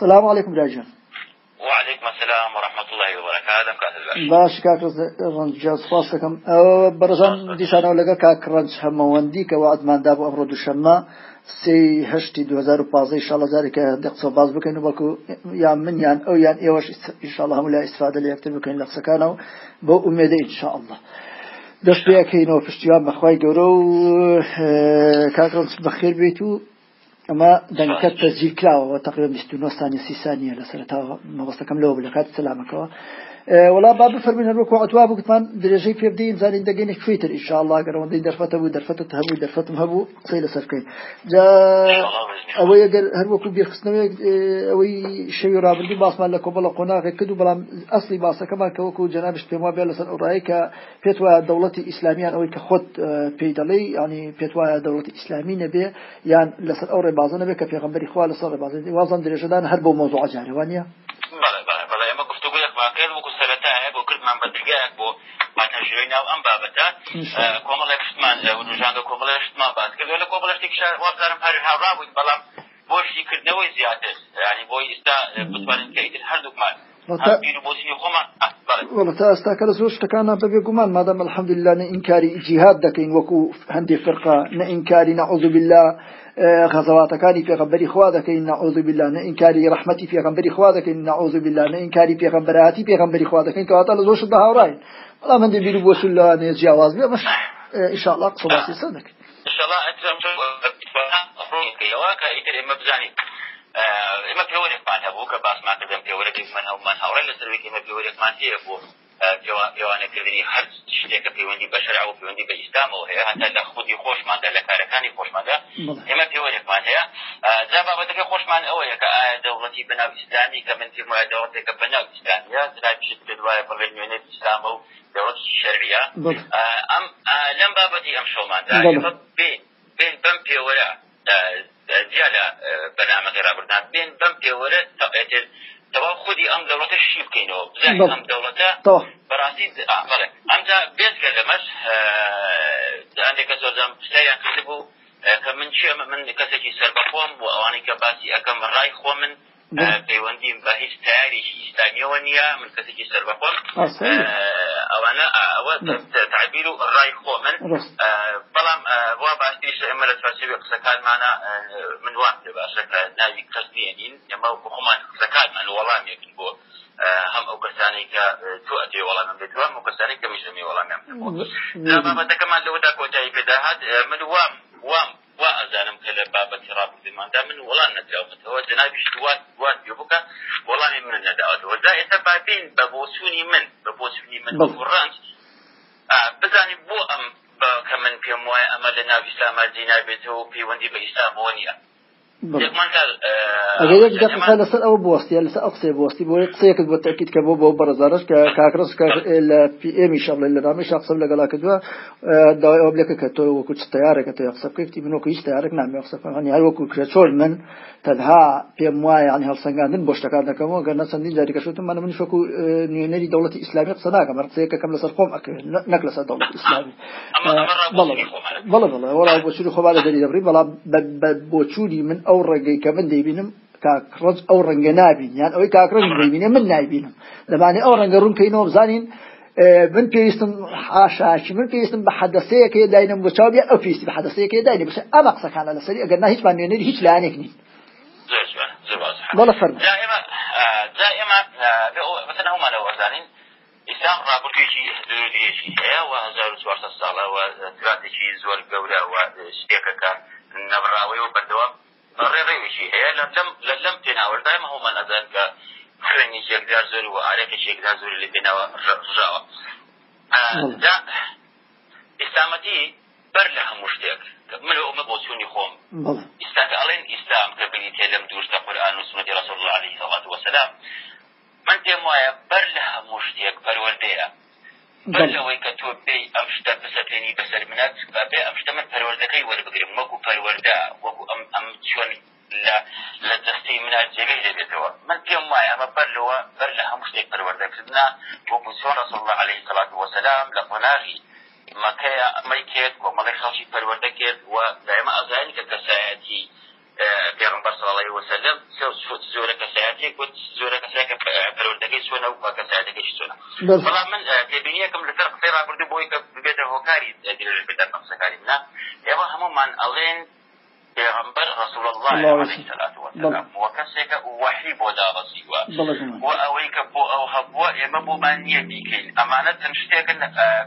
سلام علیکم راجان وعلیکم السلام ورحمة الله وبركاته باش کاک ڕەنجاز خواست دەکەم. ئەوە بەڕزان دیسانەوە لەگە کاک ڕەنج هەمەوەندی کە وعدماندا بۆ ئەمڕۆ دووشەممە سهشتی 2015 شله زارێککە دەقسە باز بکەین بەڵکو یان منیان ئەو یان ئێوەش ئیشاله هەموو لا ئیسفادە لە یەکتر بکەین لە قسەکانەوە. بۆ ئومێدە ئینشاء الله. دەستیەکەینەوە پشتیان بەخوای گەورە و کاکڕ بەخێر بێت و ئەمە دەنگکە تەزیر کراوەوە تقریبا 29 ثانیە سی ثانیە لە سەرتا مەبەستەکەم لەوە بلە کات سلامەکەەوە ولا باب بفرمين هروك وعتوا بو كمان درجي في بدين زين دقين كويتر إن شاء الله قرون دي درفته بو درفته تهبو درفته هبو سيل سركين جا أو يقر هروك بير خصنا أو شيء رابردي باس مال لكو بلا قناغ كدو بلا أصلي باس كمان كوكو جناب اشتما بيا لسن اورايك بيتوا دولتي إسلامية أو كخد بيدلي يعني بيتوا دولتي إسلامية نبي يعني لسن أوري بازنا بك في غنبري خوال صار بازن وازن درجة دان هربو موضوع جاري وانيا؟ کردمان بە دەرگایەک بۆ پاتەژێی ناو ئەم بابەتە کۆمەڵی پشتمان وژانگە کۆمەڵی شتمان باز کردو لە کۆمەڵشتێکی وابزارم هەر هاڕا بووین بەڵام بۆشی کردنەوەی زیاتر ینی بۆی ئێستا بتوانین کەیتر هەردووکمان والله استاكل زوج تكانا ببي قمان ما دام الحمد لله إنكاري جهاد دكين وكو هندي فرقة نإنكاري نعوذ بالله غزواتەکانی پێغمبەری خوا دەکەین نعوذ بالله نه ئینکاری ڕحمەتی پێغمبەری خوا دەکەین نعوذ بالله نه ئینکاری پێغمبەراتی پێغمبەری خوا دەکەین کەواتە لە زۆرشت بە هاوڕاین بەڵام من دەبیر بۆ سول لە نێ جیاواز بێ مەش ئینشاءالله قسە باسی سە دەکەین ئێمە بزانین. ئێمە پێوەێکمان هەبوو کە باسمان کردم پێوەەکی من هەومان هاوڕێ لە سەرێکی ئمە پێوەێکمان هەیە بۆ پێوانەکردنی هەر شتێکە پەیوەندی بە شەرع و پەیوەندی بە ئیسلامەوە هەیە. هەتا لە خودی خۆشماندا لە کارەکانی خۆشماندا. ئێمە پێوەێکمان هەیە. جا بابەتەکە خۆشمان ئەوەیە کە ئایا دەوڵەتی بەناو ئیسلامی کە من تیم وایە دەوڵەتێکە بەناو ئیسلامیە زراپشت دوایە بەڵێ نوێنێت ئیسلامە و دەوڵەت شەرعیە. ئەم لەم بابەتی ئەم شۆماندا بێن بەم پێوەرە جیا لە بەنامەکە رابردان بێن بەم پێوەرە تەقێتر تەوا خودی ئەم دەوڵەتە شی بکەینەوە. بزانین ئەم دەوڵەتە بەڕاستی بڵێ ئەمجا بێزگە لەمەش هەندێکە زۆرجەم پرسیان کرد بوو کە من چێ من کەسێکی سەربەخۆم بۆ ئەوانەی کە باسی ئەەکەم ڕای خۆ من پەیوەندیم بە هیچ تاریشی ئیسلامیەوە نییە من کەسێکی سەربەخۆم. ئەوانە ئەوە تعبیر و ڕای خۆ من بەڵام وا باستیش ئەمە لە چوارچێوی قسەکانمانە من وان پێ باشە کە ناوی کەس نیەنین ئێمە خۆمان قسەکانمان وەڵامێکن بۆ هەم ئەو کەسانی کە تۆ ئەتێ وەڵامم وام ئەو کەسانی کە میژەمی وەڵامیان لە بابەتەکەمان لەوەدا کۆتایی پێداهات من وام وام وا ئەزانم کە لە بابەتی ڕابردماندا من وەڵام نەدراوەتەوە جنابیش دوات دوات پێ بکە وەڵامی من نەداوەتەوە. دا ئێستا بابین بە بۆچوونی من بە بۆچوونی من ڕنج بزانین بۆ ئەم کە من پێم وایە ئەمە لە ناو ئیسلاما جینا بێتەوە پەیوەندی بە ئیسلامەوە نییە. ئەگە یەک دقیقە لەسەر ئەو بوەستیە لەسەر ئەو قسەی بوەستی بۆ قسەیەکت بۆ تەکیت کە بۆ بۆ بەرەزارش کە کاکرس لە پی ئێمی شەڵ لە رامی شخصم لەگەڵا کردووە داوای ئەو بلێکە کە تۆ وەکو تیارێکە تۆ قسە بکەیتی من وەکو هیچ تیارێک نامی قسەفانی هەر وەکو کرێچۆر من تەنها پێم وایە عنی هەڵسەنگاندن بۆ شتەکان دەکەمەوە گەر نەچەندین جاری کەشتم من من شکو نوێنەری دەوڵەتی ئیسلامی قسە ناکەم قسەیەکەکەم لەسەر خۆم ئەکرد نەک لەسەر دەوڵەت ئیسلامی. بەڵێ بڵێ وەڵا بۆچوری خۆبا لە دەری دەبڕی بەڵام بۆچوری من ئەو ڕێگەی کە من دەیبینم کاکڕز ئەو ڕەنگە نابین. یان ئەوەی کاکڕز دەیبینێ من نایبینم دەبانێ ئەو ڕەنگە ڕوونکەینەوە بزانین من پێویستم حاشاکی من پێویستم بە حەدەسەیەکێ داینم بۆ چاو ئەو پێویستی بە حەدەسەیەکێ داینێ. بس ئەمە قسەکانە لەسەری ئەگەر نه هیچمان نوێنەری هیچ لایەنێک نین بەڵە فەرمە دائما مثلا هما لو أزانين ئیسلام ڕاپۆرتێکی درێژی هەیە و 1400 ساڵە و تراتێکی زۆر گەورە و شتێکەکە نەبراوی و بەردەوام ڕێڕێویشی هەیە لە لەم لە لەم پێناوەردایم هەومان ئەزان کە خوێنی یەکدار زۆر و ئارێکە یەکدار زۆری لە پێناوە ڕژاوە ئیسلامەتی بەر لە هەموو شتێک. من ئەمە بۆ چوونی خۆم. ئیسلاکە ئەڵێن ئیسلام کە بنیتێ لەم دوورشتە قورآن و سنەتی رسول الله عليه الصلاة والسلام من پێم وایە بەر لە هەموو شتێک پەروەردەیە. بەر لەوەی کە تۆ پێی ئەم شتە بسەپێنی بەسەر منەت بێ ئەم شتە من پەروەردەکەی وەربگرم. وەکو پەروەردە وەکو ئەم ئەم چۆن لە لە دەستی منە جێگەی دەبێتەوە. من پێم وایە ئەمە بەر لەوە بەر لە هەموو شتێک پەروەردەکردنا. وەکو چۆن رسول الله عليه الصلاة والسلام لە قۆناغی مەکەیە ئەمەی کرد بۆ مەڵی خەڵکی پەروەدە کرد و دائمە ئازانی کە کەسایەتی پێغمبەر صلی الله علیه وسلم سو زۆر کەسایەتی کوت زۆر کەسایەتی پەروەردەکەی چۆنە و کەسایەتەکەی چۆنە. بەڵام من تێبینیەکم لەسەر قسەی ڕابردوو بۆی کە ببێتە هۆکاری دلیل بدەن قسەکاری نا ئێمە هەموومان ئەڵێن پێغمبەر رسول الله عليه الصلاة والسلام. وكسك وحي بودا رسيوا وأويك بو أو هبوا إما بو من يبيكين أمانة تنشتيك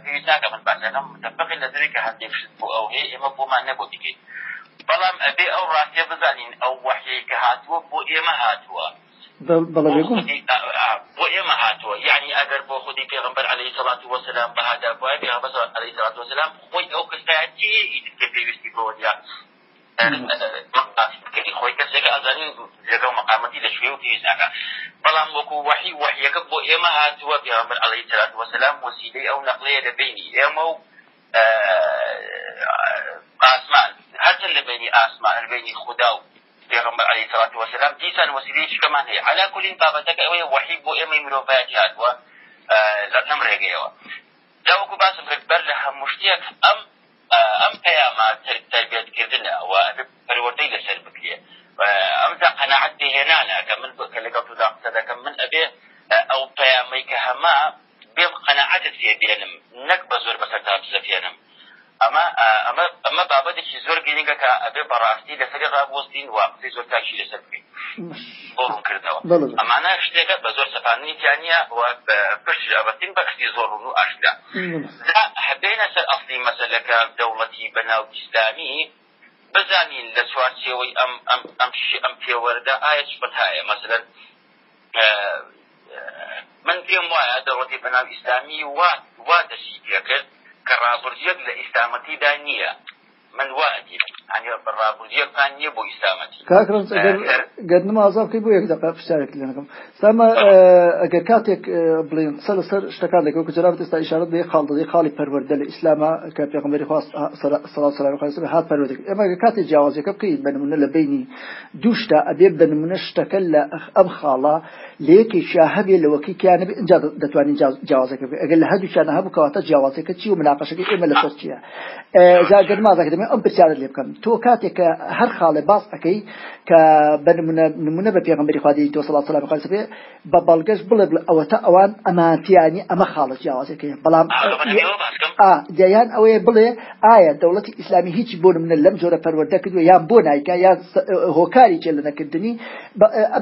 في ذاك من بعد أنا متفق لذلك هديك بو أو هي إما بو من نبو بيكين بەڵام ئەبێ ئەو ڕاستیە بزانین ئەو وحەیە کە هاتووە بۆ ئێمە هاتووە بۆ ئێمە هاتووە یعنی ئەگەر بۆ خودی پێغمبەر عليه سڵات وسلام بەهادا بۆ پێغمبەر عليه سڵات وسلام خۆی ئەو کەسایەتی کە پێویستی بۆ یا خۆی کەسێکە ئەزانین لەگەڵ مقامەتی لە شوێ و پێویستناکە بەڵام وەکو وحی وحیەکە بۆ ئێمە هاتووە پێغمبەر عليه سڵات وسلام وسیلەی ئەو نەقلەیە لە ئەم پەیامە تربیەتکردنە و پەروەردەی لەسەر بکرێ ئەمدا قەناعەت پێهێنانە کە من کە لەگەڵ تودا قسە دەکەم من ئەبێ ئەو پەیامەی کە هەما بێم قەناعەتت پێ بێنم نەک بە زۆر بەسەر تا ئەمە ئەمە ئەمە بابەتێکی زۆر گرنگە کە ئەبێ بەڕاستی لەسەری ڕابوەستین و قسەی زۆر تاکشی لەسەر بکەین. بۆ ڕوونکردنەوە ئەمانە شتێکە بە زۆر سەپاندنی تیانە و پشت ئەبەتین بە شتی زۆر ڕون و ئاشدا هەبێنە سەر ئەفلی مەسەلەکە دەوڵەتی بەناو ئیسلامی بزانین لە چوارچێەوەی ئەم ئەم ئەم ئەم پێوەەردە ئایا چپت هەیە مەسەن من پێم وایە دەوڵەتی بەناو ئیسلامی وا وا دەسی پێکرد کە ڕابردیەک لە ئیسلامەتیدا نییە من وادی ڕابردیەکان نییە بۆ ئیسلامەتی کاکرنس گەرنم ئازاکەی بۆ یەک دقه پرسیارێک لێنەکەم سامە ئەگەر کاتێک بڵێن سەر لەسەر شتەکان لەگەڵ کە جرابەت ئێستا ئشارەت بێ خاڵدەی خاڵی پەروەردە لە ئیسلامە کە پێغمبەری خواست سەڵات سەلام خواست هات پەروەردەک ئێمە کاتێک جیاوازەکە بکەیت بە نمونە لە بینی دووشتا ئەبێ بە نمونە شتەکە لە ئەم خاڵە لە یەکێکیا هەبێ لەوەکی کیانە اینجا دەتوانین جیاوازەکە ئەگەر لە هەردووچانە هەبوو کەواتە جیاوازەکە چی و مناقەشەکەی ئێمە لە سەر چیە زاگەر مازەکە دەمێ ئەم پرسیارە لێ بکەم. تۆ کاتێکە هەر خاڵێ باس ئەەکەی کە بە نمونە بە پێغمبەری خواردی تۆ سڵات سلام قەسبێ بە بەڵگەش بڵێ ئەوەتە ئەوان ئەمانتیانی ئەمە خاڵە جیاوازەکەی. بەڵام دیان ئەوەیە بڵێ ئایا دەوڵەتی ئیسلامی هیچ بۆ منە لەم جۆرە پەروەردە کردووە یان بۆ نایکە یان هۆکاری چێ لە نەکردنی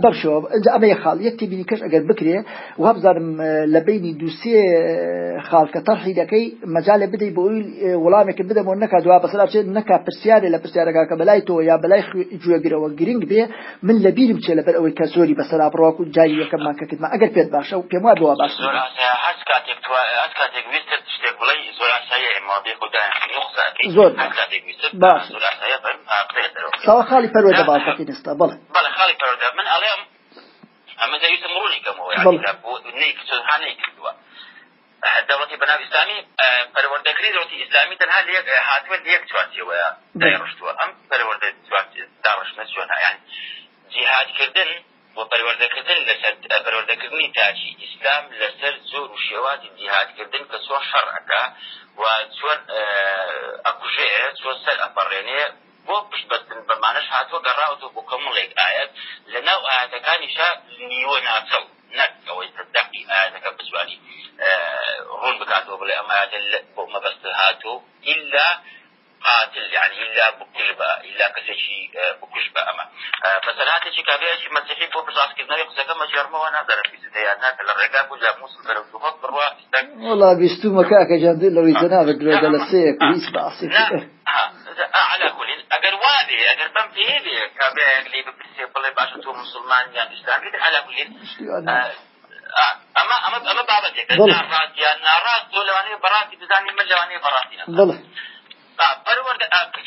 بەرشەوە ئەمە خاڵ. یەکتی بینی کەش ئەگەر بکرێ وابزانم لە بینی دووسێ خاڵکە تەرحی دەکەی مەجالێ بدەی بۆ وڵامێک بدەم و نەکات دوا بەسەر چێت نەکا پرسیارێ لە پرسیارەکە کە بەلای تۆ یا بەلای گوێگرەوە گرنگ بێ من لە بیرم چێ لەبەر ئەوەی کە زۆری بەسەرا بڕواک و جاری یەکەممان کە کردمە ئەگەر پێت باشە و پێم وایە بەوە باش هەست کاتێک کاتێک ویستت شتێک بڵی زۆر ئاسایە ئێمەڵێ خوددا زۆر باش. ساوە خاڵی پەروەدە باسەکەی نستا بڵێ. بەڵێ خاڵی پەروەدە. من ئەڵێم ئەمە دەویستە مرۆنی کەمەوە یعنی نەیک چۆنهانەی کردووە. دەوڵەتی بەناو ئیسلامی پەروەردەکری دەوڵەتی ئیسلامی تەنها لێک هاتووە لێک چوارچەوەیە دایڕشتووە ئەم پەروەردە داڕشتە چۆنە یان جیهادکردن بۆ پەروەردەکردن لەسەر پەروەردەکردنی تاجی ئیسلام لەسەر زۆر و شێوازی جیهادکردن کە چۆن شەڕەکە و چۆن ئەکوژێ چۆن سەر ئەپەڕێنێ بۆ پشتبەستن بەمانەش هاتووە گەڕاوتە بۆ کەمڵێک ئاەت لە ناو نیوە ناچەو نەک ئەوەی تدەقی بزوانی ڕوون بکاتەوە بڵێ ئەم ئاەتە بۆ مەبەست قاتل يعني إلا بكشبة إلا كسشي بكشبة أما. مثلا هذا شيء كبير شيء مسيحي بو بس أسكت نبي قصة كم جرمه وأنا أقدر في سديا الناس اللي رجع بوجا موسى برو تفضل بروا والله بيستو مكاك جندي لو يزنا بقدر دلسيك ويس باسي على كل أجر وادي أجر بم في هذي كبير اللي ببسي بلي باشا تو مسلمان يعني إسلامي على كل. أما أما أما بابتك ناراض يا ناراض دولواني براتي بزاني من لواني براتي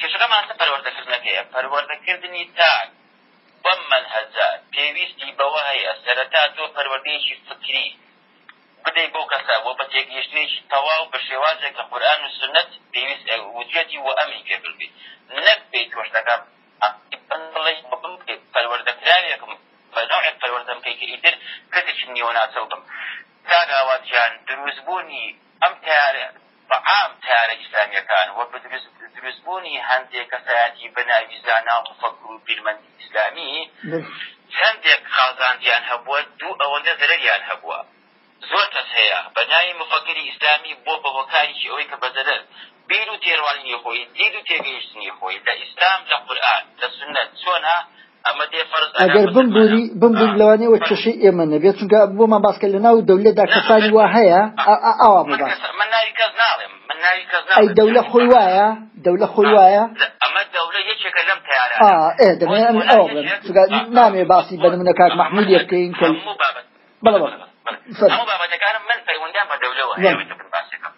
کێشەکەمان پەروەردەکردنەکەیە پەروەردەکردنی تاک. بەم منهەجە پێویستی بەوە هەیە سەرەتا تۆ پەروەردەیەکی فکری. بدەی بۆ کەسا بۆ بە تێگەیشتنێکی تەواو بە شێوازێک کە قورآن و سنت پێویست وجێتی و ئەمی پێ ببێت نەک پێی تۆشتەکە بڵێ بم پەروەردەکراوێکم بە نوعێک پەروەردەم کەی ئیتر کەسێکی نیوە ناچەڵ بم. کاگاواتیان دروستبوونی ئەم تیارە بەعام تارە ئیسلامیەکان وە بە دروستبوونی هەندێک کەسایەتی بەناوی زانا و فەکر و بیرمەندی ئیسلامی هەندێک خازاندیان هەبووە دوو ئەوەندە دەرەریان هەبووە. زۆر کەس هەیە. بەناوی مفەکری ئیسلامی بۆ بە هۆکاریی ئەوەی کە بەزەدەر بیر و تێڕوانی خۆی دید و تێگەیشتنی خۆی. لە ئیسلام لە قورآن لە سنت. چۆنا ئەگەر بمبوری بمبوری لەوانەوە چشی ئێمە نەبێت چونکە بۆمان باسکە لە ناو دەولێتدا کەسانی وا هەیە ئاوا باس. ئەی دەولە خۆی وایە دەولە خۆی وایە. ئەمە دەولە یەکێکە لەم تیارە. ئێ دەبێت ئەم ئەو نامێ باسی بەنمونە کاک محمود یەکەین کە بەڵە هەموو بابەتەکانم من پەیوەندیان بە دەولەوە. هەیە باسەکەم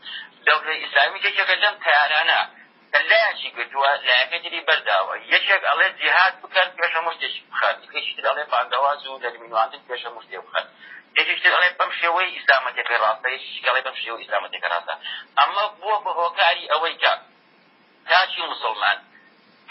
دەولە ئیسلامی یەکێکە لەم تیارانە. لایەکی کردووە لایەکەتری بەرداوە. یەکێک ئەڵێ جیهات بکەن پێشە مشتێکی بخات؟ یەکێکی ئەڵێ پانگەواز و دەرمینواندن پێشە مشتێ بخات. یەکێکی ئەڵێ بەم شێوەی ئیسلامەتێکی ڕاستە یەکێکی ئەڵێ بەم شێوەی ئیسلامەتێکی ڕاستە. ئەمە بووە بە هۆکاری ئەوەی کە تاچی مسلمان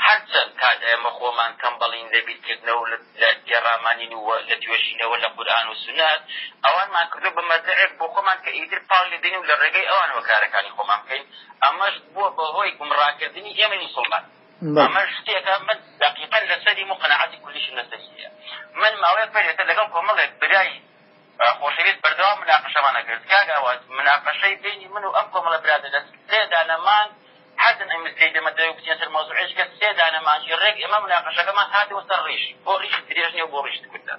هەرچەند کات ئێمە خۆمان کەمبەڵین لە بیرکردنەوە لە گێڕامانین و لە توێژینەوە لە قورآان و سنات ئەوانمان کردو بە مەدەعێک بۆ خۆمان کە ئیتر پاڵ لەدەین و لە ڕێگەی ئەوان وەکارەکانی خۆمان بکەین. ئەمەش بووە بەهۆی گومڕاکردنی ئێمە مسلمان ئەمە شتێکە من دقیقا لەسەری مقنعاتی کولیش لەسەریە من ماوەیە پێێتە لەگەڵ کۆمەڵێک برایی خۆشەویست بەردەوام مناقشەمانە کرد کاگاوات مناقشەی بینی من و ئەم کۆمەڵە برادە لە سێدانەمان حەزن ئەم مسلی دەمەدەوە بچین سەر مۆزوعش کە سێدانەمانشی ڕێک ئێمە مناقشەکەمان هاتەوە سەر ڕیش بۆ ڕیش درێژنی و بۆ ڕیشت کوردە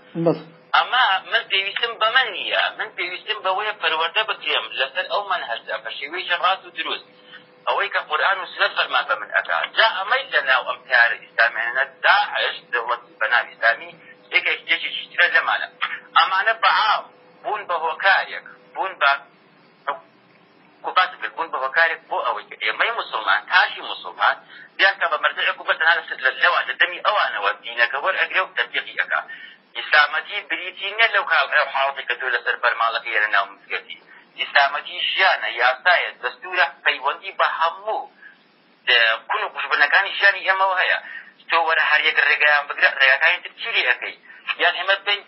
ئەما من پێویستم بە من نییە من پێویستم بەوەیە پەروەردە بکرێم لەسەر ئەو من هەردا بە شێوەیەکی ڕاست و دروست ئەوەی کە قورآن و سنت فەرمان بە من جا ئەمەی لە ناو ئەم تیارە ئیسلامیانە داعش دەوڵەت بەناو ئیسلامی یەکێک جێکی ترە لەمانە ئەمانە بەعاو بوون بە هۆکارێک مسلمان بیان کە بە مەرجعێک و بەتەنها لەوە لە دەمی ئەوانەوە دینەکە وەرئەگرێ و تەبیقی ئەکا. ئیسلامەتی بریتی نیە لەو حاڵەتی کە تۆ لەسەر بەرماڵەکە لە ناو مسگەتی. ئیسلامەتی ژیانە یاسایە دەستورە پەیوەندی بە هەموو کون و قوشبنەکانی ژیانی ئێمەوە هەیە. تۆ وەرە هەر یەک ڕێگەیان بگرە ڕێگەکانی تر چیری ئەەکەی؟ یان ئێمە بین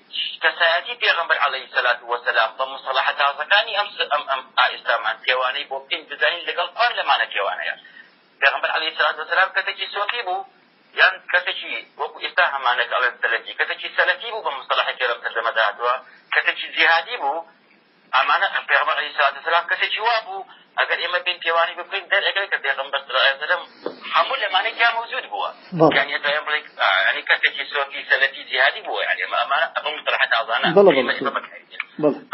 کەسایەتی پێغمبەر عليه سلات وسلام بە مسلحە تازەکانی ئەم ئەم ئەم ئیسلامان پێوانەی بۆ پێین بزانین لەگەڵ پارلەمانە پێوانەیە پێغمبەر عليه سلات وسلام کەسێکی سۆفی بوو یان کەسێکی وەکو ئێستا هەمانە ئەڵێن سەلەفی کەسێکی سەلەفی بوو بە مصطلحە کێرە تەرجەمە داهاتوە کەسێکی جیهادی بوو ئەمانە پێغمبەر عليه سلات وسلام کەسێکی وا بوو ئەگەر ئێمە بین پێوانی بکەین دەرەگەی کە پێغمبەر سلام هەموو لەمانەی موجود بووە يعني دائما بڵێ يعني کەسێکی سۆفی سەلەفی جیهادی بووە يعني ئەمانە ئەمە مصطلحە تازانە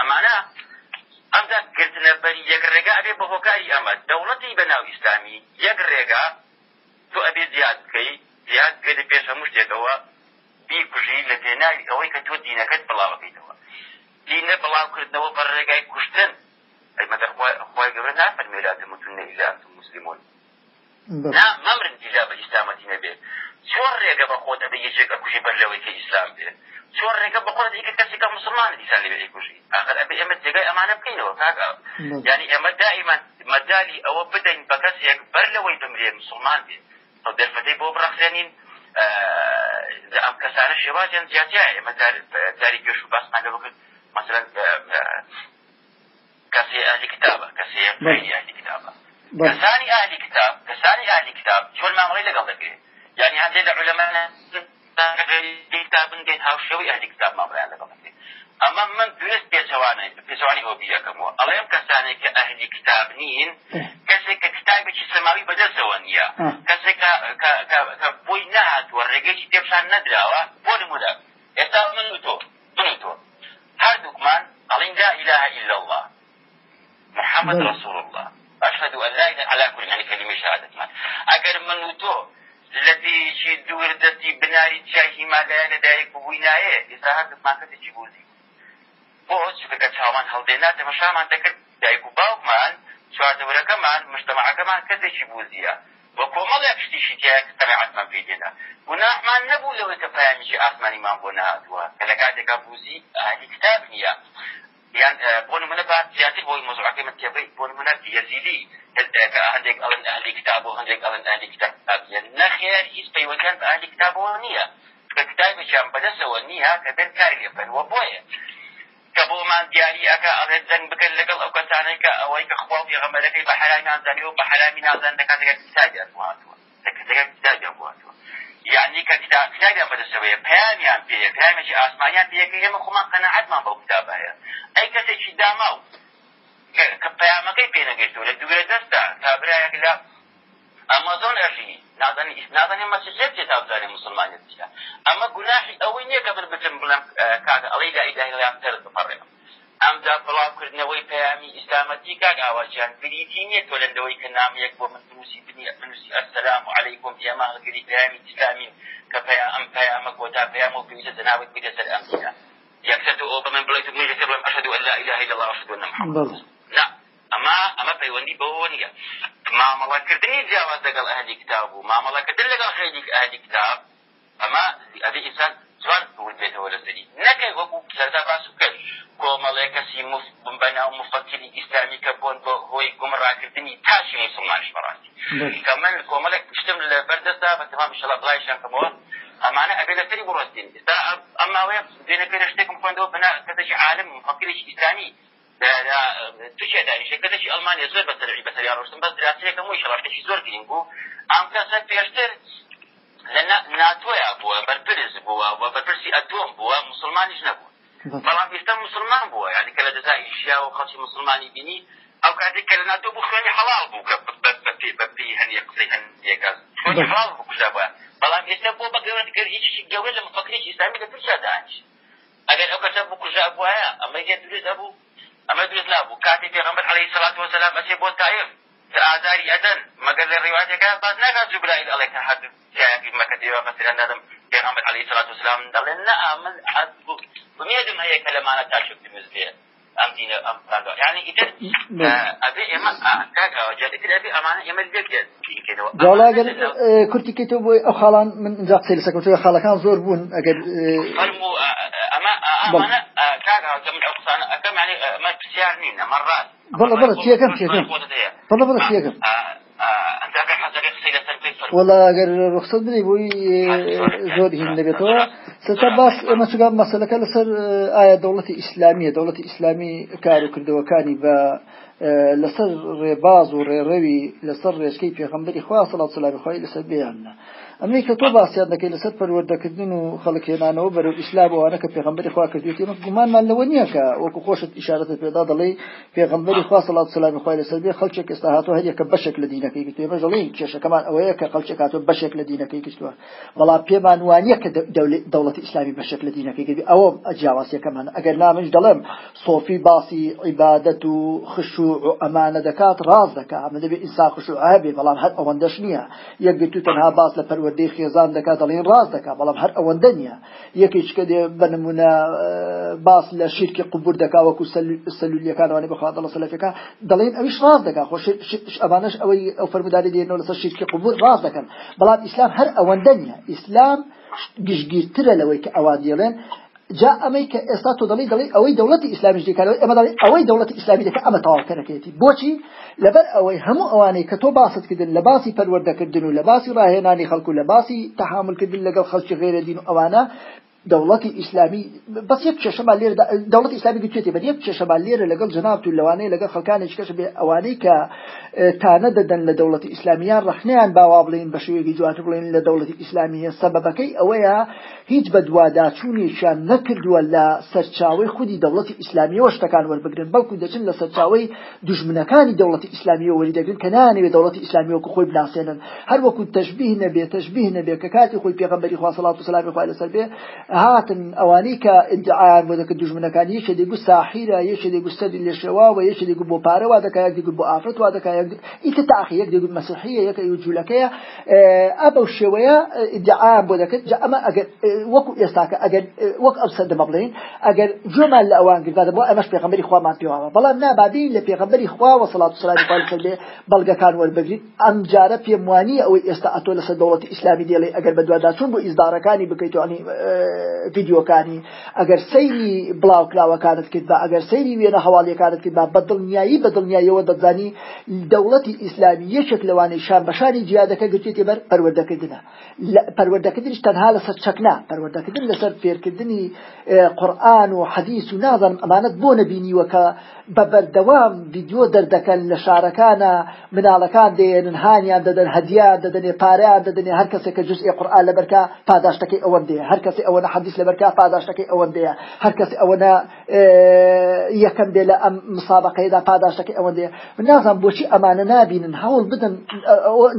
ئەمانە ئەمدا گرتنە بەری یەک ڕێگا ئەبێ بە هۆکاری ئەمە. دەوڵەتی بەناو ئیسلامی یەک ڕێگا تۆ ئەبێ زیاد بکەی زیاد بێت پێش هەموو شتێکەوە بیکوژی لە پێناوی ئەوەی کە تۆ دینەکەت بڵاو بکەیتەوە دینە بڵاوکردنەوە بە ڕێگای کوشتن. ئەی مەدە خۆی گەورە نافەرمێ لا تموتن إلا أنتم مسلمون نا مەمرن دیلا بە ئیسلامەتی نەبێ. چۆن ڕێگە بە خۆت ئەبێ یەکێک ئەکوژی بەر لەوەی کە ئیسلام بێ. چۆن ڕێگە بە خۆت دیکە کەسێکە مسلمان دیسان لێ ئەیکوژی ئاخر ئەبێ ئێمە جێگای ئەمانە بکەینەوە کاکە. یعنی ئێمە دائما مەجای ئەوە بدەین بە کەسێک بەر لەوەی بمرێ مسلمان بێ. ئەو دەرفەتەی بۆ بڕەخێنین ئەم کەسانە شێواجیان زیاتیە ئێمە داری گەش و باسمان لە بکرد مثلا کەسێ ئاهلی کتابە کەسێ ئاهلی کتابە. کەسانی ئاهلی کتاب کەسانی ئاهلی کتاب چۆن مامەڵی لەگەڵ دەگرێت یعنی هەندێک لە علەمانە کتابن دێن هاوشێوی ئاهلی کتاب مامەڵیان لەگەڵ دەگرێت ئەمە من دوێست پێچەوانەی پێچوانی ئەو بیەکەمەوە ئەڵێم کەسانێک کە ئەهلی کتاب نین کەسێک کە کتابێکی سەماوی بەدەستەوە نییە کەسێک کە بۆی نهاتوە ڕێگەیکی پێشان نەدراوە بۆ نمودە ئێستا من و تۆ من و تۆ هەردووکمان ئەڵین لا إله إلا الله. محمد رسول الله. أشهد أن لا إله على كل يعني كلمة شهادة من. أجر من لە پێیەکی دوور دەستی بناری چای هیمالایە لەدایک ببووی نایە. ئێستا هەر دەسماکەتێکی بۆزی بۆ چکەکە چاوان هەڵدێنا تەمەشامان دەکرد دایک و باوکمان چواردەورەکەمان مشتەمەعەکەمان کەسێکی بۆزیە وە کۆمەڵێ پشتیشی تیاک تەمەعەتمان پێ دێنا گوناحمان نەبوو لەوەی کە پەیامیشی ئاسمانیمان بۆ نهاتووە. کە لە کاتێکا بوزی ئاهلی کتاب نییە. يعني بون من بعد زيادة هو موضوع كلمة كبري بون من يزيدي هندك ألن أهل كتاب وهندك ألن أهل پەیوەندیان بە ئەهلی کتابەوە نییە کە کتابێکیان بەدەستەوە نییە کە بێت کاری لێ بەر وە بۆیە کە بۆمان دیاری ئەکە ئەڵێ جەنگ بکەن لەگەڵ ئەو کەسانەی کە ئەوەی کە خوا پێغەمبەرەکەی بە حەلامی نازانێ و بە حەلامی نازان دەکات دەگەر کتابیان بواتوە دەگەر کتابیان بواتوە یعنی کە کتابیان بەدەستەوەیە پەیامیان پێیە پەیامێکی ئاسمانیان پێیەکە ئێمە خۆمان قەنەعەتمان بەو کتابایە ئەی کەسێکی داما و کە پەیامەکەی پێنەگەیتەوە لە دوورە دەستا کابرایەک لە ئەمازۆن ئەژی نازانی نازانێ مەسیحێت تێ تابزانێ مسلمانێت چیە ئەمە گوناحی ئەوەی نییە کە بر بچم بڵم کاکە ئەڵەی لا ئیلاهی لەیان تر بپەڕێم ئەمجا بڵاوکردنەوەی پەیامی ئیسلامەتی کاک ئاواجیان بریتی نییە تۆ لەندەوەی کە نامەیەک بۆ من بنووسی بنیە بنووسی ئەسلام عەلەیکم ئێمە هەگری پەیامی ئیسلامین کە پەیا ئەم پەیامە کۆتا پەیام و پێویستە جەناوت بێتە سەر ئەمدینە یەکسەر ئەو بە من بڵێت من لەسەر بڵێم ئەشهد أن لا إله إلا الله وأشهد أن محمد. ئەمە ئەمە پەیوەندی بەوە نییە مامەڵەکردنی جیاواز لەگەڵ ئەهلی کتاب و مامەڵەکردن لەگەڵ خێری ئەهلی کتاب. ئەمە ئەبی ئینسان جوان بول بێتەوە لەسەری نەکەی وەکو سەردا باس کرد کۆمەڵێ کەسی بەناو مفەکری ئیسلامی کە بۆن بۆ هۆی گومڕاکردنی تاشی مسلمانش بەڕاستی کە من کۆمەڵێک پشتم لە بەردەستا بە تمام شڵە بڵایشان کەمەوە ئەمانە ئەبێ لەسەری بڕاستین ئێستا ئەماوەیە دێنە پێ شتێکم خوێندەوە بنا کەسێکی عالم مفەکرێکی ئیسلامی توشێ دانیشە کەسێکی ئەلمانیا زۆر بەسەری بەسەری ڕۆشتن بەس دراسەیەکە مووی شەڕاشتێکی زۆر گرنگ بوو ئەم کەسە پێشتر لە ناتۆیا بووە بەرپرس بووە و بەرپرسی ئەتۆم بووە مسلمانیش نەبوو بەڵام ئێستا مسلمان بووە یعنی کە لە دەزای شیا و خەڵکی مسلمانی بینی ئەو کاتێک کە لە ناتۆ بوو خوێنی حەڵال بوو کە بەپی بەپی هەنیە قسەی هەندێکە خوێنی حەڵال بوو کوژا بووە بەڵام ئێستا بۆ بەگەوەن گەر هیچ گەورە لە مفەکرێکی ئیسلامی لە پرسا دانیش ئەگەر ئەو کەسە بوو کوژا بووە ئەمە هێ دروست ئەبوو ئەمە دروست نبوو کاتی پێغمبەر عەلەیهی سەڵات وەسەلام ئەچێ بۆ تایف کە ئازاری ئەدەن مەگەر لە ڕێواتێکە باز ناکات جوبرائیل ئەڵێ کە هەر جایەکی مەکە دێوە مەسەلا نەدەم پێغمبەر عەلەیهی سەڵات وەسەلام دەڵێن نە من حەز بوو بمێدم هەیە کە لەمانە تاشکتی مزبێت ئەم دینە ئەم یعنی ئیتر ئەبێ ئێمە کاکە جاتر ئەبێ ئەمانە ئێمە لێک جاڵاگەر کورتی کەیتەوە بۆی ئەو خاڵان من اینجا قسەی لەسەکەوتەوە خاڵەکان زۆر بوون ئەگەر فەرمو ئەمە ئەمانە کاکە من ئەو قسانە ئەەکەم یعنی ئەمە پرسیار نین ئەمە ڕاست بەڵە بەڵە چیەکەم چیەکەم بەڵە بەڵە چیەکەم وڵا ئەگەر ڕخسەت بدەی بۆی زۆر هین دەبێتەوە ستا باس ئەمە چگام مەسلەکە لەسەر ئایا دەوڵەتی ئیسلامیە؟ دەوڵەتی ئیسلامی کار و کردەوەکانی بە لەسەر ڕێباز و ڕێڕەوی لەسەر ڕێژکەی پێخەمبەری خوا سەڵات سلامی خۆی لەسەر بیانە ئەمەی کە تۆ باسییان دەکەی لەسەر پەروەردەکردن و خەڵکێنانەوە بەرەو ئیسلام وانە کە پێغمبەری خوا کردوێتی ئمە گومانمان لەوە نییە کە وەکو خۆشت ئشارەت پێدا دەڵێ پێغمبەری خوا سەڵات سلامی خۆی لەسەر بێ خەڵکێک ئێستا هاتۆ هەریەکە بەشێک لە دینەکەی کردوێ مە دەڵێ کێشەکەمان ئەوەیە کە خەڵکێک هاتۆ بەشێک لە دینەکەی کردووە. بەڵام پێمان وانە کە دەوڵەتی ئیسلامی بەشێک لە دینەکەی کردی ئەوە ئەجیاواسیەکەمان ئەگەر نامش دەڵێم سۆفی باسی عیبادەت و خشوع و ئەمانە دەکات ڕاز دەکات ئەمە دەبێت ئینسا خشوع هەبێ بەڵام هەر ئەوەندەش نییە. یەک تو تەنها باس لە پەروەردەی خێزان دەکات دەکات دەڵێن ڕاست دەکات بەڵام هەر ئەوەندە نییە. یەکێککە دێ بنمونە باس لە شیرکی قوبور دەکا وەکو سەلولیەکانوانی بخوا دەڵە سەلفەکە. دەڵێن ئەویش ڕاست دەکات خۆ ئەمانش ئەوەی ئەو فەرموداری دێنەوە لەسەر شیرکی قوبور ڕاست دەکەن. بەڵام ئیسلام هەر ئەوەندە نییە. ئیسلام گشتگیرترە لەوەی کە ئەوان دێڵێن. جا ئەمەی کە ئێستا تۆ دەڵی دەڵی ئەوەی دەوڵەتی ئیسلامیش دیکارەوەی ئەمە دەڵی ئەوەی دەوڵەتی ئیسلامی دەکە ئەمە تەواوکەرەکەێتی بۆچی؟ لەبەر ئەوەی هەموو ئەوانەی کە تۆ باستکردن لە باسی پەروەردەکردن و لە باسی ڕاهێنانی خەڵکو لە باسی تەحاملکردن لەگەڵ خەڵکی غێرە دین و ئەوانە دەوڵەتی ئیسلامی بەس یەک کێشەما لێر دەوڵەت ئیسلامی گوتێتی بە یەک کێشەما لێرە لەگەڵ جناب و لەوانەیە لەگەڵ خەکانێک کەش بێ ئەوانەی کە تانە دەدەن لە دەوڵەتی ئیسلامیان ڕخنیان باوا بڵین بە شوەیەکی جواتر بڵین لە دەوڵەتی ئیسلامیە سەبەکەی ئەوەیە هیچ بە دوواداچوونیشان نەکردووە لە سەرچاوی خودی دەوڵەتی ئیسلامیەوە شتەکان وەربگرن بەڵکو دەچن لە سەرچاوی دژمنەکانی دەوڵەتی ئیسلامیە وەریدەگرن کە نانەوێت دەوڵەتی ئیسلامیەوەکو خۆی بناسێنن هەر وەکو تەشبیه نەبێت تەشبیه نەبێت کە کاتی خۆی پێغەمبەری خوا سەڵات و سلامی خوا لەسەر بێ هاتن ئەوانەی کە ئیدعایان بۆ دەکە دژمنەکان یەکێ دەیگو ساحیرە یەکێ دەیگو سەدی لێ شێواوە یەکێ دەیگو بۆ پارەوا دەکات یەک دەیگو بۆ ئافرەت وا دەکات ئیتە تاخی یەک دەیگو مەسیحیە یەک دەیگو جوولەکەیە ئەبە شێوەیە ئیدعایان بۆ دەکەت ئەمە ئەگەر وەکو ئێستاکە ئەگەر وەک ئەم سەردەمە بڵین ئەگەر جۆمان لە ئەوان گردا بۆ ئەمەش پێغەمبەری خوامان پێواوە بەڵام نابادی لە پێغەمبەری خوا و سەڵات و سلامی بێ بەڵگەکان وەربگریت ئەم جارە پێم وانی ئەوەی ئێستا ئەتۆ لەسەر دەوڵەتی ئیسلامی دێڵێ ئەگەر بە دوواداچوون بۆ ئیزدارەکانی بکەیت وانی ڤیددیوکانی ئەگەر سەیری بڵاو کراوەکانت کرد بە ئەگەر سەیری وێنە هەواڵیەکانت کرد بە بەدڵنیایی بەدڵنیاییەوە دەزانی دەوڵەتی ئیسلامی یەکێک لەوانەی شان بەشانی جیادەکە گرتێتی بەر پەروەردەکردنە. پەروەردەکردنیش تەنها لەسەر چەکنا پەروەردەکردن لەسەر فێرکردنی قورآن و حەدیث و نازانم ئەمانەت بۆ نەبینیوەکە بە بەردەوام ڤیددیۆ دەردەکەن لە شارەکانە مناڵەکان دێنن هاانیان دەدەن هەدیان دەدەنێ پاریان دەدەنێ هەر کەسێک کە جزئی قورآن لەبەرکە پاداشتەکەی ئەوەندەیە هەر کەسی ئەوەنە حەدیث لەبەرکە پاداشتەکەی ئەوەندەیە هەر کەسی ئەوەنە یەکەم دێ لە ئەم مسابقەیەدا پاداشتەکەی ئەوەندەیە من نازان بۆچی ئەمانە نابینن؟ هەوڵ بدەن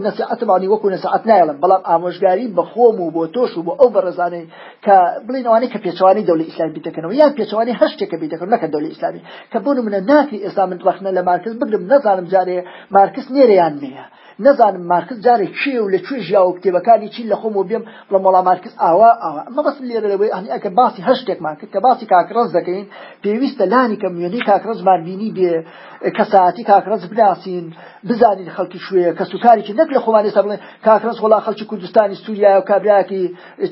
نەسیعەتمانی وەکو نەسعەت نایڵم. بەڵام ئامۆژگاری بە خۆم و بۆ تۆش و بۆ ئەو بەڕێزانەی کە بڵین ئەوانەی کە پێچوانی دەولی ئیسلامی بیتەکەنەوە یان پێچوانی هەشتێکە بیتەکەن نەکە دەولی ئیسلامی. کە بۆ منە ناکری ئێستا من ڕخنە لە مارکس بگرم نەزانم جارێ مارکس نێرەیان نییە. نەزانم مارکس جارێک چێ و لە کوێ ژیا و کتێبەکانی چی لە خۆم و بێم لە مۆڵا مارکس ئاوا ئاوا. ئەمە بەس لێرە لەوەی ئەنی ئەکە باسی هەشتێکمان کرد کە باسی کاکڕز دەکەین پێویستە لانی کە میێنەی کاکڕزمان بینی بێ کەساتی کاکڕز بناسین بزانین خەڵکی شوێ کە سوکارێکی نەک لە خۆمانی سە بڵێ کاکڕز وڵا خەڵکی کوردستانی سووریا و کابراکی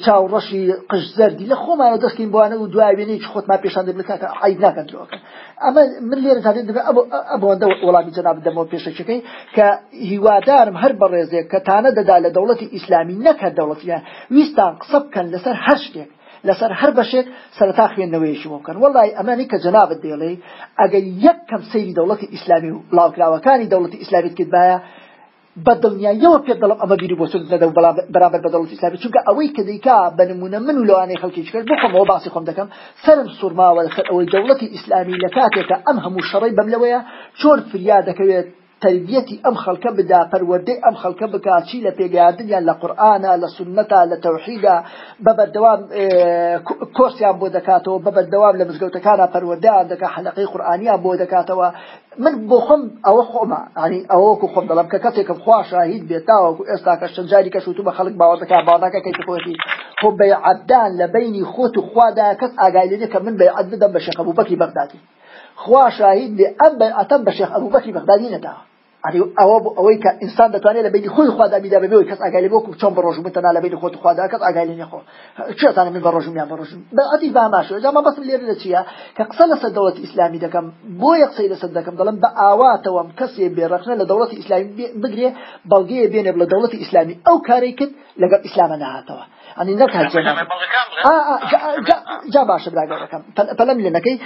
چاو ڕەشی قش زەردی لە خۆمانە دەستکەین بوانە و دوای وێنەی خۆتمان پێشان دەبلکە عید ناکەندرەوەکە ئەمە من لێرە تا دەبێت ئەبەوەندە وڵامی جەناب دەمەوە پێشەکەی کە هیوادارم هەر بەڕێزێک کە تانە دەدا لە دەوڵەتی ئیسلامی نەکە دەوڵەتیان ویستان قسە بکەن لەسەر هەر شتێک لەسەر هەر بەشێک سەرتا خوێندنەوەیشی بکەن وڵی ئەمانی کە جنابەت دێڵێ ئەگەر یەک کەم سەیری دەوڵەتی ئیسلامی و بڵاوکراوەکانی دەوڵەتی ئیسلامیت کرد باە بەدڵنیایەوە پێ دەڵم ئەمە بیری بۆ سود دەدە بەرامبەر بە دەوڵەتی ئیسلامی چونکە ئەوەی کە دەیکا بە نمونە من و لەوانەی خەڵکی کرد بۆ خۆمەوە باسی خۆم دەکەم سرم سوورماوە لەسەر ئەوەی دەوڵەتی ئیسلامی لە کاتێکە ئەم هەموو شەڕی بەم لەوەیە چۆن تربیەتی ئەم خەڵکە بدا پەروەردەی ئەم خەڵکە بکچی لە پێگەاردنیان لە قورآانە لە سنەتا لە تەوحیدا بەبەردەوام کۆسیان بۆ دەکاتەوە بەبەردەوام لە مزگەوتەکانە پەروەردەیان دەکات حلقی قورآانیان بۆ دەکاتەوە. من بۆ خۆم ئەوە خۆمە. ینی ئەوەکو خۆم دەڵم کە کەسێکم خوا شاهید بێتاوەکو ئێستا کە شەنجاری کەش تو بە خەڵک باوەتەکە باڵاکە کەیت خۆتی خۆ بەعددان لە بینی خۆت و خوادا کەس ئاگای لێنێ کە من بەعد بدەم بە شێخەبوو بەکی بەغدادی. خوا شاهید بێ ئەم بەعەتەم بە شێخ ئەبوو بەکی بەغدادی نەداوە ئەوە ئەوەی کە ئینسان دەتوانێت لە بینی خۆی خوادا بیدا بەبێەوەی کەس ئاگای بۆکو چۆن بە ڕۆژ بتەنا لە بینی خۆت خوادا کەس ئاگای لێ خۆ چێتانە من بە ڕۆژم یان بە ڕۆژم بەعەتی باماشە جاما بەسم لێرە لە چییە؟ کە قسە لەسەر دەوڵەتی ئیسلامی دەکەم بۆ یە قسەی لەسەر دەکەم دەڵم بە ئاواتەوەم کەسێ بێڕەخنە لە دەوڵەتی ئیسلامی بگرێ بەڵگەیە بێنێ لە دەوڵەتی ئیسلامی ئەو کارەی کرد لەگەڵ ئیسلامە نهاتەوە ئەنی نەکات جا باشە براگەڕەکەم پەلەم لێ نەکەی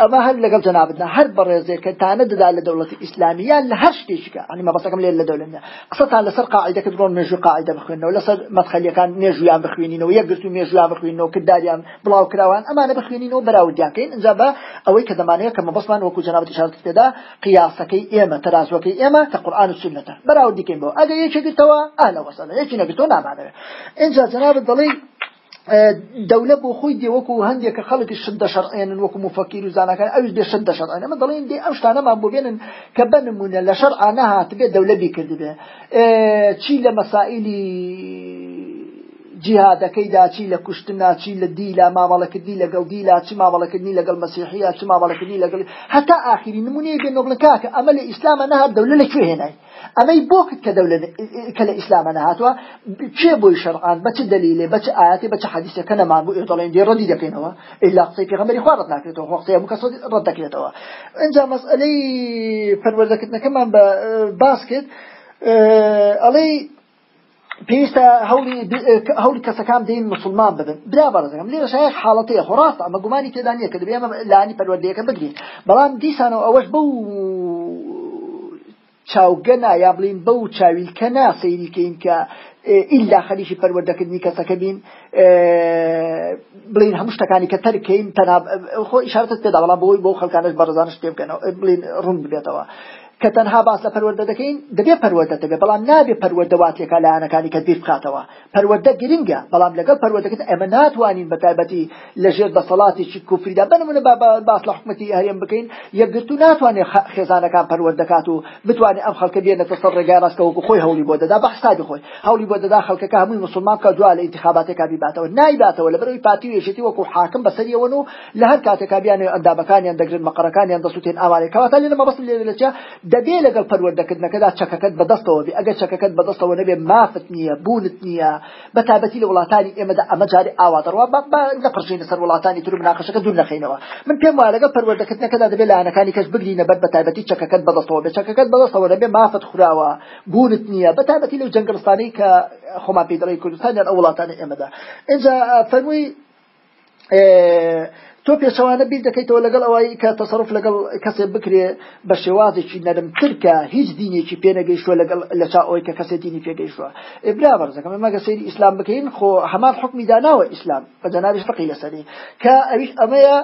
ئەمە هەر لەگەڵ جنابنا هەر بەڕێزێک کە تانە دەدا لە دەوڵەتی ئیسلامیان لە هەر شتێکە ئەنی مەبەسەکەم لێ لە دەولێنە قسەتان لەسەر قاعدەکە درۆن مێژوو قاعدە بخوێنەوە لەسەر مەدخەلیەکان نێژویان بخوێنینەوە یەک گرتو مێژویان بخوێنەوە کردداریان بڵاو کراوان ئەمانە بخوێنینەوە بەراودیانکەین اینجا بە ئەوەی کە دەمانەیە کە مەبەسمان وەکو جنابەتی شارت پێدا قیاسەکەی ئێمە تەرازوەکەی ئێمە کە قورآن و سنەتە بەراودیکەین بۆ ئەگە یەکێکتەوە ئالە وەسەلە یەکی نەگرتۆ نامانەوێت اینجا جنابەت دەڵێ دەولە بۆ خۆی دێوەکو هەندێکە خەڵکی شد دەشەڕێنن وەکو مفەکیر و زانەکان ئەوش دێ شد دەشەڕێن ئەمە دەڵێن دێ ئەم شتانەمان بۆ بێنن کە بنمونە لە شەر ئانا هات بێ دەولە بیکرد بێ چی لە مەسائلی جیهادەکەیدا چی لە کوشتنا چی لە دیلا مامەڵەکردی لەگەڵ دیلا چی مامەڵەکردنی لەگەڵ مەسیحیا چی مامەڵەکردنی لەگەڵ هەتا ئاخری نمونەیە بێ نۆبلکاکە ئەمە لە ئیسلامە نەهات دەولە لەکوێ هێنای؟ ئەمەی بۆ کرد کە دەولە کە لە ئیسلامە نهاتوە چێ بۆی شەرعان؟ بەچ دلیلێ؟ بەچ ئاەتی بەچ حەدیثەکە نەمان بۆ دەڵێن دێ ڕەدی دەکەینەوە ئیلا قسەی پێغەمبەری خوا ڕەت ناکرێتەوە قسەی هەموو کەس ڕەت دەکرێتەوە. اینجا مەسئلەی پەروەردەکردنەکەمان بە باس کرد. ئەڵەی پێویستە هەولی کەسەکان دەین مسلمان ببن برا بەڕزەکەم لێرە شایە حاڵەتەیە. خڕاستە ئەمە گومانی تێدا نییە کە دەبێمە لانی پەروەردەیەەکە بگرین. بەڵام دیسانەوە ئەوەش بەو چاوگەنا یا بڵین بەو چاویلکە ناسەیریکەین کە ئیلا خەریشی پەروەردەکردنی کەسەکە بین. بڵین هەموو شتەکانی کە تەرکەین تەنا خۆ ئشارەت پێدا بەڵام بۆی بۆ خەکانش بەڕزانش پێ بکەنەوە. بڵین ڕوون ببێتەوە. کە تەنها باس لە پەروەردە دەکەین دەبێ پەروەردە دەبێ بەڵام نابێ پەروەردەواتێکە لایەنەکانی کە بیر بکاتەوە پەروەردە گرنگە بەڵام لەگەڵ پەروەردەکەت ئەمە ناتوانین بە تایبەتی لە ژێر دەسەڵاتێکی کوفریدا بنمونە باس لە حکومەتی هەرێم بکەین. یەکگرتو ناتوانێت خێزانەکان پەروەردەکات و بتوانێت ئەم خەڵکە بێنێتە سەر ڕێگای ڕاستکەوەکو خۆی هەولی بۆ دەدا بەحسابی خۆی. هەولی بۆ دەدا خەڵکەکە هەمووی مسلمان کە دوا لە انتخاباتێکا بیباتەوە. نایباتەوە لە بەرەوەی پاتی وێشێتی وەکو حاکم بەسەریەوە و لە هەر کاتێکا بیان ئەندامەکانیان دەگرن مەقەرەکانیان دەسووتێن ئامارێکەوە تا لێنە مەبەست لێ لەچە دەبێ لەگەڵ پەروەردەکردنەکەدا چەکەکەت بەدەستەوە بێ ئەگەر چەکەکەت بەدەستەوە نەبێ مافت نییە بوونت نییە بەتابەتی لە وڵاتانی ئێمەدا ئەمە جارێ ئاواتەڕوا نەپڕژین سەر وڵاتانی تر مناقەشەکە دوور نەخینەوە من پێم وایە لەگەڵ پەروەردەکردنەکەدا دەبێت لایەنەکانی کەس بگرینە بەر بەتابەتی چەکەکەت بەدەستەوە بێ چەکەکەت بەدەستەوە دەبێ مافت خوراوە بوونت نییە بەتابەتی لەو جەنگلستانی کە خۆمان پێدەڕی کوردستان یان ئەو وڵاتانی ئێمەدا اینجا فەرمووی تۆ پێشەوانە بیر دەکەیتەوە لەگەڵ ئەوەی کە تەسەرف لەگەڵ کەسێ بکرێ بە شێوازێکی نەرمترکە هیچ دینێکی پێنەگەیشوە لەگەڵ لە چاوەی کە کەسێ دینی پێگەیشوە ئبرا بەرزەکەم مەگە سەیری ئیسلام بکەین خۆ هەمان حکمی داناوە ئیسلام بە جەنابش فقی لەسەری. کە ئەویش ئەمەیە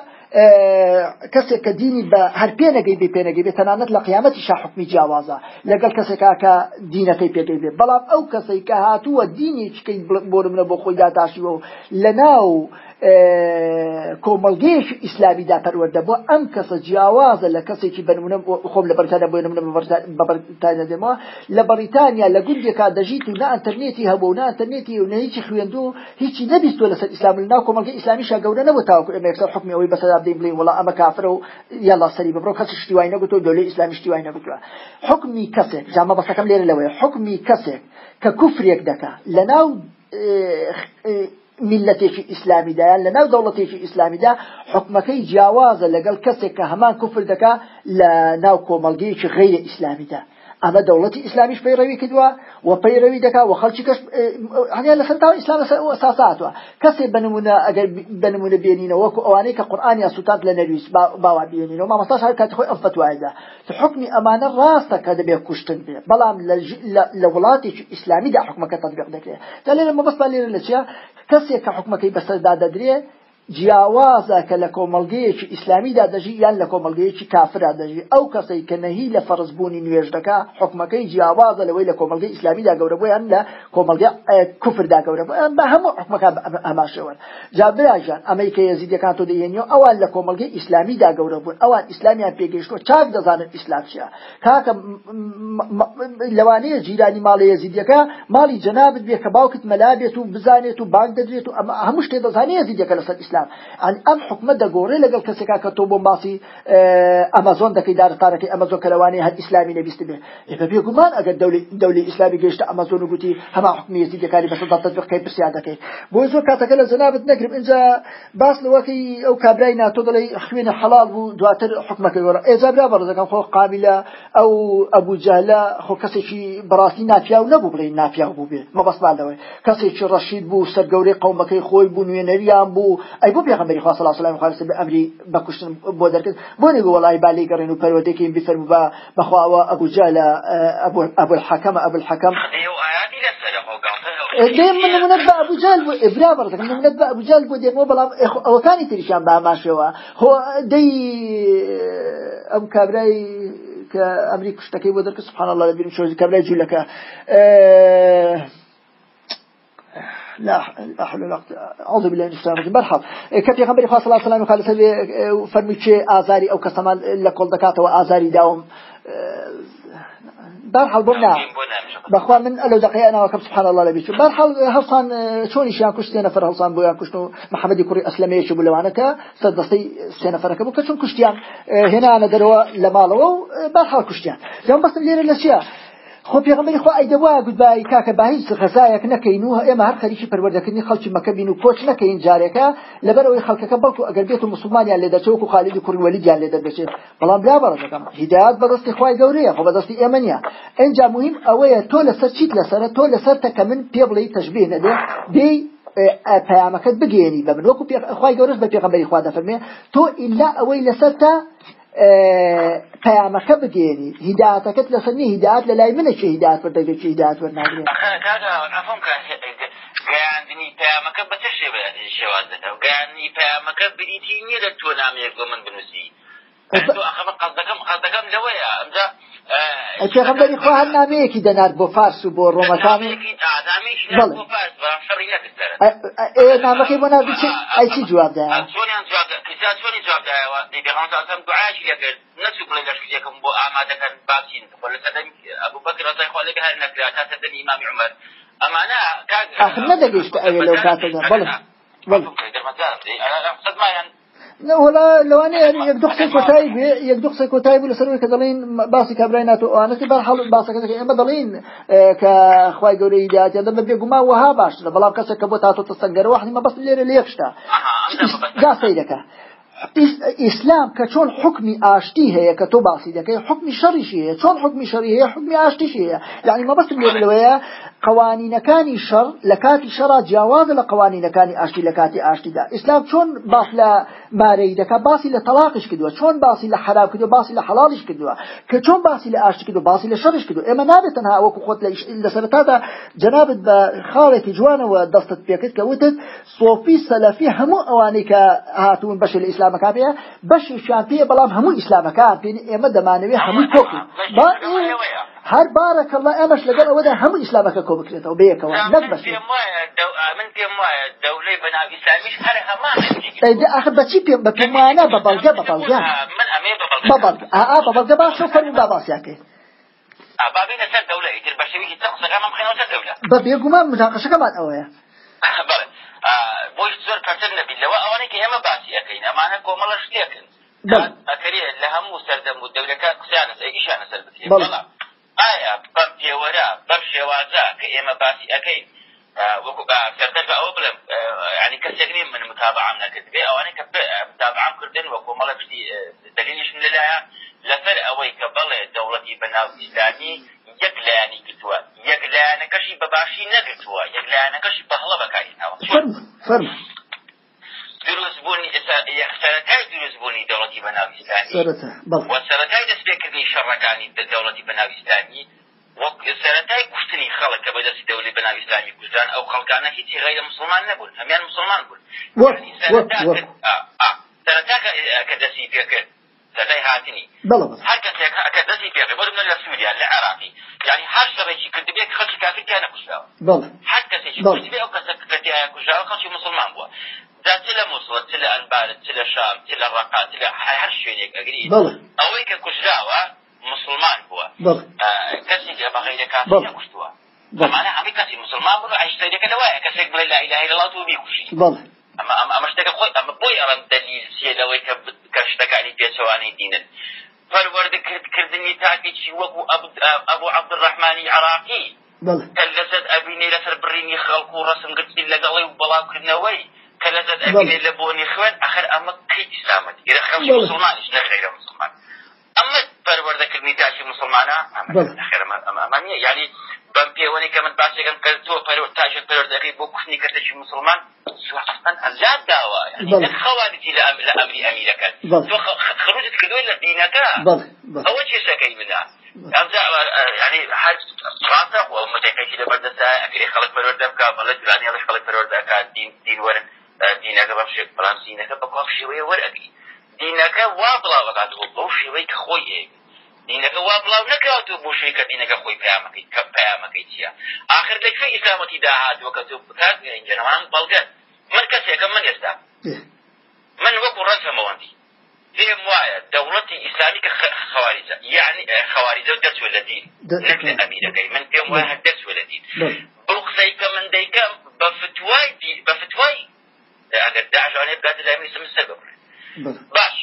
کەسێک کە دینی بە هەر پێنەگەی بێ پێنەگەی بێت تەنانەت لە قیامەتی شاحکمی جیاوازە. لەگەڵ کەسێکا کە دینەکەی پێگەی بێ. بەڵام ئەو کەسەی کە هاتووە دینی چکەی بۆ منە بۆ خۆی داداشیوە لە ناو کۆمەلگەیەکی ئیسلامیدا پەروەردە بۆ ئەم کەسە جیاوازە لە کەسێکی بنمونە خۆم لە بەرتانە بۆ بەبرتانە دێمەوە. لە بەریتانیا لە گوندێکا دەژیت و نا ئەتەرنێتی هەبوو نا ئەتەرنێتی و نەهیچی خوێندو هیچی نەبیستۆ لەسەر ئیسلام لە ناو کۆمەلگەی ئیسلامی شاگەورە نەبوو. تاوکو ئێمە یەکسەر حکمی ئەوەی بەسەدا بدەین بڵین وڵا ئەمە کافرە و یاڵا سەری ببڕۆ کەس شتی وای نەگوتۆ دۆلەی ئیسلامی شتی وای نەگوتوە حکمی کەسێک جامە بەسەکەم لێرە لەوەیە حکمی کەسێک کە کوفرێک دەکا لە ناو ملەتێکی ئیسلامیدایان لە ناو دەوڵەتێکی ئیسلامیدا حکومەکەی جیاوازە لەگەڵ کەسێک کە هەمان کوفر دەکا لە ناو کۆمەلگەیەکی غیرە ئیسلامیدا ئەمە دەوڵەتی ئیسلامیش پەیڕەوی کردووە و پەیڕەوی دەکا و خەڵکی کەس هەنیان لە سەرتاوە ئیسلام ئەساساتوە کەسێ بنمونە ئەگەر بنمونە بێنینەوە وەکو ئەوانەی کە قورآانی سووتات لە نەویست باوا بێنینەوە مامەستاش هەر کاتی خۆی ئەم فتوایدا حکمی ئەمانە ڕاستە کە دەبێت کوشتن بێ بەڵام لە وڵاتێکی ئیسلامیدا حکومەکە تطبیق دەکرێت تا لێرە مەبەست لێرە لە چیە کەسێک کە حکومەکەی بەسەردا دەدرێت جیاوازە کە لە کۆمەلگەیەکی ئیسلامیدا دەژی یان لە کۆمەلگەیەکی کافرا دەژی. ئەو کەسەی کە نەهی لە فەرزبوونی نوێژ دەکا حکومەکەی جیاوازە لەوەی لە کۆمەلگەی ئیسلامیدا گەورە بۆیان لە کۆمەلگە کوفردا گەورە بە هەموو حکومەکە ئەماشەوە جابراژان ئەمریکا یزیدەکان تۆ دەهێنیەوە ئەوان لە کۆمەلگەی ئیسلامیدا گەورە بوون ئەوان ئیسلامیان پێگەیشتوە چاک دەزانن ئیسلام چیە. کاکە لەوانەیە جیرانی ماڵی یزیدەکە ماڵی جەنابت بێ کە باوکت مەلا بێت و بزانێت و بانک دەدرێت و هەموو شتێ دەزانێت یزیدەکە لەسەر ئیسلام. ئیسلام ئەم حکومە دەگۆڕێ لەگەڵ کەسێکا کە تۆ بۆ باسی ئەمەزۆن دەکەی دارستانەکەی ئەمەزۆن کەلەوانی هەر ئیسلامی نەبیست بێ. ئێمە بێگومان ئەگەر دەولی ئیسلامی گەشتە ئەمەزۆن و گوتی هەما حکمی زیدەکاری بەسەدا تەطبیقی پرسیار دەکەی. بۆ زۆر کاتەکە لە زەنابەت نەگرم اینجا باس لەوەکەی ئەو کابرای ناتۆ دەڵی خوێنە حەڵال بوو دواتر حکومەکەی وەرە ئێزابرا بەڕزەکەم خۆ قابلە ئەو ئەبوو جەهلە خۆ کەسێکی بەڕاستی ناپیاو نەبوو بڵێ ناپیاو بوو بێ. مەبەستمالەوەی کەسێکی ڕەشید بوو سەرگەورەی قومەکەی خۆی بوو نوێنەریان بوو ئەی بۆ پێغەمبەری خوا صلی الله علیه و خالص به امری بکشتن بۆ دەرکرد بۆ نێگو وڵی بالی گەڕێن و پەروەردەکەی بفەرمو بە بەخواوە ئەبوو جال ابو ابو الحكم ابو الحكم دێم من منەت بە ئەبوو جال بۆ ئبرا بەڕەکەم منەت بە ئەبوو جال بۆ دێمەوە بەڵام ئەوەکانی تریشان بە ئاماشەوە هۆ دەی ئەم کابرای کە ئەمری کوشتەکەی بۆ دەرکە سبحان الله لەبیرم شۆزی کابرای جوولەکە لا حول ولا اعوذ بالله من الشيطان الرجيم. برحب كبي غمبري خاص الله سلام خالص فرمي شي ازاري او كسما لكل دكات وازاري داوم. برحل بنا بخوا من قالوا دقيقه انا وكم سبحان الله لبيش برحل حصان شلون شي كش سنه فر حصان بويا كشنو محمد كوري اسلمي شو بلوانك صدقي سنه فرك بو كشن كشتيان هنا انا دروا لمالو برحل كشتيان يوم بس ليره الاشياء خۆ پێغمبەری خۆ ئەیدەوا گوتبایی کاکە با هیچ غەزایەک نەکەین و ئێمە هەر خەریکی پەروەردەکردنی خەڵکی مەکە بین و کۆچ نەکەین جارێکە لەبەرەوەی خەڵکەکە بەڵکو ئەگەر بێت و مسلمانیان لێ دەچەوەکو خالیدی کوڕوەلیدیان لێ دەبێت بەڵام بلا دەکەم. هیدایات بەدەستی خوای گەورەیە. خۆ بەدەستی ئێمە نیە ئەنجا مهم ئەوەیە تۆ لەسەر چیت لەسەرە؟ تۆ لەسەر تەکە من پێ بڵێ تەشبێ نەدێ دێی پەیامەکەت بگێنی بە من. وەکو خی گەورەش بە پێغەمبەری خوا دەفەرمێ. تۆ ئیلا ئەوەی لەسەر تا پەیامەکە بگێری. هیداتەکەت لەسەر نی هیدات لە لای منە چه هیدات وەردەگەی هیدات وەرناگرێت گەیاندنی پەیامەکە بە چه شێواز دەکە؟ گەیاندنی پەیامەکە بریتی نییە لە تۆ نامەیەک بۆ من بنووسی. قەزەکەم قەزەکەم لەوەیە. ئەمجا چقدر خواهد نامه کی دنر بفرس و بر روما کامی دنر بفرس و فرقی نداره ای نامه کی بنا بچه ای چی جواب داد؟ اتونی جواب ده کسی اتونی جواب ده و نسو بلا لشو بو آماده کن باکین ابو بکر رضی الله عنه هر نکلا امام عمر اما انا كاز احمد گشت ای لو بله بله بەڵێ ولا لەوانەیە یەک دو قسەی کۆتایی بێ یەک دو قسەی کۆتایی بوو لەسەر کە دەڵین باسی کابرای ناتۆ ئەوانەتی بەرحەڵ باسەکەەکە ئێمە دەڵین کە خی گەورەی دااتیان دەمە بێگوما وها باشترە بەڵام کەسێک کە بۆ تاتۆ تەستەنگەرەوە حنیمە بەست لێرە لێکشتا دا سەیرەکە ئیسلام کە چۆن حکمی ئاشتی هەیە کە تۆ باسی دەکەی حکمی شەڕیشی هەیە چۆن حکمی شەڕی هەیە حکمی ئاشتیش هەیە یعنی مەبەستم لێ لەوەیە قوانینەکانی شەڕ لە کاتی شەڕا جیاوازە لە قوانینەکانی ئاشتی لە کاتی ئاشتیدا. ئیسلام چۆن باس لە مارەی دەکە باسی لە تەلاقش کردووە چۆن باسی لە حراب کردو باسی لە حەڵاڵیش کردووە کە چۆن باسی لە ئاشتی کردو باسی لە شەڕش کردو ئێمە نابێت تەنها وەکو خۆت لە سەرتادا جەنابەت بە خاڵێکی جوانەوە دەستت پێکرد کە وتت سۆفی سەلەفی هەموو ئەوانەی کە هاتوون بەش لە ئیسلامەکە پێ بەشیشان پێ بەڵام هەموو ئیسلامەکان پێ ئێمە دەمانەوێت هەموو کۆکی. هەر بارەکەڵە ئێمەش لەگەڵ ئەوەدا هەموو ئیسلامەکە کۆ بکرێتەوە بەیەکەوە. نەک بەش من پێم وایە دەولەی بەناو ئیسلامیش هەر هەمان ئەخ بەچی پێ بە پێمانە بە بەڵگە بە بەڵگە. من ئەمێ بە بەڵگە. ئا بە بەڵگە باشە فەرمی با باسیاکەی بابینە سەر دەولە ئیتر بەشێویکی قسەکەمان بخێنەوە سەر دەولە بە بێگومان مجاقەشەکەمان ئەوەیە. بەڵێ. بۆی زۆر پەرتر نەبی لەوە ئەوانەی کە ئێمە باسی ئەەکەین ئەمانە کۆمەڵە شتێکن ئەکرێ لە هەموو سەردەم و دەولەکە قسیانە ئیشانە سەر بەڵام. ئایا بەم پێوەرە بەم شێوازە کە ئێمە باسی ئەەکەین وەکو سەردەر بە ئەوە بڵم ینی کەسێک نیم من متابعام نەکرد. بێ ئەوانەی کە متابعام کردن وە کۆمەڵە پشتی دلیلیشم لەلایە لەسەر ئەوەی کە بڵێ دەوڵەتی بەناو ئیسلامی یەک لایانی کردووە یەک لایەنەکەشی بەباشی نەگرتووە یەک لایەنەکەشی بەهڵە بەکارێنەوە دروستبوونی سەرەتای دروستبوونی دەوڵەتی بەناو ئیسلامی و سەرەتای دەستپێکردنی شەڕەکانی دەوڵەتی بەناو ئیسلامی وەک سەرەتای کوشتنی خەڵک کە بەدەستی دەولی بەناو ئیسلامی کوردان ئەو خەڵکانە هیچی غیرە مسلمان نەبوون هەمیان مسلمان بوون سەرەتا کە دەستی پێکرد سەدای هاتنی هەر کەسێک کە دەستی پێکرد بۆ لە سووریا لە عراقی. یعنی هەر شەڕێکی کردبێت خەڵکی کافر تیانە کوشتاوە هەر کەسێکی کوشتبێ ئەو کەسە کردیایە کوژاوە خەڵکی مسلمان بووە دا چ لە مووسڵ چ لە ئەنبارت چ لە شام چ لە ڕقات لە هەر شوێنێک ئەگری. ئەوەی کە کوژراوە مسلمان بووە. کەسی بەغیرە کافر نەکوشتووە. زمانە هەمی کەسی مسلمان بوو عیشتەکە لەوایە کەسێک بڵێ لا إله إلا الله تو بیکوشی. ئەمە ئەمە شتەکە خۆی ئەمە بۆی ئەڕەن دەلیل سێ لەوەی کە شتەکانی پێچەوانی دینن. پەروەردەکردنی تاکێکی وەکو ئەبوو عەبدڕەحمانی عراقی کە لەسەر ئەبینێ لەسەر بڕینی خەڵکو و ڕسمگرتی لەگەڵی و بەڵاوکردنەوەی کە لەسەر ئەبینێ لە بۆنی خوێن ئەخر ئەمە کەی ئیسلامەت ئێرە خەڵکی مسلمانیش نەغیرە مسلمان؟ ئەمە پەروەردەکردنی تاکی مسلمانە ئەمانە یعنی بەم پێوەنی کە من باسێکم کرد تۆ پەرۆ تاژ پەروەردەکەی بۆ کوشتنی کەسێکی مسلمان أصلا ئەزاد داوە خەوانیتی لە لە ئەمری ئەمیرەکەن تۆ خروجت کردوی لە دینەکە ئەوە چێشەکەی منە يعني هر راسه ومتكيش لبردسا أكري خلق پرورده بكا بلد على خلق پرورده كا دين دين ورن دينك بمشي بلام دينك بقاف شوية ورقي دينك وابلا وقعد بو شوية خويه دینەکە وا بڵاو نەکاتو بۆ شوی کە دینەکە خۆی پامەکەی کە پامەکەی چییە؟ آخر لەکوێ ئیسلامەتی داهاتوە کە تۆ بکات جەنەوان بەڵگەن من کەسێکە من ئێستا. من وەکو پێم وایە دەوڵەتی ئیسلامی کە خەواریزە. یعنی خەواریزە دەچوە لە دین. نەک لە ئەمیرەکەی. من وایە دەچوە لە دین. بڵ قسەی کە من دەیکەم بە فتوای بە داژانێ بگاتە لە ئەمیری سمسە بکڕێ باش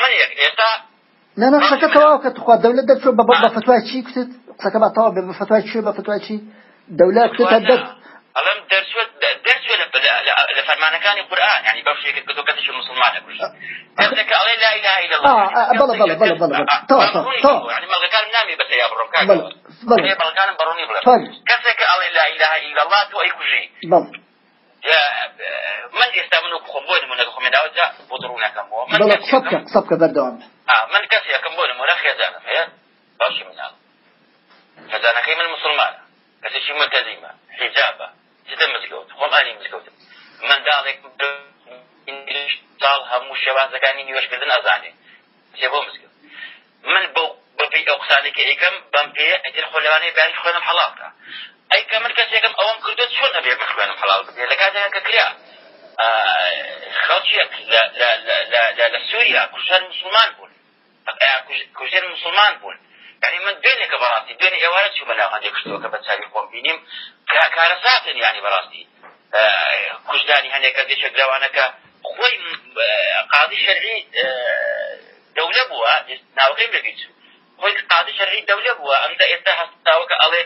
من یەک ئێستا نه نه قسەکە تەواو کە تخوا دەولەت دەچۆ بە بە فتوای چی کوتت قسەکە بە تەواو بێ بە فتوای چی بە فتوای چی دەولەت کوتە دەست ئەڵم دەرسوت دەرسوە لە فەرمانەکانی قورئان يعني بەشێک کە تۆ کەسێکی مسلمانە کوشت کەسێک ئەڵێ لا إله إلا الله. بەڵە بەڵە بەڵە بەڵە تەواو تەواو يعني مەڵگەکانم نامی بەسە یا بڕۆم کاکە بەڵگانم بەڕوونی بڵێ کەسێک ئەڵێ لا إله إلا الله تۆ ئەی کوژی من ئێستا من خۆم بۆ نمونە خۆمێداوە بۆ دڕوونەکەم بەڵە قسەبکە قسەبکە بەردەوام من کەسێکم بۆ نمونە خێزانم هەیە باشی مناڵ خێزانەکەی من مسلمانە کەسێکی ملتەزیمە حیجابە جدە مزگەوت خۆم ئانی مزگەوتم منداڵێک ساڵ هەموو شێوازەکانی نیوەشکردن ئەزانێ چێ بۆ مزگەوت من بۆ بەپی ئەو قسانێکی ئەیکەم بەم پێ ئەجر خۆ لەوانەیە بیانی خوێنم حەڵاڵکە ئەی کە من کەسێکم ئەوم کردو چۆن نەبێ بخوێنم حەڵاڵ بێ لە کاتێک کە کرا خەڵکیەک لە سووریا کوشتن مسلمان بوون کوژێن مسلمان بوون یعنی من دوێنێکە بەڕاستی دوێنێ ئێوارە چوو بەلاغاندێک کشتەوە کە بەچوی خۆم بینیم کارەساتن ینی بەڕاستی کوژدانی هەنێکە دێشێک لەوانەکە خۆی قاضي شرعي دولة بوا ناوكيم لبيتشو خۆی قادی شەرعی دەولە بووە ئەمدا ئێستا هەستاوەکە ئەڵێ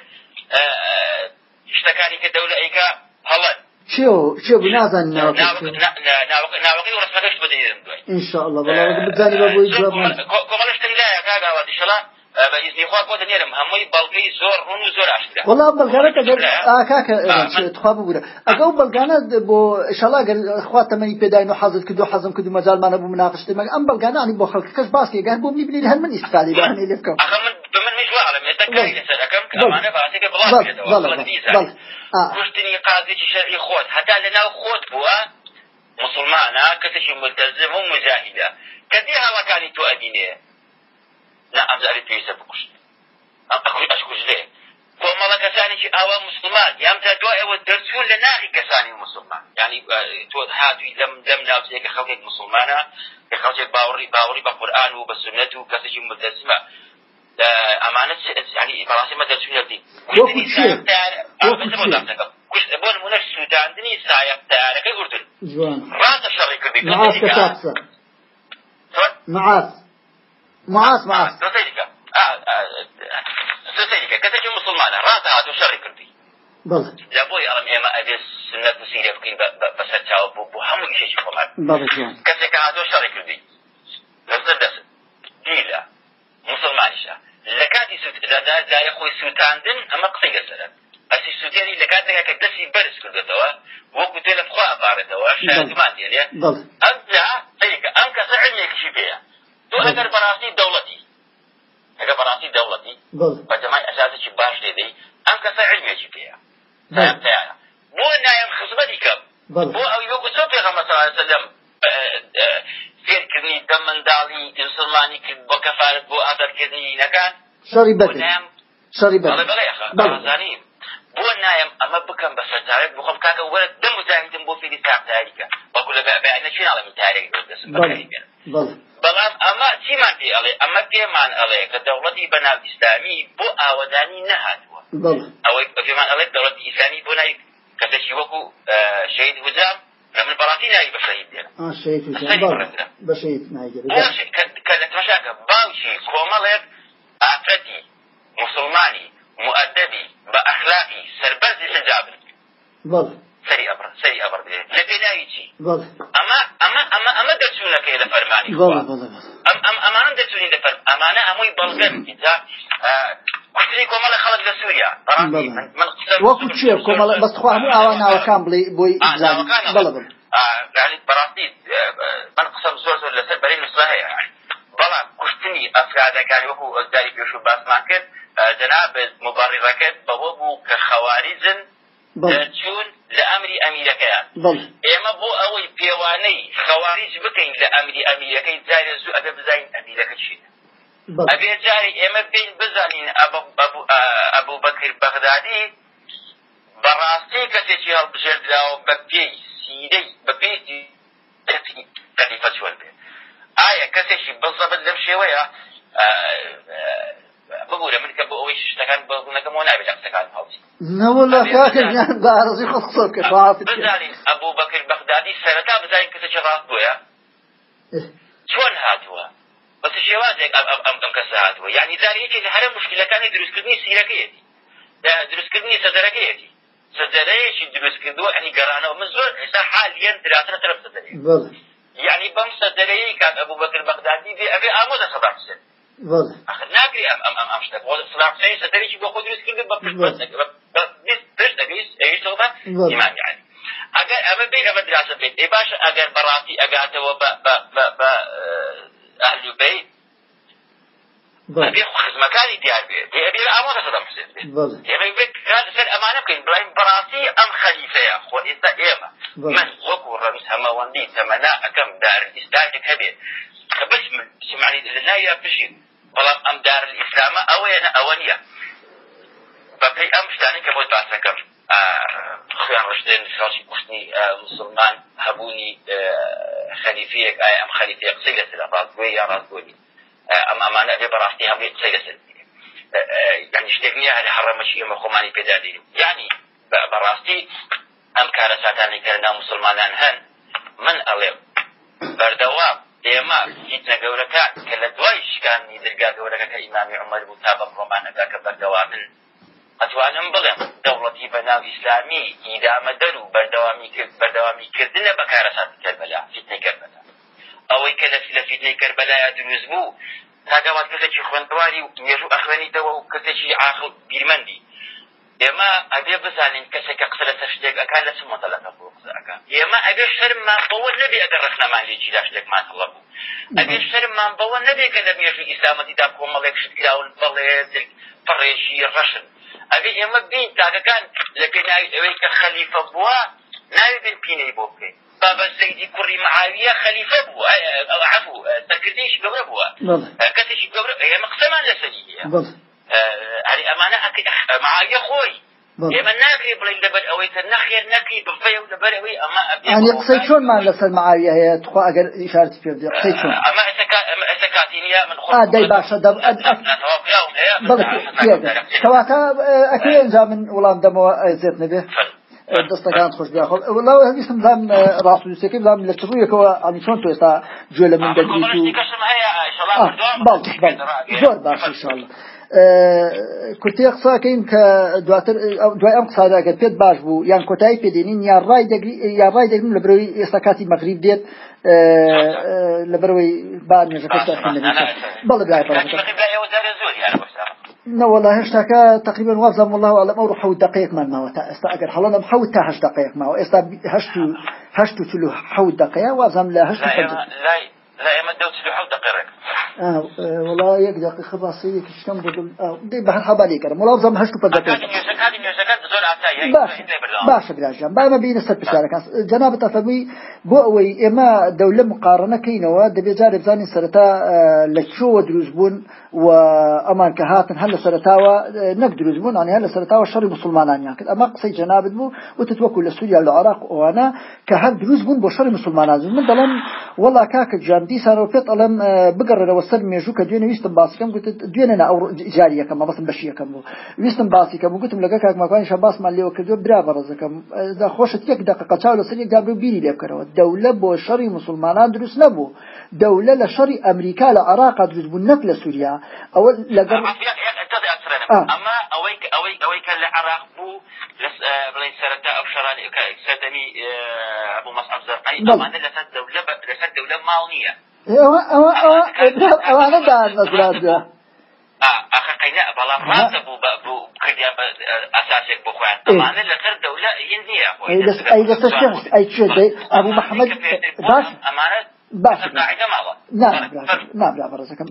شتەکانی کە دەولە ئەیکا هەڵەن ناوەکەی ڕسمەکەشت بدەیدن دوای ئینشاءالله بەڵام بزانی بە بۆی جواب کۆمەڵشتم لایە کاگاوە دیشەڵا بەئیزنی خوا بۆ دەنێرم هەمووی بەڵگەی زۆر ڕون و زۆر ئاشکرا وڵا بەڵگانە کە ئاکاکە تخوا ببوورە ئەگە و بەڵگانە بۆ شەڵا گەر خوا تەمەنی پێداین و حەزت کردو حەزم کردو مەجالمانە بوو مناقشتە مەگ ئەم بەڵگانانی بۆ خەڵک کەس باسی گەر بۆ میبنین هەر من ئیسفادی لەهانەی لێ بکەم من مش واعلم يتكاي لسركم كمانة بعثك بلاك كشتني قاضي شرعي خوت حتى لنا خوت بوا تؤدينه لا ئەمزاری پێویستە بکوشت ئەشکوش لێ کۆمەڵە کەسانێکی ئاوا مسلمان. یام تا دو ئێوە دەرچوون لە ناخی کەسانی مسلمان ینی تۆ هاتووی لەم لەم ناوچەیە خەڵکێک مسلمانە کە خەڵکێک باوەڕی باوەڕی بە قورآن و بە سنەت و کەسێکی مدەسمە ئەمانە ینی بەڕاستی مە دەرچوونەتی بۆ نمونە سووداندنی سایق تارەکەی ئوردن ڕاستە شەڕی کردی معاس معاص معاص سيدك سيدك كذا مسلمان راس هاتو شري كردي. بله لابوي أرم إما أبي سنة مسيرة بكين بس تجاوب بو هم شيء شكومان بله جوان كذا كهاتو شري كردي. نصر دس. ديلا مسلمان شا. لكاتي سوت لا دا دا يخوي سوتاندن أما قصي قصرا أسي سوتيني لكاتي كدسي برس كردتوا. وكو تلف خوا بارتوا شاهد ما ديالي بله أنت سيدك أنك تو ئەگەر بەڕاستی دەوڵەتی ئەگە بەڕاستی دەوڵەتی بە جەمای ئەساسێکی باش لێدەی ئەم کەسە علمێکی پێەیە بۆ نایم خزمەتی کەم بۆ ئەو یۆگو چۆ پێغەمە سەلەم فێرکردنی دە منداڵی ئینسڵمانی کرد بۆ کەفارەت بۆ ئازارکردنی نەکان شەڕی بەکرد شەڕی بەڵێ بۆ نایم ئەمە بکەم بە سەرجارێت بخۆم کاکە وەرە دەم مجاهدم بۆ فێری کارتاریکە بەکو لە بەیانە چیناڵەمی تارێک دەست بەڵام ئەمە چیمان پێ ئەڵێ ئەمە پێمان ئەڵێ کە دەوڵەتی بەناو ئیسلامی بۆ ئاوەدانی نەهاتووە ئەوەی پێمان ئەڵێ دەوڵەتی ئیسلامی بۆ ناوی کەسێکی وەکو شهید هوجام من بەڕاستی ناوی بە شهید دێن بە شهید ناگەێت کە باوکی کۆمەڵێک ئافرەتی مسلمانی مؤدبی بە ئەخلاقی سەربەرزی حجابن سەری ئەبر سەری ئەبر بێ لە پێناوی چی ئەمە ئەمە ئەمە ئەمە دەچوونەکەی لە فەرمانی ئەم ئەم ئەمانە دەچوونی لە فەر ئەمانە هەمووی بەڵگەن ئیجا کوشتنی کۆمەڵە خەڵک لە سووریا وەکو چیە کۆمەڵە بەستخوا هەموو ئاوا ناوەکان بڵێ بۆی بەڵە يعني بەڕاستی من قسەم زۆر زۆر لەسەر بەری نووسە هەیە بەڵام کوشتنی ئەفرادەکان وەکو ئەزداری پێش و باسمان کرد جناب مبارڕەکەت بەوە بوو کە خەواریزن چون لە ئەمری ئەمیرەکەیان ئێمە بۆ ئەوەی پێوانەی خەواریج بکەین لە ئەمری ئەمیرەکەی جارێ زوو ئەدە بزانین ئەمیرەکە چیە ئەبێ جاری ئێمە پێین بزانین ئەبوو بەکر بەغدادی بەڕاستی کەسێکی هەڵبژێردراوە بە پێی سیرەی بە پێی تەلیفە چۆن بێ ئایا کەسێکی بەزەبت لەم شێوەیە؟ ببوورە من کە بۆ ئەوەی شتەکان بەڵنەکەمەوە نابێت قسەکان هەڵی نەوەلا کاکەیان بارزی خۆ قسە کە بزانین ئەبوو بەکرد بەغدادی سەرەتا بزانین کەسێکی ڕاست بووە چۆن هاتووە بەس شێوازێک ئەم کەسە هاتووە یعنی زانیەکی لە هەرە مشکلەکانی دروستکردنی سیرەکەیەتی دروستکردنی سەدەرەکەیەتی سەدەرەیەکی دروستکردووە ئەنی گەڕانەوە من زۆر ئێستا حالیان دراسە تەرەف سەدەرەیە یعنی بەم سەدەرەیەی کات ئەبوو بەکرد بەغدادی بێ ئەبێ ئامۆدە سەدا حسێن ناگری ئەم ئەم ئەم شتە سلاح حسین سەدەرێکی بۆ خۆ دروست کرد بە پشت دەگەیست ئەویستەوە ئیمان یعنی. ئەگەر ئەمە بین ئەمە دراسە بێت ئێ باشە ئەگەر بەڕاستی ئەگاتەوە بە ئەهل بیت ئەبێ خزمەکانی دیار بێت. ئەبێ ئامۆدە سەدەم حسێن بێت. ئێمە بێت کات سەر ئەمانە بکەین. بڵین بەڕاستی ئەم خەلیفەیە خۆ ئێستا ئێمە. من وەکو ڕەمیس هەمەوەندی تەمەنا ئەەکەم دار ئیسلاجێک هەبێت کە بەس من سمعني لە ناویە بژین بەڵام ئەم دار ئیسلامە ئەوەیە ئەوە نییە بەپەی ئەم شتانی کە بۆ باسەکەم خوێن ڕشتێن خەڵکی کوشتنی مسلمان هەبوونی خەلیفەیەک ئایا ئەم خەلیفەیە قسەی لەسەر ڕاستگوۆی یا ڕاستگۆنی ئەم ئەمانە بێ بەڕاستی هەمووی قسەی لەسەر یعنی شتێک نییە هەر حڕەمەشی ئێمە خۆمانی پێدادین یعنی بەڕاستی ئەم کارە ساتانی کە مسلمانان هەن من ئەڵێم بەردەوام ئێمە فیتنە گەورەکان کە لە دوای شکانی دەرگا گەورەکە کە ئیمامی عمر بوو تا بەم ڕۆمانەکە کە بەردەوا من ئەتوانم بڵێم دەوڵەتی بەناو ئیسلامی ئیدامە دەر و بەردەوامی کرد بەردەوامی کردنە بەکارەسات کەربەلا فیتنەی کەربەلا. ئەوەی کە لە فیتنەی کەربەلایە دروست بوو تاگەوات کردێکی خوێندواری و مێژوو ئەخوێنیتەوە و کردێکی عاقل بیرمەندی. ئێمە ئەبێ بزانین کەسێکە قسە لە سەر ئەکان لە چ مۆتەلەکە بۆ قسەکە ئێمە ئەبێ شەرممان بەوە نەبێ ئەگەر ڕخنەمان لێ جیلا شتێکمان هەڵە بوو ئەبێ شەرممان بەوە نەبێ کە لە مێژوو ئیسلامەتیدا کۆمەڵێک شتکراون بەڵێ پڕێژی ڕەشن ئەبێ ئێمە بین تاگەکان لە پێناوی ئەوەی کە خەلیفە بووە ناوی بن پینەی بۆ بکەین بابا سيدي كوري معاوية خليفة بوا عفو تكرديش قبر بوا كتش قبر هي مقسمة لسجية. يعني أمانة معاوية خوي. ئێمە ناکری بڵین لەبەر ئەوەی تە نەخێر نەکەی بفە و لەبەر ئەوەی ئەمە ئەنی قسەی چۆنمان لەسەر معاویە هەیە تخوا ئەگەر ئیشارتی پێ بدە قسەی چۆن ئەمە ئەسە کاتینیا من خۆ دەی باشە کەواتە ئەکەی ئەنجام من وڵام دەمەوە زێت نەبێ دەستەکان خۆش بیا. وڵاو هەویستم لام ڕاستوسەکەی لام لە چڕوویەکەوە ئەنی چۆن تۆ ئێستا گوێ لە من دەگریت و زۆر باش انشاءالله. کورتی قساکەین کە دواتر دوای ئەم قساداگەر پێت باش بوو. یان کۆتایی پێدێنین یا ڕای یا ڕای دەگرن لە برەوەی ئێستا کاتی مەغریب دێت لە برەوەی با نێژەکە بەڵە برای نەوەڵا هێشتاکە تقریبا وازم والله ئەلم ئەو حەوت دقەیەکمان ماوە تا ئێستا. ئەگەر هەڵەنم حەوت تا هەشت دقەیەک ماوە. ئێستا هەشت و هەشت و چلو حەوت دقەیە وازم لە هەشت لا ئێمە دەوت حەوت دقەیەک والله یەک دقیقه باسەیەکی شتم بۆ دەی بە هەر حەبالی کەرم وڵام هەشت و پەنج باشە براژیان بامە بینە سەر پرسیارەکان جەنابەتە فەرمووی بۆ ئەوەی ئێمە دەولە مقارنەکەینەوە دەبێت جارێ بزانین سەرەتا لە چۆوە دروست بوون و ئەمان کە هاتن هەر لە سەرتاوە نەک دروست بوون ئەنی هەر لە سەرتاوە شەڕی مسلمانانیان کرد. ئەمە قسەی جەنابەت بوو وتت وەکو لە سووریا لە عراق ئەوانە کە هەر دروست بوون بۆ شەڕی مسلمانان من دەڵم وەڵا کاکە جان دیسانەوە پێت ئەڵم بگەڕێەوە سەر مێژوو کە دوێنە ویستم باسیکەم گوت دوێنە ئەو جاریەکەم مە بەسم بەشیەکەم بوو. ویستم باسیکەم گوتم لەگە کاکمەکانی شە باسمان لێوە کردو برا بەڕزەکەم. خۆشت یەک دقیقە چاو لە سەر یەکدا بیری لێ بکەرەوە. دەولە بۆ شەڕی مسلمانان دروست نەبوو. دەولە لە شەڕی ئەمریکا لە عراقا دروست بوو نەک لە سووریا ئەوە لەگەڵ ئەمە ئەوەی ئەوەی ئەوەی کە لە عراق بوو بڵین سەرەتا ئەو شەڕانی سەردەمی ئەبوو مەسعب زەرقەی ئەمانە لەسەر دەولە لەسەر دەولە ماڵ نییە ئەوانە دان مەزرادە ئاخەقەینە بەڵام ڕاستە بوو بوو کردیان ئاساسێک بۆ خۆیان ئەمانە لەسەر دەولە هین نییە ئەی دەستە ئەی چێ ئەبوو محەممەد باش ئەمانە باش. نابرا بەڕزەکەم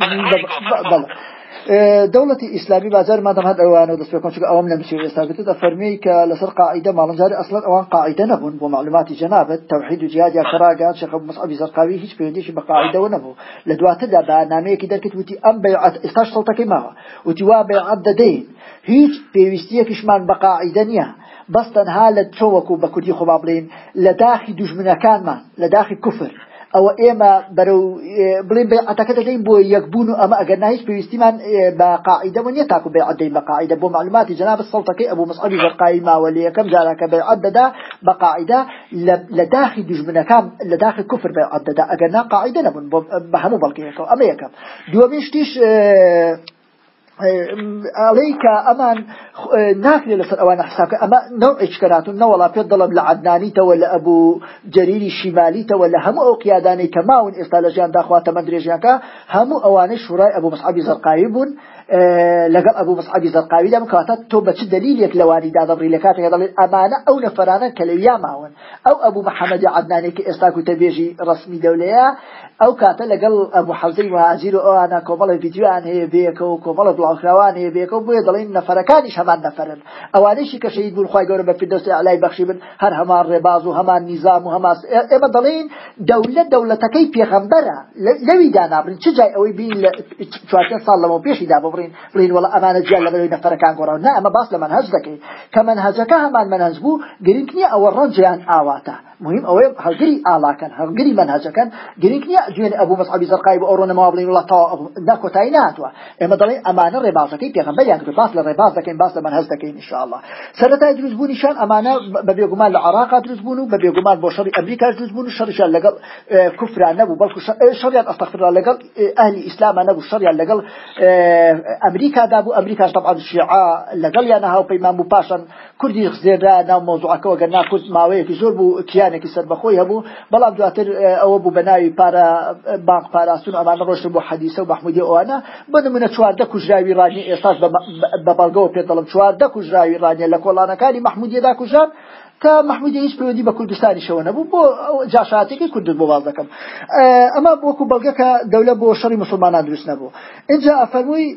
دولة إسلامي بازار ما دام هذا أوان ودس بيكون شو أوام لمسي ويستابت ده فرمي كلسر قاعدة ما لنجاري أصلا أوان قاعدة نبون بمعلومات جنابة توحيد وجهاد يا كراجات شيخ مصعب زرقاوي هيش بينديش بقاعدة ونبو. لدوات ده برنامج كده كتبتي أم بيعت إستاش صوتك ما وتوا بيعت دين. هيش بيوستيك من بقاعدة نيا. بس تنها لتشوكو بكودي خبابلين. لداخل دجمنا كان ما لداخل كفر. ئەوە ئێمە بەرەو بڵێن بێعەتەکە دەدەین بۆ یەکبوون و ئەمە ئەگەر ناهیچ پێویستیمان بە قاعدە نیە تاکو بێعەدەین بە قاعدە بۆ معلوماتی جناب سەڵتەکەی ئەبوو مسعبی زەرقایی ماوە لە یەکەم جارەکە بێعەت دەدا بە قاعدە لە داخی دژمنەکان لە داخی کوفر بێعەت دەدا ئەگەر نا قاعدە نەبوون بە هەموو بەڵکەیەکەوە ئەمە یەکەم. دووەمیشتیش ئەڵەی کە ئەمان ناکرێت لەسەر ئەوانە حساکە ئەمە نەوعیچکەراتون نەوەڵا پێ دەڵم لە عدنانیتەوە لە ئەبوو جەریری شیمالیتەوە لە هەموو ئەو قیادانەی کە ماون ئێستا لە ژیان داخواتەمە درێژیانکە هەموو ئەوانەی شوڕای ئەبوو مەسعبی زەرقاوی بوون لەگەڵ ئەبوو مەسعبی زەرقاوی دەم کاتە تۆ بە چ دلیلێک لەوانی دادەڕی لە کاتێک دەڵێت ئەمانە ئەو نەفرانە کە لەویا ماون ئەو ئەبوو محەممەدی عدنانێکی ئێستا و تەبێژی ڕسمی دەولەیە ئەو کاتە لەگەڵ ئەبوو حەوزەی مهاجیر و ئەوانە کۆمەڵی ڤیددیویان هەیە بێکە و کۆمەڵە بڵاوکراوان هەیە بێکە و بۆیە دەڵێن نەفەرەکانیش هەمان نەفرن ئەوانەیشی کە شەید بوون خی گەورە بە پێدەستی علای بەخشی بن هەر هەمان ڕێباز و هەمان نیزام و هەماس ئێمە دەڵێن دەولەت دەولەتەکەی پێغەمبەرە لەوی دانابرن چ جای ئەوەی بین لە چوارتە ساڵ لەمە پێشی دا بڕین بڵین وڵە ئەمانە جیان لە بەرەوەی نەفەرەکان گۆڕاو نه ئەمە باس لە منهج دەکەی کە منهجەکە هەمان منهج بوو گرنگ نییە ئەوە ڕەنجیان ئاواتە مهم ئەوەی هەڵگری ئاڵاکەن هەڵگری منهجەکەن گرنگ نییە دوێن ئەبوو مەسعبی زەرقای بە ئەوڕۆنەمەوە بڵین وڵات تەوا ناکۆتایی ناتوە ئێمە دەڵێن ئەمانە ڕێبازەکەی پێغەمبەریان کرد باس لە ڕێباز دەکەین باس لە منهەز دەکەین ئینشاءالله سەرەتای دروست بوونیشان ئەمانە بە بێگومان لە عراقا دروست بوون و بە بێگومان بۆ شەڕی ئەمریکا دروست بوون و شەڕیشان لەگەڵ کوفران نەبوو بەڵکو شەڕیان ئەستەغفر لەگەڵ ئەهلی ئیسلاما نەبوو شەڕیان ئەمریکادا بوو ئەمریکاش طبعا شیعا لەگەڵ یان هاوپەیمان بوو پاشان کوردی خزێرا ناو مۆزوعەکەەوە گەر ناکوت ماوەیەکی زۆر بوو کیانێکی سەربەخۆی هەبوو. بەڵام دواتر ئەوە بوو بە ناوی پارە بانک پاراستون ئەمانە ڕۆشت بۆ حەدیسە و مححمودی ئەوانە. بە نمونە چواردە کوژراوی ڕانی ئێستاش بە بەڵگەوە پێ دەڵم چواردە کوژراوی ڕانیە لە کۆڵانەکانی مححمودیەدا کوژان کە مححمودی هیچ پەیوەندی بە کوردستانی شەوە نەبوو. بۆ جاشاتێکی کورد بۆ باز دەکەم. ئەمە بۆکو بەڵگەکە دەولە بۆ شەڕی مسلمانان دروست نەبوو. اینجا ئەفەرمووی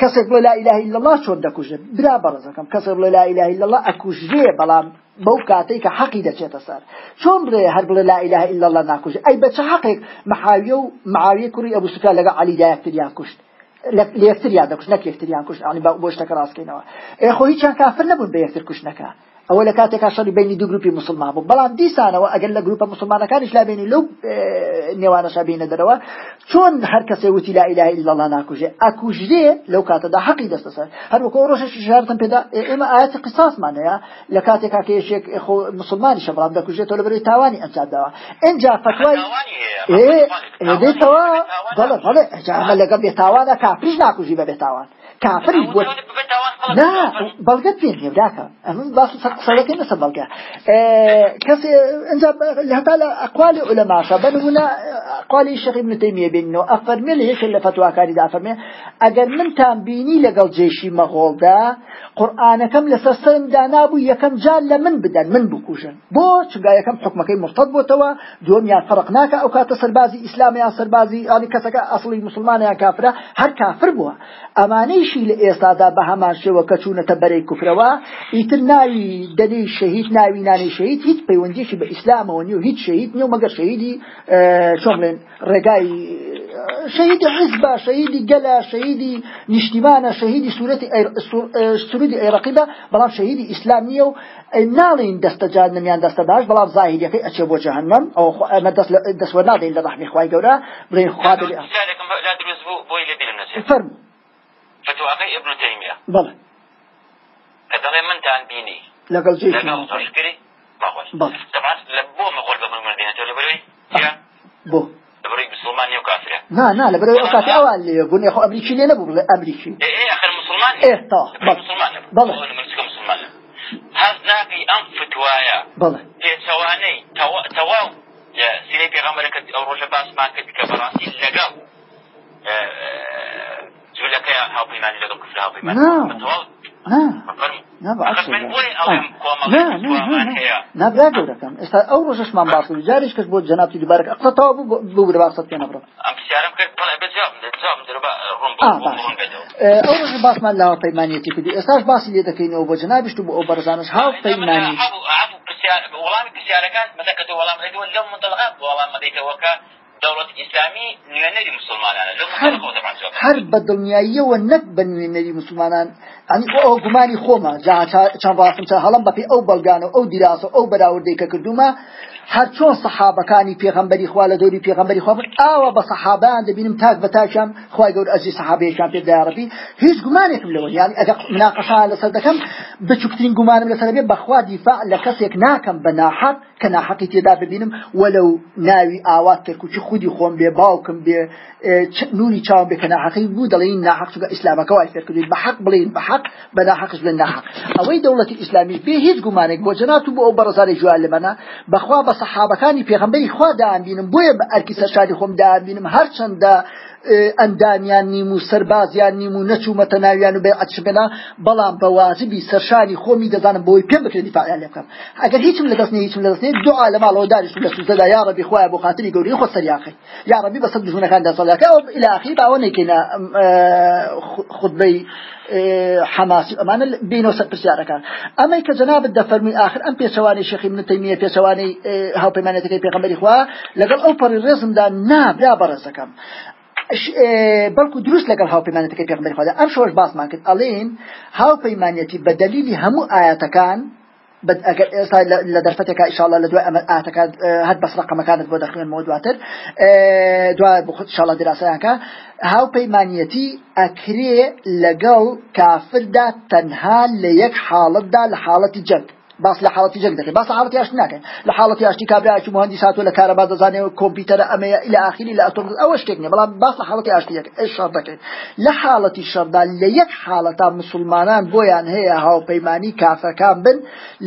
کەسێک بڵێ لا إله إلا الله چۆن دەکوژێت؟ برا بەڕزەکەم کەسێک بڵێ لا إله إلا الله ئەکوژێ بەڵام بەو کاتەی کە حەقی دەچێتە سەر. چۆن بڵێ هەر بڵێ لا إله إلا الله ناکوژێ؟ ئەی بەچە حەقێک؟ محاویە و معاویە کوڕی ئەبوو سوفیان لەگە عەلیدا یەکتریان کوشت. لەکتریان دەکوشت نەک یەکتریان کوشت. ئەنی بۆ شتەکە ڕاستکەینەوە. ئێ خۆ هیچیان کافر نەبوون بە یەکتر کوشتنەکە. ئەوە لە کاتێکا شەڕی بینی دوو گروپی مسلمان. بوو بەڵام دیسانەوە ئەگەر لە گروپە مسلمانەکانیش لا بینی لەو نێوانەشا بینە دەرەوە چۆن هەر کەسێ وتی لا إله إلا الله ناکوژێ ئەکوژێ لەو کاتەدا حەقی دەستە سەر هەر وەکو ڕۆژە شارتم پێدا ئێمە ئاەتی قساسمانەیە لە کاتێکا کە یەشێک مسلمانی شە بەڵام دەکوژێتەوە لەبەرەوەی تاوانی ئەنجامداوە ئینجا فتوای دێتەوە بەڵێ بەڵێ لەگەڵ بێتاوانە کافریش ناکوژی بە بێتاوان کافری بووە. نا بەڵگەت پێ هێداکە ئەمن باس قسەەکەی نەسە بەڵگە. کەس ئەنج هەتا لە ئەقوالی علەماشە بنمونە قالی شەقی ابن تەیمیە بینەوە ئەفەرمێ لە یەکێک لە فتواکاری دافەرمێ ئەگەر من تام بینی لەگەڵ جێشی مەغۆڵدا قورآانەکەم لە سەستەمدا نابوو یەکەم جان لە من بدەن من بکوژن. بۆ چگا یەکەم حکومەکەی مرتد بۆتەوە دوم یان فەرق ناکە ئەو کاتە سەربازی ئیسلامی یان سەربازی ئانی کەسەکە ئەسڵی مسلمانیان کافرە هەر کافر بووە. ئەمانەیشی لە ئێستادا بە هەمان شێوە کە چوونەتە بەرەی کوفرەوە ئیتر ناوی دەنەی شەهید ناوی نانی شەهید هیچ پەیوەندیشی بە ئیسلامەوە نیو هیچ شەهید نیو مەگەر شەهیدی چۆڵێن ڕێگای شهيدي حزبة شهيدي قلا شهيدي نشتبانة شهيدي سورة سورة عراقبة بلام شهيدي إسلامية ناڵین دەستەجان نمیان دەستەداش بەڵام زاهیدەکەی ئەچێ بۆ جەهنم. ئەو ئەمە دەست وەنادەین لە ڕحمی خوای گەورە بڵێن خوا فرم. فتوى ابن تيمية. بلى. كذا من تان بيني. لقل جيش لقل تشكري. بلى. طبعا لبو مقول بمن المدينة ولا بروي؟ يا. بو. لبروي مسلمان يو كافرة نا نا لبروي أو كافر أول اللي يقول يا أخو أمريكي ليه نبو أمريكي. إيه إيه آخر مسلمان. إيه طه بلى. مسلمان. بلى. مسلمان. هذا ناقي أم فتوايا. بلى. هي تواني. تو تواو يا سيدي بيغمرك أو رجع باس ما كنت كبراسي لقاو جولەکەیان هاڵپەیمانی لەگەڵ کوفر هاڵپەیمانی نابرا گەورەکەم. ئێستا ئەو ڕۆژەشمان باس جاریش کەس بۆ جەناتی دیبارەکە. ئەقسە تاوا بوو بوو بە باست پێ نەبڕ ئەم پرسیارم کرد بەڵێ بەجام جام دربا ئەو ڕۆژ باسمان لەوا پەیمانیەتی کردی. ئێستاش باسی لێ دەکەینەوە بۆ جەنابیشت و بۆ ئەو بەرزانش. هاو پەیمانی وەڵامی پرسیارەکان مەدەکەتەوە وەڵام ڕێدوە لەو منتەڵقا وەڵام مەدەیتەوەکە دولت اسلامی نوێنەری مسلمانانە. هەر بە دڵنیاییەوە نەک بە نوێنەری مسلمانان. ئەنی ئەو گومانی خۆمە جا چەند ڕاستم چە هەڵم بەپی ئەو بەڵگانە ئەو دیراسە ئەو بەراوردەی کە کردومە هەر چۆن سەحابەکانی پێغەمبەری خوا لە دەوری پێغەمبەری خوا ئاوە بە سەحابان دەبینم تاک بە تاکیان خوای گەور ئەزی سەحابەیەکان پێ دایڕبی هیچ گومانێکم لەوە یانی ئەگە مناقەشا لەسەر دەکەم بچووکترین گومانم لەسەر بێ بەخوا دیفاع لە کەسێک ناکەم بە ناحەق کە ناحەقی تێدا ببینم وەلەو ناوی ئاوات تێکوچی خودی خۆم بێ باوکم بێ نوری چاوم بێ کە ناحەقی بوو دەڵێن ناحەق چووکە ئیسلامەکە وای فێرکردوین بە حەق بڵێن بە حەق بە ناحەقش بڵێن ناحەق ئەوەی هیچ گومانێک بۆ جەنات و بۆ ئەو بەڕزاری جوال بەخوا بە سەحابەکانی پێغەمبەری خوا دابینم بۆیە بە ئەرکی سەرشادی خۆم دابینم هەرچەندە ئەندامیان نیم و سەربازیان نیم و نەچوومەتە ناویان و بێ ئەچبێنا بەڵام بە واجبی سەرشانی خۆمی دەزانم بۆی پێم بکرێت دیفاعیان لێ بکەم. ئەگەر هیچم لە دەستنی هیچم لە دەستنی دوعا لە ماڵەوە داریش لە سوزەدا یا ڕەبی خۆیان بۆ خاتری گەوری خۆ سەریاقی. یا ڕەبی بەسەر دژونەکان دەسەڵەکە ئەو إلى آخر باوە نەیکەینە خطبەی حماسی ئەمانە بینەوە سەر پرسیارەکان. ئەمەی کە جەنابەت دەفەرمی آخر ئەم پێچەوانی شێخی من تەیمیە پێچەوانی هاوپەیمانەتەکەی پێغەمبەری خوا لەگەڵ ئەو پەڕی ڕێزمدا نابرا بەڕێزەکەم بەڵکو دروست لەگەڵ هاوپەیمانەتەکەی پێغەمبەری خوادا ئەم شۆش باسمان کرد ئەڵێن هاوپەیمانەتی بە دەلیلی هەموو ئاەتەکان ئەگەر ئێستا لە دەرفەتێکا ئیشاڵە لە دوای ئەمە ئاتەکە هەر بەس ڕقەمەکانت بۆ دەخوێن مۆدواتر دوای بۆ خود شڵە دراسەیانکە هاوپەیمانیەتی ئەکرێ لەگەڵ کافردا تەنها لە یەک حاڵتدا لە حاڵەتی جەنگ. باس لە حاڵەتی جەنگ دەکەین. باس حاڵەتی ئاشتی ناکەین. لە حاڵەتی ئاشتی کابراکی مهندی ساتۆ لە کارەبا دەزانێت کۆمپیوتەرە ئەمەیە إلى آخری لە ئەتۆم ئەوە شتێک نیە. بەڵام باس لە حاڵەتی ئاشتی شەڕ دەکەین. لە حاڵەتی شەڕدا لە یەک حاڵەتا مسلمانان بۆیان هەیە هاوپەیمانی کافەکان بن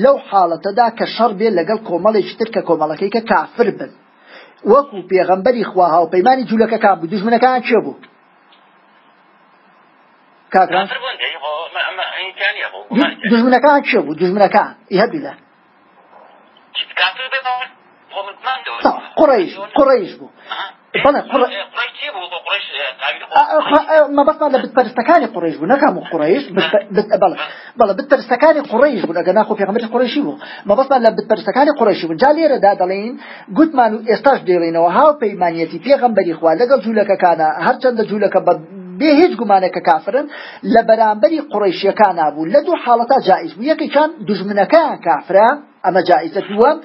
لەو حاڵەتەدا کە شەڕ بێ لەگەڵ کۆمەڵێکی تر کە کۆمەڵەکەی کە کافر بن. وەکو پێغەمبەری خوا هاوپەیمانی جوولەکەکان بوو. دژمنەکان چێ بوو؟ کاکران دژمنەکان چێ بوو؟ دژمنەکان. هەبی قڕیش قڕیش بوو. ما بەسمان لە بتپەرستەکانی قڕیش بوو. نەکەم و قڕیش بەڵە بتپەرستەکانی قڕیش بوو. ئەگە ناخۆ پێغەمبەری قڕیشی بوو؟ ما بەسمان لە بتپەرستەکانی قڕیشی بوو. جا لێرەدا دەڵێن گوتمان و ئێستاش دەڵێینەوە هاو پەیمانیەتی پێغەمبەری خوا لەگەڵ جوولەکەکانە هەرچەندە جوولەکە بە بێ هیچ گومانێکە کافرن لە بەرامبەری قڕیشیەکان نبوو لە دوو حاڵەتا جائز بوو. یەکێکان دوژمنەکان کافرە ئەمە جائزە دووەم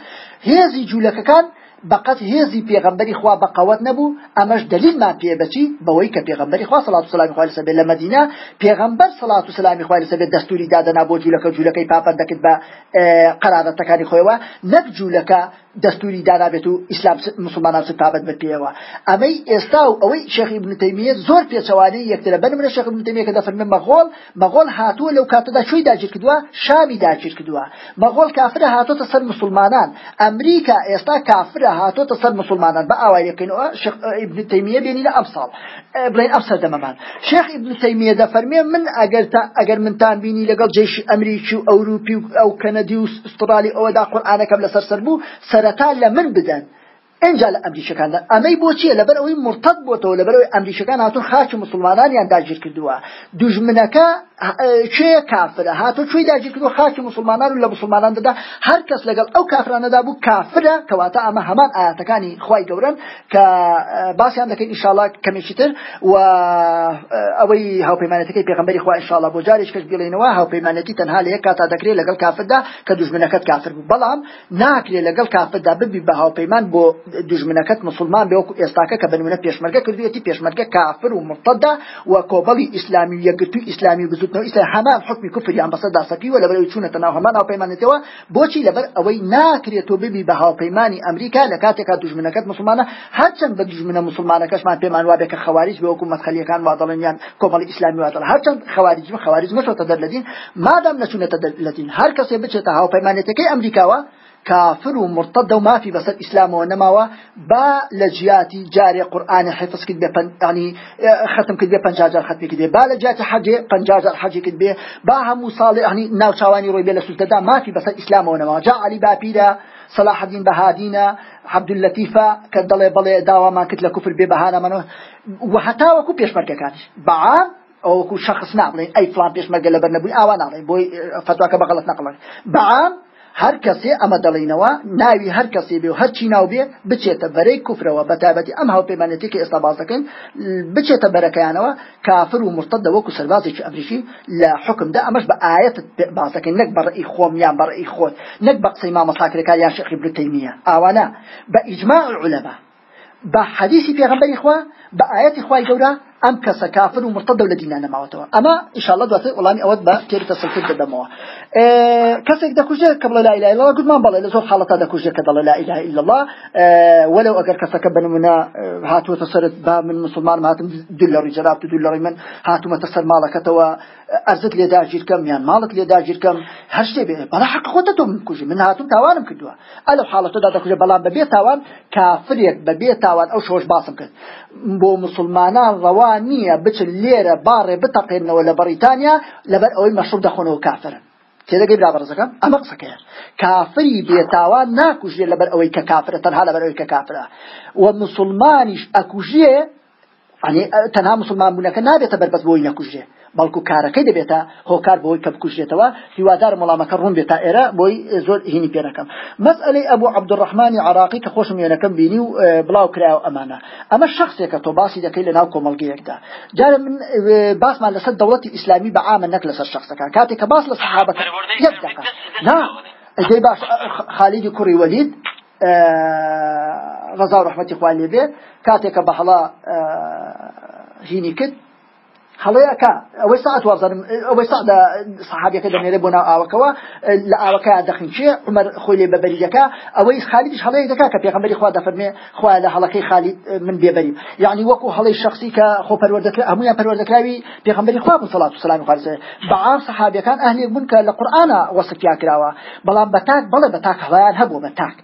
هێزی جوولەکەکان بەقەت هێزی پێغمبەری خوا بەقەت نەبوو ئەمەش دلیلمان پێ بچی بەوەی کە پێغمبەری خوا سڵات سلامی خوای لەسەر لە مدینە پێغمبەر سڵات و سلامی خوای لەسەر دەستوری دادەنا بۆ جوولەکە جوولەکەی پاپەت دەکرد بە قرارەتەکانی خۆیەوە. نەک جوولەکە دەستوری دانابێت و ئیسلام مسلمانان سپابەت بە پێوە ئەمەی ئێستا و ئەوەی شێخی بنتەیمیە زۆر پێچەوانی یەکترە. بەن منە شێخ بنتەیمیە کە دەفەرمێ مەغۆڵ مەغۆڵ هاتووە لەو کاتەدا شوی داگیر کردووە شامی داگیر کردووە. مەغۆڵ کافرە هاتۆتە سەر مسلمانان. ئەمریکا ئێستا کافرە هاتۆتە سەر مسلمانان. بە ئاوای یەکەینەوە شێخ ابن تەیمیە بێنی لە ئەم ساڵ بڵێن ئەم سەردەمەمان شێخ ابن تەیمیە دەفەرمێ من ئەگەر تا ئەگەر منتان بینی لەگەڵ جێشی ئەمریکی و ئەوروپی و ئەو کەنەدی و ئوسترالی ئەوەدا قورآانەکەم لەسەر سەر بوو سەرەتا لە من بدەن. ئەنج لە ئەمریشەکاندا ئەمەی بۆچیە لەبەر ئەوەی مرتد بۆتەوە لەبەرەوەی ئەمریشەکان هاتون خاچ مسلمانانیان داگیر کردووە دوژمنەکە چێ کافرە؟ هاتو چوی داگیر کردو خاچ مسلمانان و لە مسلمانان دەدا هەر کەس لەگەڵ ئەو کافرانەدا بوو کافرە کەواتە ئەمە هەمان ئاەتەکانی خی گەورن کە باسییان دەکەین ئیشاءالله کەمێکی تر و ئەوەی هاوپەیمانەتەکەی پێغمبەری خوا ئیشاءالله بۆ جارێک کەس بڵێنەوە هاوپەیمانەتی تەنها لە یەک کاتا دەکرێت لەگەڵ کافردا کە دوژمنەکەت کافر بوو. بەڵام ناکرێت لەگەڵ کافردا ببی بە هاوپەیمان بۆ دژمنەکەت مسلمان بێ وەکو ئێستاکە کە بنمونە پێشمەرگە کردوێتی پێشمەرگە کافر و مرتەدا و کۆبڵی ئیسلامی یەکگرتوی ئیسلامی بزوتنەوە ئیسلا هەمان حکمی کوفریان بەسەر داسەکیوە لەبەرەوەی چوونەتە ناو هەمان هاوپەیمانێتەوە بۆچی لەبەر ئەوەی ناکرێتەوە ببی بە هاوپەیمانی ئەمریکا لە کاتێکا دژمنەکەت مسلمانە هەرچەند بە دژمنە مسلمانەکەشمان پێمان وابێ کە خەواریج بە وەکو مەدخەلیەکان وادەڵێنیان کۆمەڵی ئیسلامی وادەڵ هەرچەند خەواریج خەواریج مەشۆتە دەر لە دین مادام نەچوونەتە دەر لە دین هەر کەسێ بچێتە هاوپەیمانێتەکەی ئەمریکاوە كافر ومرتد وما في بس الإسلام ونماوا با لجياتي جاري قرآن حفظ كده بن يعني ختم كده بنجاجر ختم كده با لجياتي حج بنجاجر حج كده با هم صالح يعني ناو شواني روي بلا سلطة. ما في بس الإسلام ونماوا جاء علي بابيدا صلاح الدين بهادينا عبد اللطيفة كدل بلي داوا ما كتل كفر ببهانا منو. وحتى وكو بيش مركا كانش بعام كو شخص نعمل أي فلان بيش مركا لبرنبوي آوان علي بوي فتواك بغلط نقل بعام هەر کەسێ ئەمە دەڵینەوە ناوی هەر کەسێ بێ و هەرچی ناو بێ بچێتە بەرەی کوفرەوە بەتابەتی ئەم هاوپەیمانەتێکی ئێستا بازەکەن بچێتە بەرەکەیانەوە کافر و مرتد وەکو سەربازێکی ئەمریکی لە حکمدا ئەمەش بە ئاەت بازەکەن نەک بەڕئی خۆم یان بەڕئی خۆت نەک بە قسەی مامەساکرەکە یان شەقی برتەیمیە ئاوانە بە ئیجماع العلماء بە حەدیثی پێغەمبەری خوا بە ئاەتی خوای گەورە ئەم کەسە کافر و مرتدە لە دینە نەماوەتەوە ئەمە ئیشاءالله دواتر وڵامی ئەوەت بە تێری تەسەلسل دەدەمەوە کەسێک دەکوژێت کە بڵێ لا الله گوتمان بەڵێ لە زۆر حاڵەتا دەکوژێت کە دەڵێ لا إله إلا الله. وەلو ئەگەر کەسەکە بنمونە هاتووەتە سرت با من مسلمان هاتم دلەڕی جەراب تو دلەڕی من هاتوومەتە سەر ئەرزت لێ داگیرکەم یان ماڵت لێ داگیرکەم هەر شتێ بێ بەڵا حق خۆتە تۆ من کوژی من هاتوم تاوانم کردووە. ئەلە حاڵەتەدا دەکوژێت بەڵام بەبێ تاوان کافرێک بەبێ تاوان ئەو شۆش باسم کرد. بۆ مسلمانان ڕەوا نییە بچن لێرە باڕێ بتەقێنەوە لە بەریتانیا لەبەر ئەوەی مەشروب دەخۆنەوە کافرن. تێدەگەی برا بەڕزەکەم ئەمە قسەکەیە کافری بێتاوان ناکوژێ لەبەر ئەوەی کە کافرە تەنها لەبەر ئەوەی کە کافرە. و مسلمانیش ئەکوژێ تەنها مسلمان بوونەکە نابێتە بەربەست بۆی نەکوژێ بەڵکو کارەکەی دەبێتە هۆکار بۆی کە بکوژێتەوە هیوادار مەڵامەکە ڕوون بێتە. ئێرە بۆی زۆر هینی پێەکەم مەسئلەی ئەبوو عبدڕحمانی عراقی کە خۆشم وێنەکەم بینی و بڵاو کراوە ئەمانە. ئەمە شخصێکە تۆ باسی دەکەی لە ناو کۆمەلگەیەکدا جارە من باسمان لەسەر دەوڵەتی ئیسلامی بە عامە نەک لەسەر شخصەکە کاتێک کە باس لە سەحابەکە یەک دقه نا ئەدەی باش خالیدی کوڕی وەلید ڕزا و ڕحمەتی خوان لێ بێ کاتێکە بە هەڵا هینی کرد هەڵەیەکە ئەوەی ساعت وازانم ئەوەی ساعدا سەحابەکە دەمێرە بۆ ناو ئاوەکەوە لە ئاوەکە دەخینچێ عمر خۆی لێ بەبەری دەکا. ئەوەی خالیدش هەڵەیە دەکا کە پێغەمبەری خوا دەفەرمێ خوا لە هەڵەکەی خالید من بێبەری. یعنی وەکو هەڵەی شخصی کە خۆ پەروەردەکرا هەمویان پەروەردەکراوی پێغەمبەری خوا بوو سەڵات و سەلامی خوارسێ بەعام سەحابەکان ئەهلێک بوون کە لە قورئانە وەسفیان کراوە بەڵام بەتاک بەڵێ بەتاک هەڵیان هەبوو بەتاک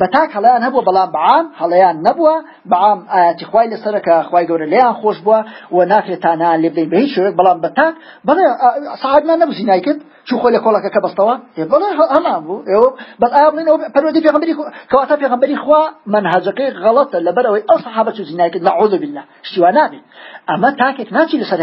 بەتاک هەڵیان هەبوو بەڵام بەعام هەڵیان نەبووە. بەعام ئاەتی خوای لەسەرەکە خوای گەورە لێیان خۆش بووە و ناکرێتانان لێ بدەین بە هیچ شوێک بەڵام بەتاک بەڵێ سعادمان نەبوو زینای کرد چو خۆ لە کۆڵەکەکە بەستەوە؟ بەڵێ هەمان بوو. ئێوە بەس ئایا بڵێن ئەو پەروەردی پێغەمبەری کەواتە پێغەمبەری خوا منهجەکەی غەڵەتە لەبەر ئەوەی ئەو سەحابە چو زینای کرد نەعوذ بالله شتیوان نابێت. ئەمە تاکێک ناچی لەسەر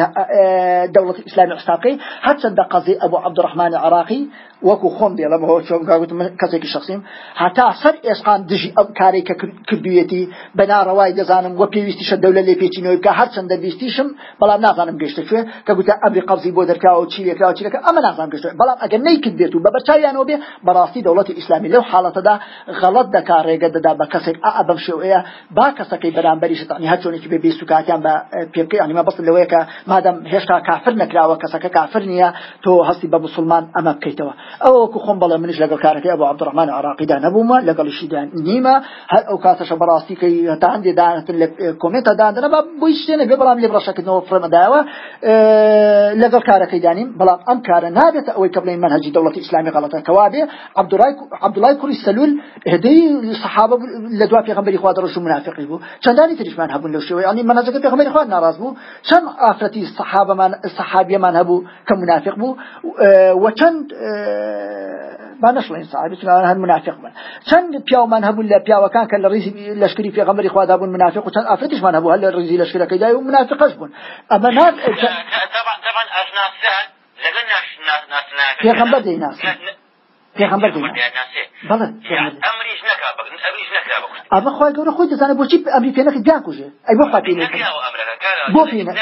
دەوڵەتی ئیسلامی عستاقی هەرچەندە قەزی ئەبوو عەبدوڕەحمانی عراقی وەکو خۆم دێڵە بەهۆ چۆن گاوتم کەسێکی شخصیم. هەتا سەر ئێسقان دژی ئەو کارێک کە کردوێتی بەناڕەوای دەزانم وە پێویستیشە دەولە لێ پێچینەوەی کە هەرچەندە بیستیشم بەڵام نازانم گەشتە کوێ کە گوتە ئەمری قەبزی بۆ دەرکاوە و چیرێکراوە چیرەکە ئەمە نازانم گەشتە بەڵام ئەگەر نەیکرد بێت و بە بەرچاویانەوە بێ بەڕاستی دەوڵەتی ئیسلامی لەو حاڵەتەدا غەڵەت دەکا ڕێگە دەدا بە کەسێک ئا بەم شێوەیە با کەسەکەی بەرامبەری شتانی هەر چۆنێکی بێ بیست و کاتیان بە پێبکەی ئەنیمە بەس لەوەیە کە مادەم هێشتا کافر نەکراوە کەسەکە کافر نییە تۆ هەستی بە مسلمان ئەمە بکەیتەوە. ئەوەکو خۆم بەڵێ منش لەگەڵ کارەکەی ئەبوو عەبدوڕەحمان عراقیدا نەبوومە لەگەڵیشیدا نیمە هەر ئەو کاتەشە بەڕاستی کە هەتا هەندێ دانتن لە کۆمنتە دادنە بە بۆی شتێنە بێ بەڵام لێ بڕەشەکردنەوە فرمەداوە لەگەڵ کارەکەی دانیم بەڵام ئەم کارە نابێت ئەوەی کە بڵین منهجی دەوڵەتی ئیسلامی غەڵەتە کەوا بێ عەبدوڵای کوڕی سەلول هدەی سەحابە لە دوا پێغەمبەری خوا دەڕۆژ و منافقی بوو چەندانی تریشمان هەبوون لەو شێوەیە ینی منهجەکە پێغەمبەری خوا ناڕاز بوو چەند ئافرەتی سەحابەمان سەحابیەمان هەبوو کە منافق بوو و چەند با نەشڵین ساحابی هەن منافق بن چەند پیاومان هەبوون لە پیاوەکان کە لە ڕیزی لەشکری پێغەمبەری خوا دابوون منافق و چەند ئافرەتیشمان هەبوو هەر لە ڕیزی لەشکرەکەیدا و منافقش بوون ئەمە ناب طبعا ئاشناسیان لەگەڵ ناسناکە پێغەمبەر دەیناسی پێغەمبەر بەڵێ ئەمریش نەکا ئەمریش نەکا ئەمە خۆی گەورە خۆی دەزانێت بۆچی ئەمری پێنەکە دیاکوژێ ئەی بۆ خاتی بۆ پێنە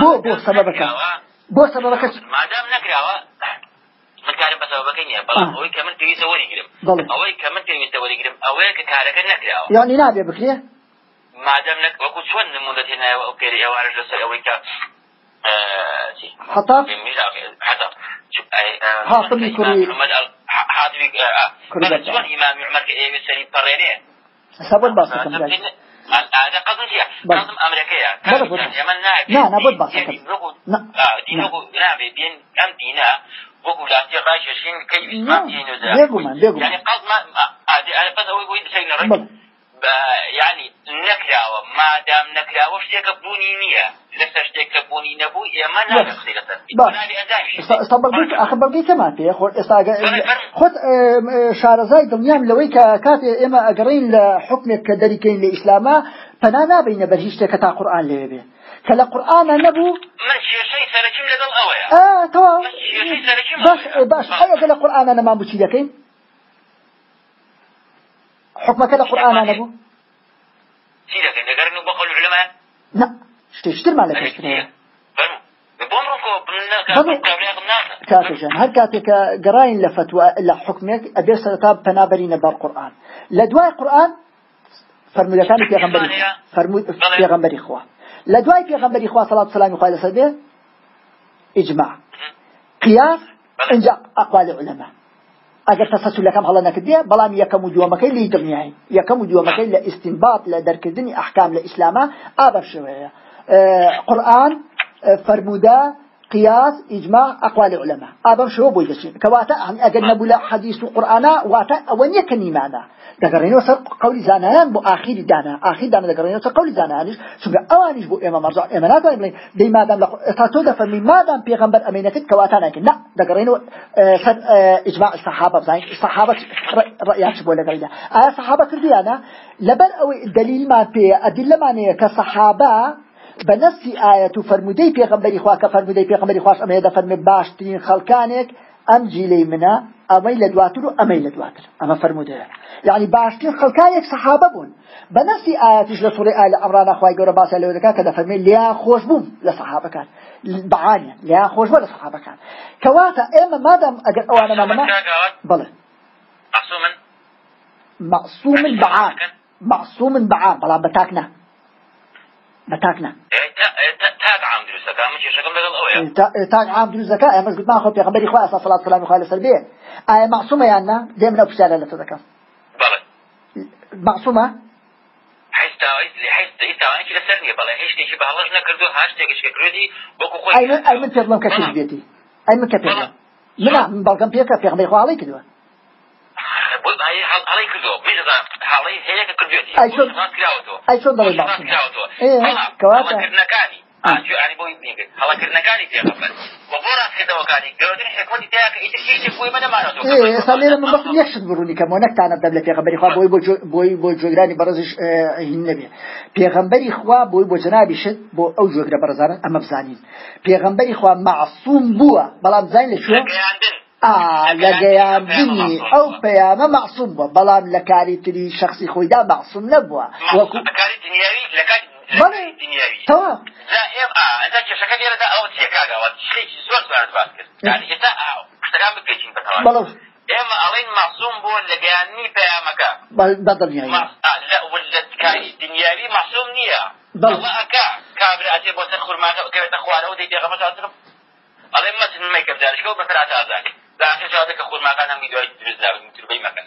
بۆ بۆ سەبەبەکە بۆ سەبەبەکە مادام نەکراوە من کارم بە سەبەبەکەی نییە بەڵام ئەوەی کە من پێویستە وەریگرم ئەوەی کە من پێویستە وەریگرم ئەوەیە کە کارەکە نەکراوە یانی نابێ بکرێ مادام نەک وەکو چۆن نمونەت هێنایەوە ئەو پێری ئێوارش لەسەر ئەوەی کە حتى حتى حاطبي كوري. حاطبي كوري شلون إمام عمر كأيه سري بريني سبب باسة كم جاي هذا قصدي قصدم أمريكية يمن ناعي لا نبض باسة كم دينو نابي بين أم دينا؟ وقول لا تغاش شين كيف؟ دينو ذا. يعني قصد ما أنا بس أقول بويد سينا رجل يعني نكراوە مادام نەکراوە شتێکە بوونی نییە. لەسەر شتێکە بوونی نەبوو ئێمە ناخە بەڵگەی کەمان پێ خۆ ئێستا خۆت شارەزای دڵنیام لەوەی کە کاتێ ئێمە ئەگەڕین لە حکمێک کە دەریکەین لە ئیسلامە پەنا نابینە بەر هیچ شتێکە تا قورآن لەوێ بێ. کە لە قورآن نەبوو من کێشەی سەرچیم لەگەڵ ئەوەیە. تەواو. باش باش ئەگە لە قورآن نەمان بچی دەکەین؟ حكمك هذا قرآن نبو سيدك إن قرنوا بقول العلماء؟ لا. شتشتر مالك اشتري كاتجان هل كاتك قراين لفتوى إلا حكمك أبي سرطاب بنابرين بار قرآن. لدواء قرآن فرمو لكان في غنبري فرمو في غنبري إخوة لدواء في غنبري إخوة صلاة السلام وخالة سبيه إجماع. قياس انجا أقوال العلماء ئەگەر تەسەسولەکەم هەڵە نەکردێ بەڵام یەکەم و دووەمەکەی لی دڵنیایی یەکەم و دووەمەکەی لە ئیسtinبات لە دەرکردنی ئەحکام لە ئیسلامە ئابە شوەیە قورآن فرمودا قياس إجماع أقوال العلماء. أبم شو بوي دشين كواتا أجل نبولا حديث القرآن؟ واتا أونيا كنيمانا دقرينو سر قولي زانان بو آخر دانا. آخر دانا دقرينو سر قولي زانانش. شنك أوانيش بو إما مرجع إما ناتو إما دي ما دام تاتو دفرمي ما دام بيغمبر أمينتك كواتا ناكن لا دقرينو سر إجماع الصحابة بزاين الصحابة رأيات بو لقرينا آية صحابة كرديانا لبر أو دليل ما بي أدلة مانية كصحابة بنفس آية فرمودي بيغمبري خوا كفرمودي بيغمبري خواش أما يدا فرمي باشترين خلقانك أم جيلي منا أمي لدواتر وأمي لدواتر أما فرمودي يعني باشترين خلقانك صحابة بون بنفس آياتش لسورة آل أمران أخواي قورا باسا لو ذكا كذا فرمي ليا خوش بوم لصحابة كان بعانيا ليا خوش بوم لصحابة كان كواتا إما مادام أجل أوانا ما منا بله معصوما معصوم بعام معصوم بعام بلا بتاكنا بتاكنا تاك عام دروسة كان مش شكل لقل أويا تاك عام دروسة كان أمس قلت ما أخذ بيغمبري خواه صلى الله عليه وسلم سلبية آية معصومة يعني دائما أبسالة لتذكر بلى معصومة؟ نیە بەڵێ هێشتێکی بەهڵەش نەکردو هاش تێکش کردی بۆکو خۆی ئەی من پێڵم کەسیش بێتی ئەی من کە پێڵم من بەڵگەم پێکە پێغمبەری خواڵی کردووە هەڵی کردو حاڵی هەیە کە کردوێتی ئەی چۆن دەڵی کەواتە. ینی بۆی بینگرت هەڵەکردنەکانی پێغەمبەر بۆ بۆ ڕاستکردەوەکانی گەورەترین حکمەتی تەیە کە ئیتر هیچ بۆی مەدەمانەوە ئێستا لێرە من بەخت یەکشت بڕوونی کەمەوە نەکتانە دەب لە پێغەمبەری خوا بۆی بۆی بۆ جۆگرانی بەڕزش هین نەبێ. پێغەمبەری خوا بۆی بۆ جنابی شت بۆ ئەو جۆگرە بەرزانن ئەمە بزانین. پێغەمبەری خوا معصوم بووە. بەڵام زین لە شوێ لە گەیاندنی ئەو پەیامە معصوم بووە بەڵام لە کاری تری شخصی خۆیدا معصوم نەبووە وەکو بەڵێ تەواو بەتەواو ئێمە ئەڵین مەعسووم بۆ لە گەیاننی پەیامەکە بەدڵنیایی لە کاری دنیاوی مەعسووم نییە ئەکا کابرا ئەتێ بۆ سەر خورماکە بکەوێتە خوارەوە دەی پێغەمە چاترم ئەڵێ مەسن مەیکەم و بەسەر ئازادی داخل جوادە کە خورماکان هەم ویدیۆی دروست داوی متربەی مەکەن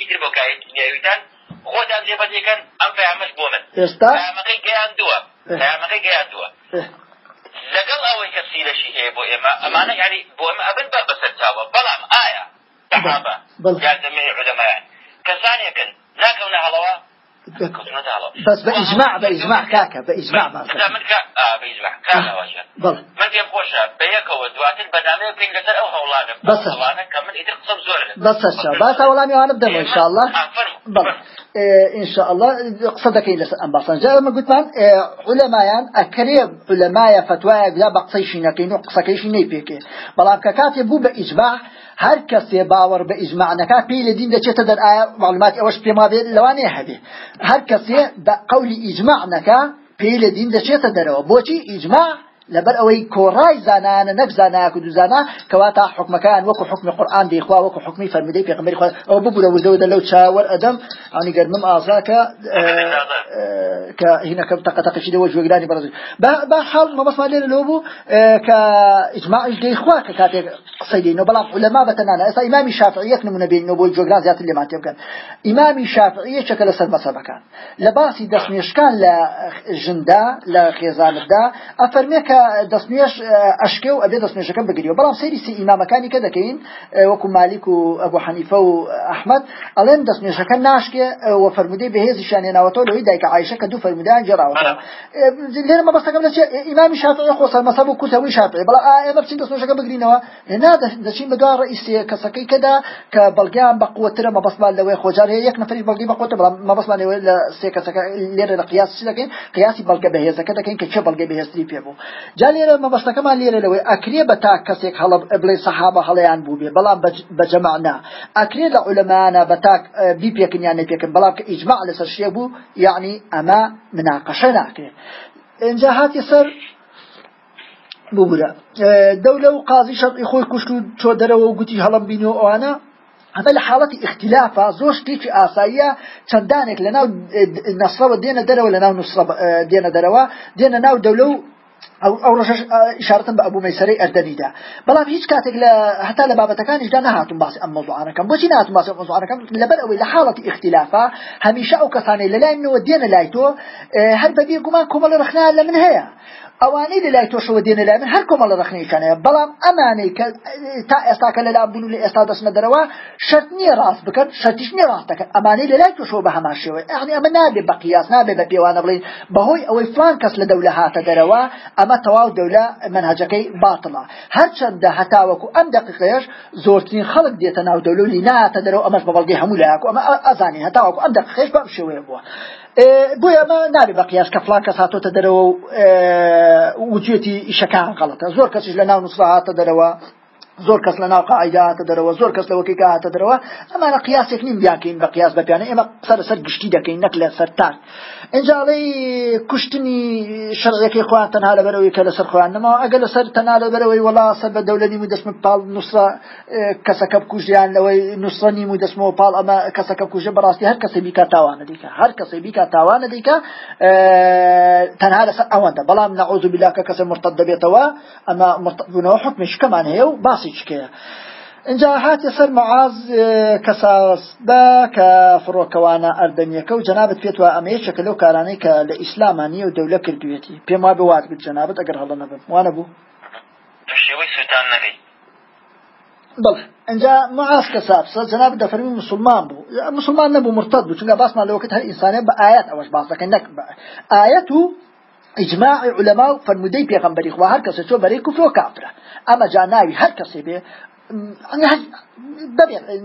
ئیتر بۆ کاری دنیاویتان خۆتان جێبەجێکەن ئەم پەیامەش بۆ من ئێستا پەیامەکەی گەیاندووە پەیامەکەی گەیاندووە لەگەڵ ئەوەی کە سیرەشی هەیە بۆ ئێمە ئەمانە یعنی بۆ ئێمە ئەبن بە بەسەر چاوە بەڵام ئایا سەحابە یاردەمەی عولەمایان کەسانێکن ناکەونە هەڵەوە بس بإجماع بإجماع كاكا بإجماع ما من كا آه بإجماع. كاكا واشا بل. من ديم خوشا بيكا ودوات البرنامج بين لسر أو هولانا بس هولانا كمل إذا قصب زور بس الشا بس هولاني وأنا بدم إن شاء الله. بل. إن شاء الله. قصدك إلى أنباصا جاء ما قلت من علماء أكريم علماء فتوى لا بقصيشي نكين وقصكيشي نيبيكي بلا كاكاتي بو بإجماع هر کەسێ باوەڕ بە ئیجممعنەکە پێی لە دین دەچێتە دەر ئایا معلومات ئەوەش پێما بێت لەوانەیە هەبێ هەر کەسێ قولی ئیجممعنەکە پێی لە دین دەچێتە دەرەوە بۆچی ئیجممع لەبەر ئەوەی کۆڕای زانانە نەک زاناک و دوزانە کەواتە حکمەکان وەکو حکمی قورآان دەیخوا وەکو حکمی فەرمیدەی پێغمبەری خوا ئەو ببوورە وزەوەدە لەو چاوەەر ئەدەم ئەنی گەرمم ئازاکە کە هینەکەم تەقەتەقشی دەوە جوێگرانی بەڕزی با حاڵ مەبەسمان لێرە لەو بوو کە ئیجماعش دەیخوا کە کاتێک قسەی دێنەوە بەڵام علەما بەتەنانە ئێستا ئیمامی شافعیەک نمونە بینەوە بۆی گوێگران زیاتر لێمان تێ بکەن ئیمامی شافعیە چەکە لەسەر مەزهەبەکان لە باسی دەستنوێشکان لە ژندا لە خێزاندا ئەفەرمێ کە دەستنوێش ئەشکێ و ئەبێ دەستنوێشەکە بگریەوە. بەڵام سەیری سی ئیمامەکانی کە دەکەین وەکو مالیک و ئەبوو حەنیفە و ئەحمد ئەڵێن دەستنوێشەکە ناشکێ و فەرمودەی بەهێزیشان هێناوەتەوە لەوەی دایکە عائیشە کە دوو فەرمودەیان گێڕاوەتەوە لێرە مەبەستەکەم لە ئیمامی شافعی خۆسەر مەسەب و کوتەوەی شافعی بەڵام ئێمە بچین دەستنوێشەکە بگرینەوە. نا دەچین بە دوای ڕئیسی کەسەکەی کەدا کە بەڵگیان بە قوترە مەبەستمان لەوەی خۆجار هەیە. یەک نەفری بەڵگی بە قوتە بەڵام مەبەستمان لە سێ کەسەکە لێرە لە قیاس دەکەین؟ قیاسی بەڵگە بەهێزەکە دەکەین کە چه بەڵگە بەهێزتری پێ بوو. جا لێرە مەبەستەکەمان لێرە لەوەی ئەکرێ بە تا کەسێک هەڵە بڵێ سەحابە هەڵەیان بوو بێ. بەڵام بە جەمعنا ئەکرێ لە عولەمانە بە تاک بی پێکنیان نەپێکن بەڵام کە ئیجماع لەسەر شێ بوو یعنی ئەمە مناقەشە ناکرێت اینجا هاتی سەر ببورە دەولە و قازی شەڕی خۆی کوشت و چۆ دەرەوە و گوتی هەڵم بینەوە ئەوانە. هذا لحالة اختلافا زوج تيجي آسايا چندانك لناو نصرة دينا دروا لناو نصرة دينا دروا دينا ناو دولو ئەو ئەو ڕۆژەش ئشارتم بە ئەبوو مەسەرەی ئەردەنیدا. بەڵام هیچ کاتێک لە هەتا لە بابەتەکانیشدا نهاتون باسی ئەم مەزوعانەکەم بۆچی نهاتون باسی مەزوعانەکەم لەبەر ئەوەی لە حاڵەتی اختلافا هەمیشە ئەو کەسانەی لەلایەنەوە دێنە لای تۆ هەر بەبێ گومان کۆمەڵ ڕخنا لە من هەیە. ئەوانەی لە لای تۆشەوە دێنە لای من هەر کۆمەڵە ڕخنیشانەیە بەڵام ئەمانەی کە تا ئێستاکە لەلا بوون لە ئێستا دەستنە دەرەوە شەرت نییە ڕاست بکەن شەرتیش نییە ڕاست دەکەن ئەمانەی لە لای تۆشەوە بە هەمان شێوە یەعنی ئەمە نابێت بە قیاس نابێت بە پێوانە بڵین بەهۆی ئەوەی فلان کەس لە دەولە هاتە دەرەوە ئەمە تەواو دەولە منهجەکەی باتڵە هەرچەندە هەتاوەکو ئەم دقیقەیەش زۆرترین خەڵک دێتە ناو دەولۆلی ناتە دەرەوە ئەمەش بە بەڵگەی هەموو لایکو ئەمە ئەزانی هەتاوەکو ئەم دقیقەیەش بەم شێوەیە بووە بۆی ئەمە نابێ بە قیاس کە فلان کەس هاتۆتە دەرەوە وجێتی ئیشەکان غەڵەتە. زۆر کەسیش لە ناو نووسرا هاتە دەرەوە زۆر کەس لە ناو قاعداتە دەرەوە زۆر کەس لەوەکی کاتە دەرەوە. ئەمانە قیاسێک نیم بیاکەین بە قیاس بەپیانە ئێمە قسە لەسەر گشتی دەکەین نەک لە سەرتان ئەنجاڵی کوشتنی شەڕەکەی خوان تەنها لەبەرەوەی کە لەسەر خوان نەما ئەگە لەسەر تەنا لەبەرەوەی وڵا سەر بە دەولەنی و دەستم پاڵ نووسرا کەسەکە بکوژیان لەوەی نووسڕنی و دەستمەوە پاڵ ئەمە کەسەکە کوژە بەڕاستی هەر کەسی بیکە تاوانە دیکە هەر کەسی بیکە تاوانە دیکە تەنها لەسەر ئەوەندە. بەڵام نەعوذ بالله کە کەسە مرتد دەبێتەوە ئەمە مرتد بوونەوە حکمی شکەمان هەیە و باسی چکەیە. اینجا هاتی سەر معاز کەساس بە کە فڕۆکەوانە ئەردەمیەکە و جەنابەت پێێتوە ئەمەیەکە لەو کارانەی کە لە ئیسلامانی و دەولە کردوێتی پێم وا بوات بێت جەنابەت ئەگەر هەڵە نەبم وانە بوو بەڵێ اینجا معاز کەسابسە جەناب دەفەرمی مسلمان بوو مسلمان نەبوو مرتد بوو چونکە باسمان لەوەکەت هەر ئینسانێ بە ئايات ئەوەش باسەکە نەک ئايات و إجماع علماء فرمودي بيغمبري خوا هر کسی چو بري كفر وكافر أما جاناوي هر کسی بي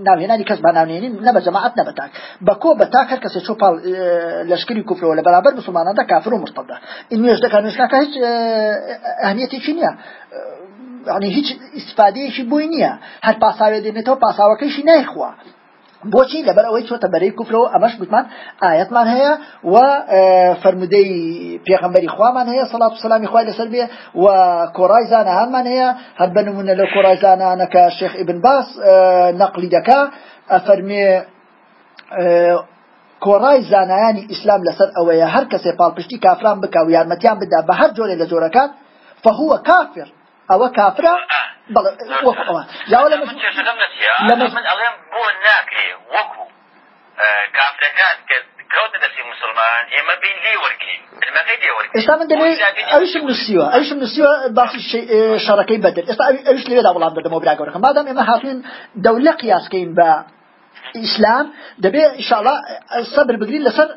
ناوهێنانی کەس بە ناونێنین نەبە جەماعەت نەبەتاک بەکۆ بە تاک هەر کەسێک چۆپال لەشکری کوفرەوە لە بەرابەر مسلماناندا کافر و مرتەدا این نوێژ دەکات نوێژناکە هیچ ئەهمیەتێکی نییە. ینی هیچ ئیسفادەیەکی بووی نییە. هەر پاساوێ دێنێتەوە پاساوەکەیشی نایخوا. بۆچی لەبەر ئەوەی چۆتە بەرەی کوفرەوە ئەمەش گوتمان ئاەتمان هەیە و فرمودەی پێغمبەری خوامان هەیە سەڵات و سلامی خوای لەسەر بێ و کۆڕای زانەهانمان هەیە. هەر بنمونە لە کۆڕای زانانەکە شێخ ئبن باس نەقلی دەکا. ئەفەرمێ کۆڕای زانایانی ئیسلام لەسەر ئەوەیە هەر کەسێ پاڵپشتی کافران بکە و یارمەتیان بدا بە هەر جۆرێ لە جۆرەکان فهو کافر. ئەوە کافرە؟ بەڵێ وەکەوە یاوە لە من ئەڵێم بۆ ناکرێ وەکو کافرەکان کە کەوتە دەستی مسلمان ئێمە بین لێ وەرگین ئێستا من دەوێت ئەویشم نووسیوە ئەویشم نووسیوە باسی شەڕەکەی بەدر ئێستا ئەوش لێدا وڵام دەدەمەوە براگەورەکە مادام ئێمە هاتوین دەولە قیاسکەین بە ئیسلام دەبێ ئیشاءڵا سەبر بگرین لەسەر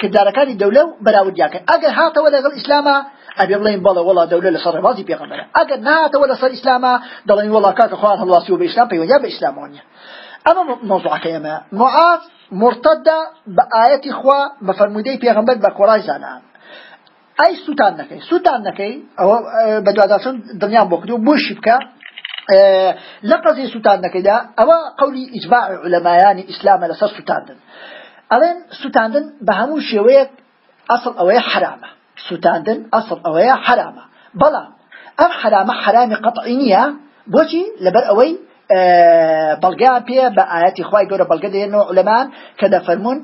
کردارەکانی دەولە و بەراوردیاکەن ئەگەر هاتەوە لەگەڵ ئیسلامە ئەبێ بڵین بەڵە وڵا دەولە لەسەر ڕێبازی پێغەمبەرە ئەگەر ناتەوە لەسەر ئیسلامە دەڵێن وڵا کاکە خوان هەڵاسی و بە ئیسلام پەیوەنیا بە ئیسلامۆنیە ئەمە مۆزوعەکە ئێمە معاذ مرتدە بە ئاەتی خوا بە فەرمودەی پێغەمبەر بە کۆڕای زانان ئەی سووتان نەکەی سووتان نەکەی ئەوە بە دوواداچون دڵنیان بۆ کردو بۆشی بکە لە قەزی سووتان نەکەیدا ئەوە قولی ئیجماع علەمایانی ئیسلامە لەسەر سووتاندن ئەڵێن سووتاندن بە هەموو شێوەیەک ئەسڵ ئەوەیە حرامە سووتاندن ئەسڵ ئەوەیە حرامە بەڵام ئەم حرامە حرامی قەطعی نییە بۆچی لەبەر ئەوەی بەڵگیان پێ بە ئاەتی خی گەورە بەڵگە دێنەوە علەمان کە دەفەرمونون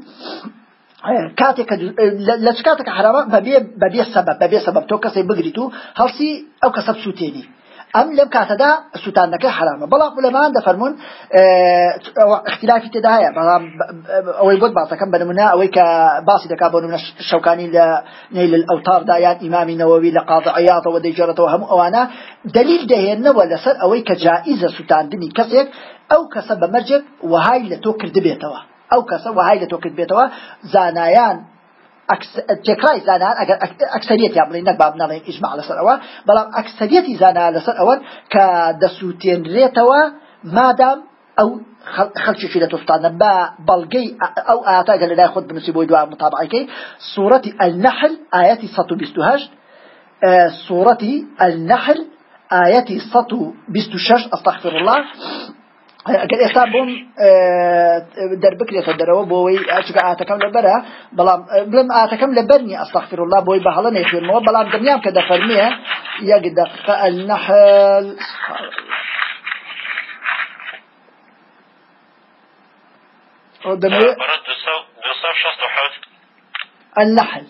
کاتێک لە چ کاتێک حرامە بەبێ بەبێ سەبەب بەبێ سەبەب تۆ کەسێک بگریت و هەڵسی ئەم لەم کاتەدا سووتانەکە حرامە. بەڵام لەمان دەفەرمونون اختلافی تێدا هەیە بەڵام ئەوەی بۆت باسەکەم بنمونە ئەوەی کە باسی دەکا بۆ منە شەوکانی لە نەیل ئەوتاردا یان ئیمامی نەوەوی لە قاضعیاتەوە دەیجارەتەوە هەموو ئەوانە دلیل دەهێنەوە لەسەر ئوەی کە جائیزە سووتاندنی کەسێک ئەو کەسە بەمەرجێک وهای لە تۆ کردبێتەوە. ئەو کەسە وهای لە تۆ کردبێتەوە زانایان تێکرای زانان ئەگەر ئەکسریەتی بڵین نەک باب نەڵێن ئیجمع لەسەر ئەوە بەڵام ئەکسریەتی زانا لەسەر ئەوەن کە دەسووتێنرێتەوە مادام ئەو خەڵکیشی لە تۆستانە بە بەڵگەی ئەو ئااتاگە لە لای خۆت بنووسی بۆی دوام مطابعەکەی سوورەتی النحل ئاەتی 128 سوورەتی النحل ئاەتی 126 ئەستەغفر الله. ئەگەر ئێستا بۆم دەربکرێتە دەرەوە بۆەوەی ئاچکە ئاتەکەم لەبەرە بەڵام بڵم ئاتەکەم لە بەرنی ئەستەغفر الله بۆی بە هەڵە نێخوێنەوە بەڵام دەمیام کە دەفەرمێ یەک دقیقە النحل. النحل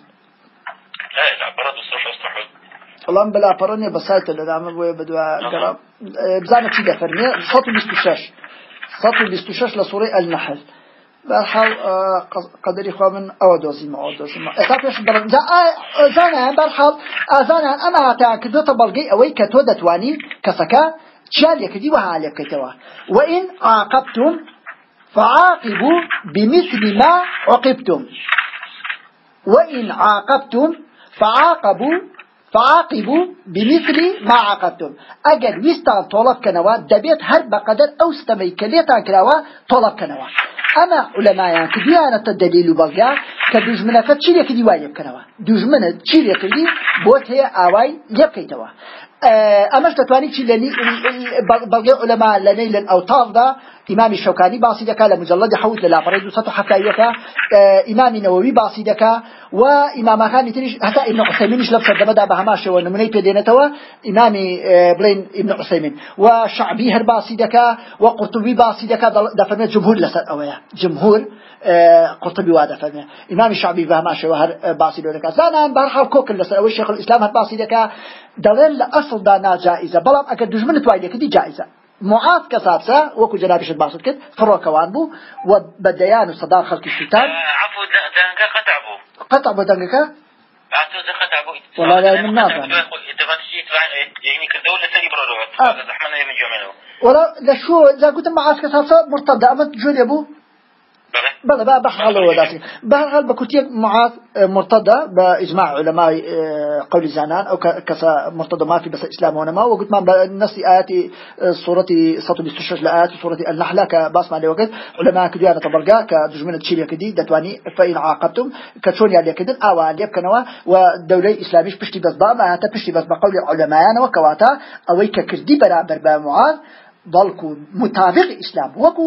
بەڵام بەلاپەڕێنێ بەسایتە لەدامە بۆیە بەدووە گەڕام بزانە چی دەفەرمێ 126 126 لە سوڕی النحل. بەحاڵ قدری خوا من ئەوە دۆزیمە ئەوە دۆزیمە ئێستا پێش زانیان بەرحاڵ ئازانیان ئەمە هاتیان کردوتە بەڵگەی ئەوەی کە تۆ دەتوانی کەسەکە چیان لێکردی وإن عاقبتم فعاقبوا بمثل ما عقبتم. وإن عاقبتم فعاقبوا فعاقبوا بمثل ما عاقبتم. اگر وستان طلب كنوا دبيت هر بقدر او ستمي كليتا كراوا طلب كنوا اما علماء يعني كديانة الدليل بلغا كدجمنة چي لكي ديوان يبكنوا دجمنة چي لكي دي بوت هي آواي يبكيتوا ئەمەش دەتوانانی چی لەنی بەڵگە لەما لەنەی لەن ئەوتاڵدا ئیمامی شەوکانی باسی دەکا لە مجلدی حوت لە لاپەڕی دو سەد و حەفتایەکە ئیمامی نەوەوی باسی دەکا و ئیمامەکانی تریش هەتا ئیبن عوسەیمینش لە سەردەمەدا بە هەماشەوە نمونەی پێدێنێتەوە ئیمامی بڵین ئیبن عوسەیمین و شعبی هەر باسی دەکا و قورتوبی باسی دەکا دەفەرمێت جمهور لەسەر ئەوەیە جمهور قرطبي وادا فرمي إمام الشعبي فهما شو هر باسي لو دكا زانا بارحال كوكل لسر أول شيخ الإسلام هر باسي دكا دليل لأصل دانا جائزة بلام أكد دجمن توالي كدي جائزة. معاذ كسابسا وكو جنابي شد باسط كد فرو كوان بو وبديان صدار خلق الشتان عفو دنگا قطع بو. قطع بو دنگا؟ عفو قطع بو. والله لا من نافع يعني كدولة سري من جمعنا ولا لشو إذا قلت معاذ كسابسا مرتد أمد جولي أبو بلى بقى بحال وداسي بحال بكتير معاذ آه، مرتضى بإجماع علماء آه، قول الزانان أو كسا مرتضى ما في بس إسلام ونما وقلت ما بنفس آيات آه، سورة سطو بيستشرج لآيات سورة النحلة كباس ما وقت علماء كديانا تبرقا كدجمنة تشيليا كدي دتواني فإن عاقبتم كتشون يالي كدن أو ليب كنوا ودولة إسلاميش بشتي بس بابا هتا بشتي بس بقول العلماء وكواتا أويك كردي برابر بمعاذ بەڵکو مطابق ئیسلام. وەکو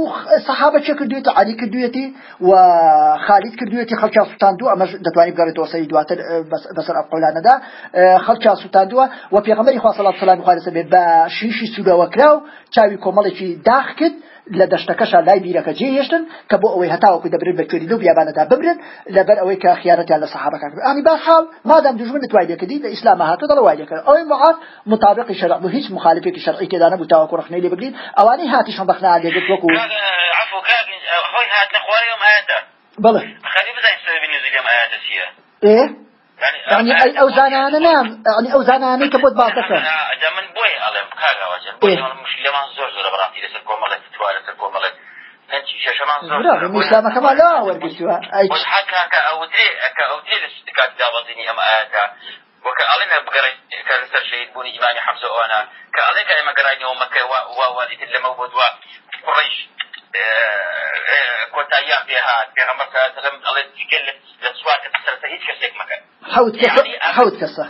سەحابە چێ کردوێتە علی کردوێتی و خالید کردوێتی خەڵکیا سووتاندوو ئەمەش دەتوانانی بگەڕێتەوە سەری دواتر بەسەر ئەقۆلانەدا خەڵکیا سووتاندووە و پێغەمبەری خوا سەڵات سەلامی خوارد بێت بە شیشی سوودەوەکرا و چاوی کۆمەڵێکی داخ کرد. لە دەشتەکەشا لای بیرەکە جێهێشتن کە بۆ ئەوەی هەتاوەکو دەبرن بە کوێری لەو بیابانەدا ببرن لەبەر ئەوەی کە خیانەتیان لە سەحابەکان کرد. ئانی باحاڵ مادام دژمن توای دەکردی لە ئیسلام هاتو دەڵ وای دەکرد. ئەوەی معاذ مطابقی شرع بوو هیچ مخالفێکی شرعی تێدا نەبوو تاوەکو ڕخنەی لێ بگرین. ئەوانەی هاتیشان بەخنا لێگرت وەکو. عفو كاك هوي هات نخواري يوم آياتا بله. خلي بزاين سبب النزول يوم آياتا سيا إيه يعني يعني أو زانانا نعم يعني أو زانانا كبود بعضك أنا من بوي على كاغا وجه بوي مش لما زور زور براتي لسر كومالة تتوالة سر كومالة هنچی شەشەمان زۆر ئیسلامەکەمان لا وەرگتووە حکا کە ئەوترێ ئەکە ئەوترێ لە شتکات داوەزینی ئەمە ئاەتە وەکە ئەڵێنە بگەڕێت کە لەسەر شەید بوونی ئیمانی حەمزە ئەوانە کە ئەڵێ کە ئێمە گەڕینەوە مەکە واوادیتر لەمە بۆ دووە قڕیش کۆتاییان پێهات پێغەمبەر سەلەم ئەڵێ جگەل لە سواتە سەرەتا هیچ کەسێک مەکە حەوت کەسە حەوت کەسە.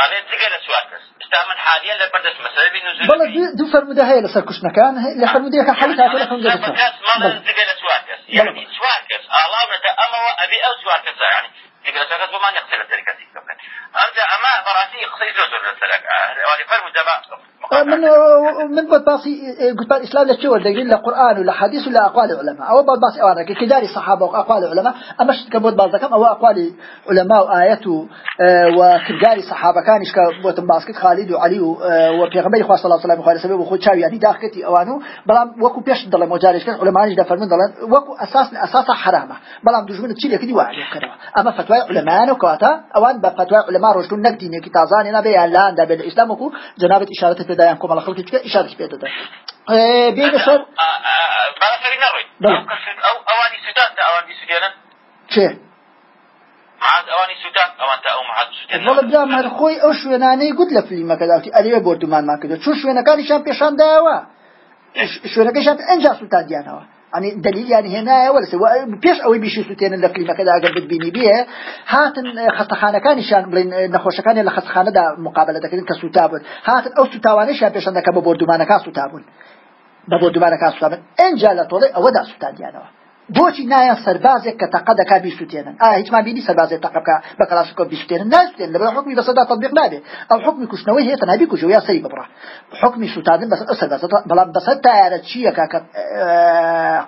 ئەڵێ جگە لە سوات کەس. ستا من حاليا لبردس مسألة بنزول بلا دو فرمودة هي لسر كشنكان لفرمودة كان حالتها كلها خمسة كس ما نزل سواركس يعني سواركس الله متى أما أبي أو سواركس يعني يبقى سواركس وما يقتل التركة أرجع أما براسي قصي زوجر لسلك وهذه فرمودة من من بعد باصي قلت بعد الإسلام لشو الدليل لقرآن ولا حديث ولا أقوال علماء أو بعد باصي أوانا كدار الصحابة وأقوال علماء أما شت كبود بعض كم أو أقوال علماء وآيات وكدار الصحابة كان إيش كبوت باسكت خالد وعلي وبيغمبر خاص الله صلى الله عليه وسلم وخد شاوي. يعني داخلتي أوانو. بلام وكو بيش ضل مجالس كان علماء إيش دفر من ضل وكو أساس أساسا حرامة. بلام دجمن تشيل كدي واحد كده أما فتوى علماء وكواتا أوان بفتوى علماء رجل نقدي نكتازان تازان أنا بيان لأن ده بالإسلام وكو جنابة إشارة پێدایان کۆمەڵە خەڵکی چکە ئیشارش پێ دەدە. بێگە سەر بەسەری نەڕووی ئەوانی سودان ئەوانی سودێنن چێ؟ خۆی ئەو شوێنانەی گوت لە فیلمەکەداوتی ئەلێ بۆ دومانمان کردو. چون شوێنەکانیشان پێشانداوە شوێنەکەشان ئەنج سوتاندیانەوە يعني دليل يعني هنا ولا سوا بيش أوي بيشي سوتين اللقلي ما كذا أقرب بيني بيه هات خستخانة كان يشان بلين نخوش كان يلا خستخانة دا مقابلة دا كذا كسوتابون هات أو سوتاوانة شان بيش عندك أبو بردومانة كاسوتابون بەبۆ دووبارە کاسوابن ئەجا لە تۆڵی ئەوەدا سوتادیانەوە بۆچی نایە سەربازێک کە تەقە دەکا بیسووتێنن ئا هیچمان بینی سەربازێک تەقەکە بە کلاسیکۆ بیسوتێنن ناستێن لەبەر حکمی بەسەدا تطبیق نابێ. ئەو حکمی کوشتنەوەی هەیە تەنابی کوژە یا سەری ببڕە حکمی سوتاندن بەسەر سەرباز بەڵام بەسەر تایارە چیەکە کە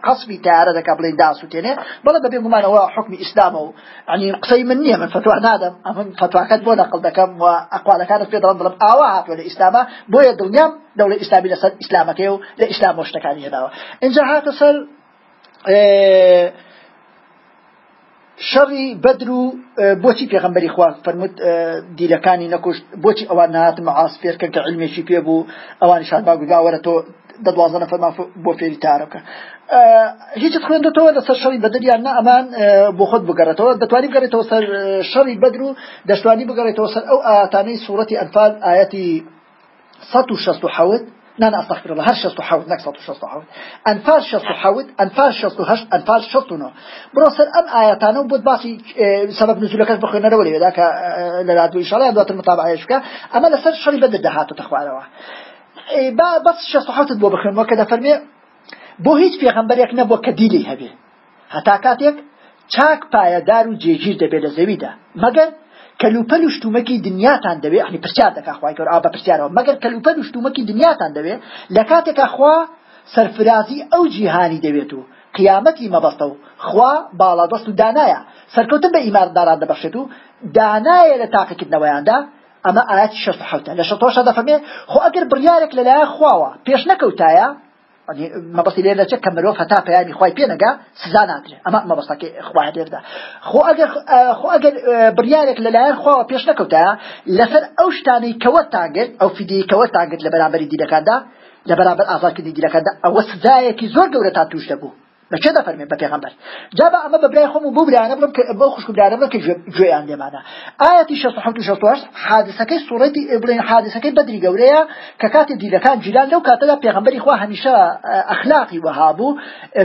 قەسبی تایارە دەکا بڵێن داسووتێنێ بەڵە بەبێ گومانەوە حکمی ئیسلامە و عنی قسەی من نییە من فتوى نادەم. ئەمن فتواکەت بۆ نەقل دەکەم و ئەقوالەکانت پێ دەڵم بڵم ئاوا هاتووە لە ئیسلامە. بۆیە دڵنیام دەوڵە ئیسلامی لەسەر ئیسلامەکەی و لە ئیسلام شتەکانی هێداوە. اینجا هاتە سەر شەڕی بەدر و بۆچی پێغمبەری خوا فرموت دیلەکانی نەکوشت؟ بۆچی ئەوان نهات معاسفێرکەن کە علمێکی پێ بوو ئەوان شان باگوگاوەرە تۆ دەدوازە نەفەرما بۆ فێری تارەکە هیچت خوێندێتەوە لەسەر شەڕی بەدریان نە ئەمان بۆ خۆت بگەڕێتەوە. دەتوانانی بگەڕێتەوە سەر شەڕی بەدر و دەشتوانی بگەڕێتەوە سەر ئەو ئاتانەی سوورەتی ئەنفال ئاەتی 16 حوت نانا أستغفر الله. هر شصت حوت نكسة شصت حوت أنفال شصت حوت أنفال شصت هش أنفال شصت نو بروسر أم آياتانو بود باسي آه، سبب نزولك بخينا رولي ذاك آه، للادو إن شاء الله يبدأ المطابعة يشكا أما لسر شري بدل دهاتو تخوالوا آه، بس شصت حوت بو بخينا وكذا فرمي بۆ هیچ پێغەمبەرێک نەبووە کە دیلی هەبێ هەتا کاتێک چاک پایەدار و جێگیر دەبێت لە مەگەر کەلوپەل و شتومەکی دنیاتان دەوێت ئەنی پرسیار دەکا خوای گەور ئا بە پرسیارەوە مەگەر کەلوپەل و شتومەکی دنیاتان دەوێت لە کاتێکا خوا سەرفرازی ئەو جیهانی دەوێت و قیامەتی مەبەستە و خوا باڵادەست و دانایە. سەرکەوتن بە ئیمانداران دەبەخشێت و دانایە لە تاقیکردنەوەیاندا ئەمە ئاەت شەست حوتە لە شەتۆشە دەفەرمێ خۆ ئەگەر بڕیارێک لەلایەن خواوە پێش نەکەوتایە ما بس لێ لەچە کە مرۆڤ هەتا پەیانی خی پێ نەگا سزا ناترێ ئەمە مەبستەکە خوای لێردا خۆ ئەگەر خۆ ئەگەر بریارێک لەلایەن خواوە پێش نەکەوتە لەسەر ئەو شتانەی کەوە تاگرت ئەو فیدی کەوە تاگرت لە بەرامبەری دیلەکاندا لە بەرامبەر ئازادکردنی دیلەکاندا ئەوە سزایەکی زۆر گەورە تا توش دەبوو بەچێ دەفەرمێ بە پێغمبەر جا بە ئەمە بە برای خۆم و بۆ برایانە بڵم بۆ خوشک برایانە بڵم کە گوێیان لێمانە ئاەتی 16 حادثەکەی سوڕەتی بڵێن حادثەکەی بەدری گەورەیە کە کاتی دیلەکان جیران لەو کاتەدا پێغمبەری خوا هەمیشە ئەخلاقی وەهابوو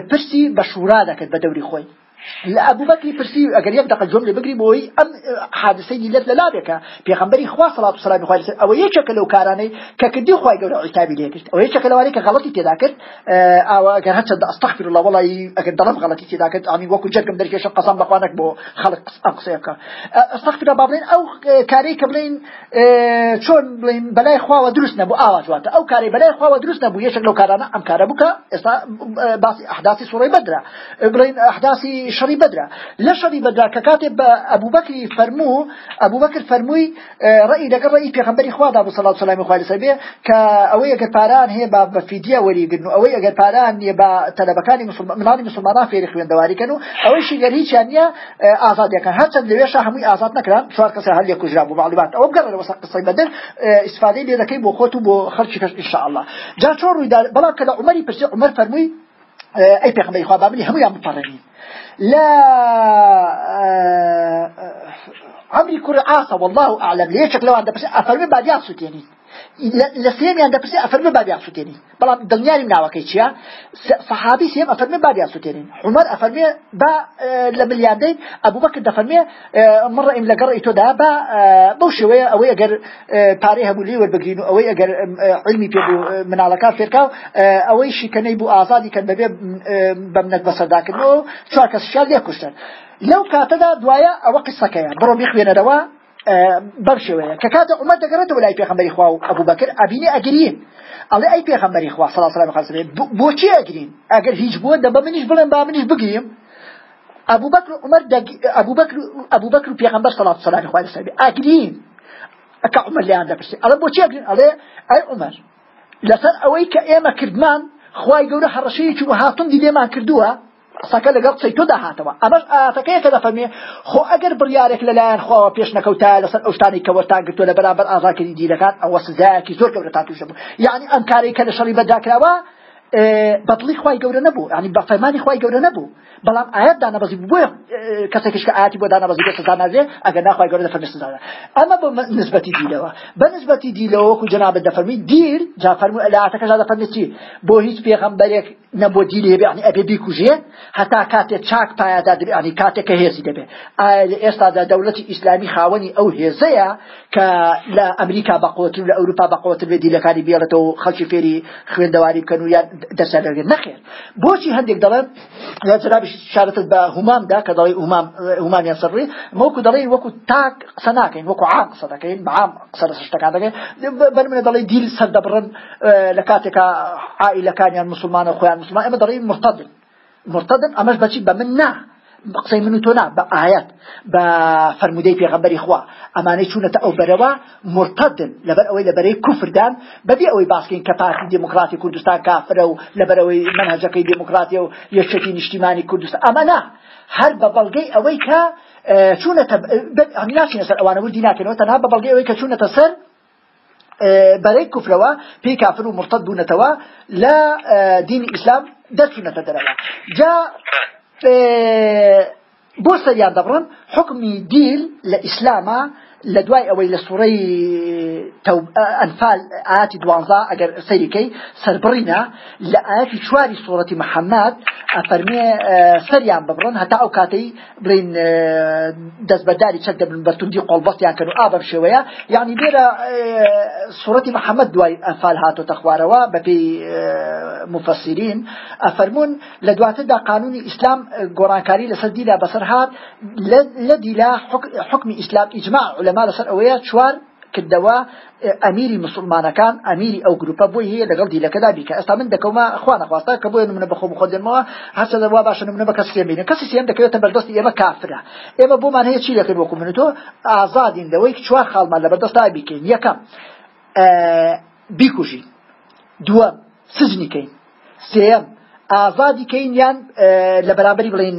پرسی بە شورا دەکرد بە دەوری خۆی. لأبو بكر فرسي أجر يبدأ الجملة بقري بوي أم حادثة ليلة لا بك. بيغمبري خوا صلاة والسلام عليه أو يشك لو كاراني ككدي خوا يقول عتابي ليك أو يشك لو عليك غلطي تذاكر أو أجر هذا استغفر الله والله أجر ضرب غلطي تذاكر يعني وكو جركم درك شق قسم بقوانك بو خلق أقصيك استغفر الله بابلين أو كاري كبلين شون بلين بلاي خوا ودرس نبو آواز واتا أو كاري بلاي خوا ودرس نبو يشك لو كارانا أم كاربوك باس أحداث سورة بدرة بلين أحداث شەڕی بدرا لە شەڕی بدرا کە کاتێ بە ئەبوو بەکری فەرموو ئەبوو بەکر فەرمووی ڕئی لەگەڵ ڕئی پێغمبەری خوادا بە سەڵات سلامی خوای لەسەر بێ کە ئەوەی ئەگەر پاران هەیە بە بە فیدیە وەریگرن و ئەوەی ئەگەر پاران نیە بە تەلەبەکانی منانی مسلمانان فێری خوێندەواریکەن و ئەوەی گەر هیچیان نییە ئازادەکەن هەرچەند لەوێشە هەمووی ئازاد نەکران چوار کەس هەر لێ کوژرا بوو معلومات. ئەوە بگەڕێ وەسە قسەی بەدر استفادەی لێ دەکەی بۆ خۆت و بۆ خەرچی کەس ئینشاء الله جا چۆن ڕوویدا بەڵام کە لە عمەری پرسی عمەر فەرمووی ئەی پێغمبەری خوا هەمویان بپەڕێنین لا عمري كل عاصة والله أعلم. ليش؟ لو عند بس أفرمي بعد يعصو تاني لە سێمیان دەپرسی ئەفەرمە بابیان سووتێنی بەڵام دڵنیاری ناوەکەی چیە؟ سەحابی سێم ئەفەرمە بابیان سووتێنین عمر ئەفەرمێ با لە ملیاندەین ئەبووبەکر دەفەرمێ مڕئیم لەگەڕ ئیتۆدا با بەو شێوەیە ئەوەی ئەگەر پارەی هەبوو لێ وەربگرین و ئەوەی ئەگەر علمی پێبوو مناڵەکە فێرکاو ئەوەی شیکەنەی بوو ئازادی کە بەبێ بەمنەک بەسەرداکردنەوە چوار کەس شار لێ کوشتن لەو کاتەدا دوایە ئەوە قسەکەیە. بڕۆ بیخوێنەرەوە بەشێوەیە کە کاتە عمە دەگەڕێتەوە لای پێخەمبەری خوا و ئەبوو بەکر ئەبینێ ئەگرین. ئەڵێ ئەی پێخەمبەری خوا سەڵا سلام خەسبێ بۆچی ئەگرین؟ ئەگەر هیچ بووە دەبە منیش بڵێن با منیش بگریم ئەبوو بەکر عمر ئەبوو بەکر ئەبوو بەکر و پێخەمبەر سەڵات سلامی خوا لەسەر بێ. ئەگرین. ئەکە عمر لیان دەپرسی. ئەڵێ بۆچی ئەگرین؟ ئەڵێ ئەی عمر لەسەر ئەوەی کە ئێمە کردمان خوای گەورە هەڕەشەیەکی و هاتون دی لێمان کردووە قسەکە لەگەڵ قسەی تۆ داهاتەوە. ئەمەش ئاتەکەی کە دەفەرمێ خۆ ئەگەر بڕیارێک لەلایەن خۆەوە پێش نەکەوتا لەسەر ئەو شتانی کەوە تاگرتووە لە بەرامبەر ئازاکردی دیرەکان ئەوە سزایەکی زۆر گەورە تاتوشە بوو یعنی ئەم کارێک کە لە شەڕی بەداکراوە بەدڵی خی گەورە نەبوو. ینی بە فەرمانی خی گەورە نەبوو. بەڵام ئاەت دانەبەزی بۆ کەسێکش کە ئاەتی بۆ دانەبەزی بە سزا نازێ ئەگەر ناخوای گەورە دەفەرمی سزا ئەمە بۆ نسبەتی دیلەوە. بە نسبەتی دیلەوە وەکو جناب دەفەرمی دیر جا فەرمو لە ئاتەکەش دەفەرمی چی؟ بۆ هیچ پێغەمبەرێک نەبۆ دیلی هەبێ ینی ئەبێ بیکوژێ هەتا کاتێک چاک پایادا دەبێ ینی کاتێک کە هێزی دەبێ. ئایا لە ئێستادا دەوڵەتی ئیسلامی خاوەنی ئەو هێزەیە کە لە ئەمریکا بەقوتر لە ئەوروپا بەقوتر بێ دیلەکانی بێڵێتەوە خەڵکی فێری خوێندەواری بکەن و یان دەسەرگێن نەخێر بۆچی هەندێک دەڵێن شارەتت بە هومامدا کە دەڵی هومامیان سڕی وەکو دەڵێن وەکو تاک قسە ناکەین وەکو عام قسە دەکەین بە عام قسە لە شتەکان دەکەین بەرمنە دەڵێ دیل سەر دەبڕن لە کاتێکا عائلەکانیان مسلمانە خۆیان مسلمان ئێمە دەڵێن مرتدن مرتدن ئەمەش بەچی بە من نا قسەی من و تۆ نا بە ئاەت بە فەرمودەی پێغەمبەری خوا. ئەمانەی چوونەتە ئەو بەرەوە مرتدن لەبەر ئەوەی لەبەرەی کوفردان بەبێ ئەوەی باسکەین کە پارتی دموکراتی کوردستان کافرە و لەبەرەوەی منهجەکەی دموکراتی و یەکێتی نیشتیمانی کوردستان. ئەمە نا هەر بە بەڵگەی ئەوەی کە چوونەتە ئەمیناچینە سەر ئەوانە وردی ناکەنەوە تەنها بە بەڵگەی ئەوەی کە چوونەتە سەر بەرەی کوفرەوە پێی کافر و مرتد بوونەتەوە لە دینی ئیسلام دەچوونەتە دەرەوە. جا بۆ سەریان دەبڕن حکمی دیل لە لە دوای ئەوەی لە سوڕەی ئەنفال ئاتی دوانزا ئەگەر سەریکەی سربڕینە لە ئاەتی چواری سوورەتی محەممەد ئەفەرمێ سەریان ببڕن هەتا ئەو کاتەی بڵین دەستبەرداری چەک دەبن بەتوندی قۆڵبەستیان کەن و ئابم شێوەیە یعنی لێرە سوورەتی محەممەد دوای ئەنفال هاتۆتە خوارەوە بەپی مفسرین ئەفەرمونون لە دواتردا قانونی ئیسلام گۆڕانکاری لەسەر دیلا بەسەر هات لە دیلا حکمی ئیسلام ئیجماع لەما لەسەر ئەوەیە چوار کردەوە ئەمیری مسلمانەکان ئەمیری ئەو گروپە بۆی هەیە لەگەڵ دیلەکەدا بیکە. ئێستا من دەکەمە خوا نەخواستە کە بۆیە منە بخۆ خۆدنەوە هەچە دەوا باشە منە بە کەسێ بینە کەسی سێم دەکەوێتە بەردەستی ئێمە کافرە. ئێمە بۆمان هەیە چی دەکرد وەکو من تۆ؟ ئازادین لەوەی چوار خاڵمان لە بەردەستا بیکەین. یەکەم بیکوژین. دووەم سزنیکەین سێم ئازادی کەین یان لە بەرامبەری بڵین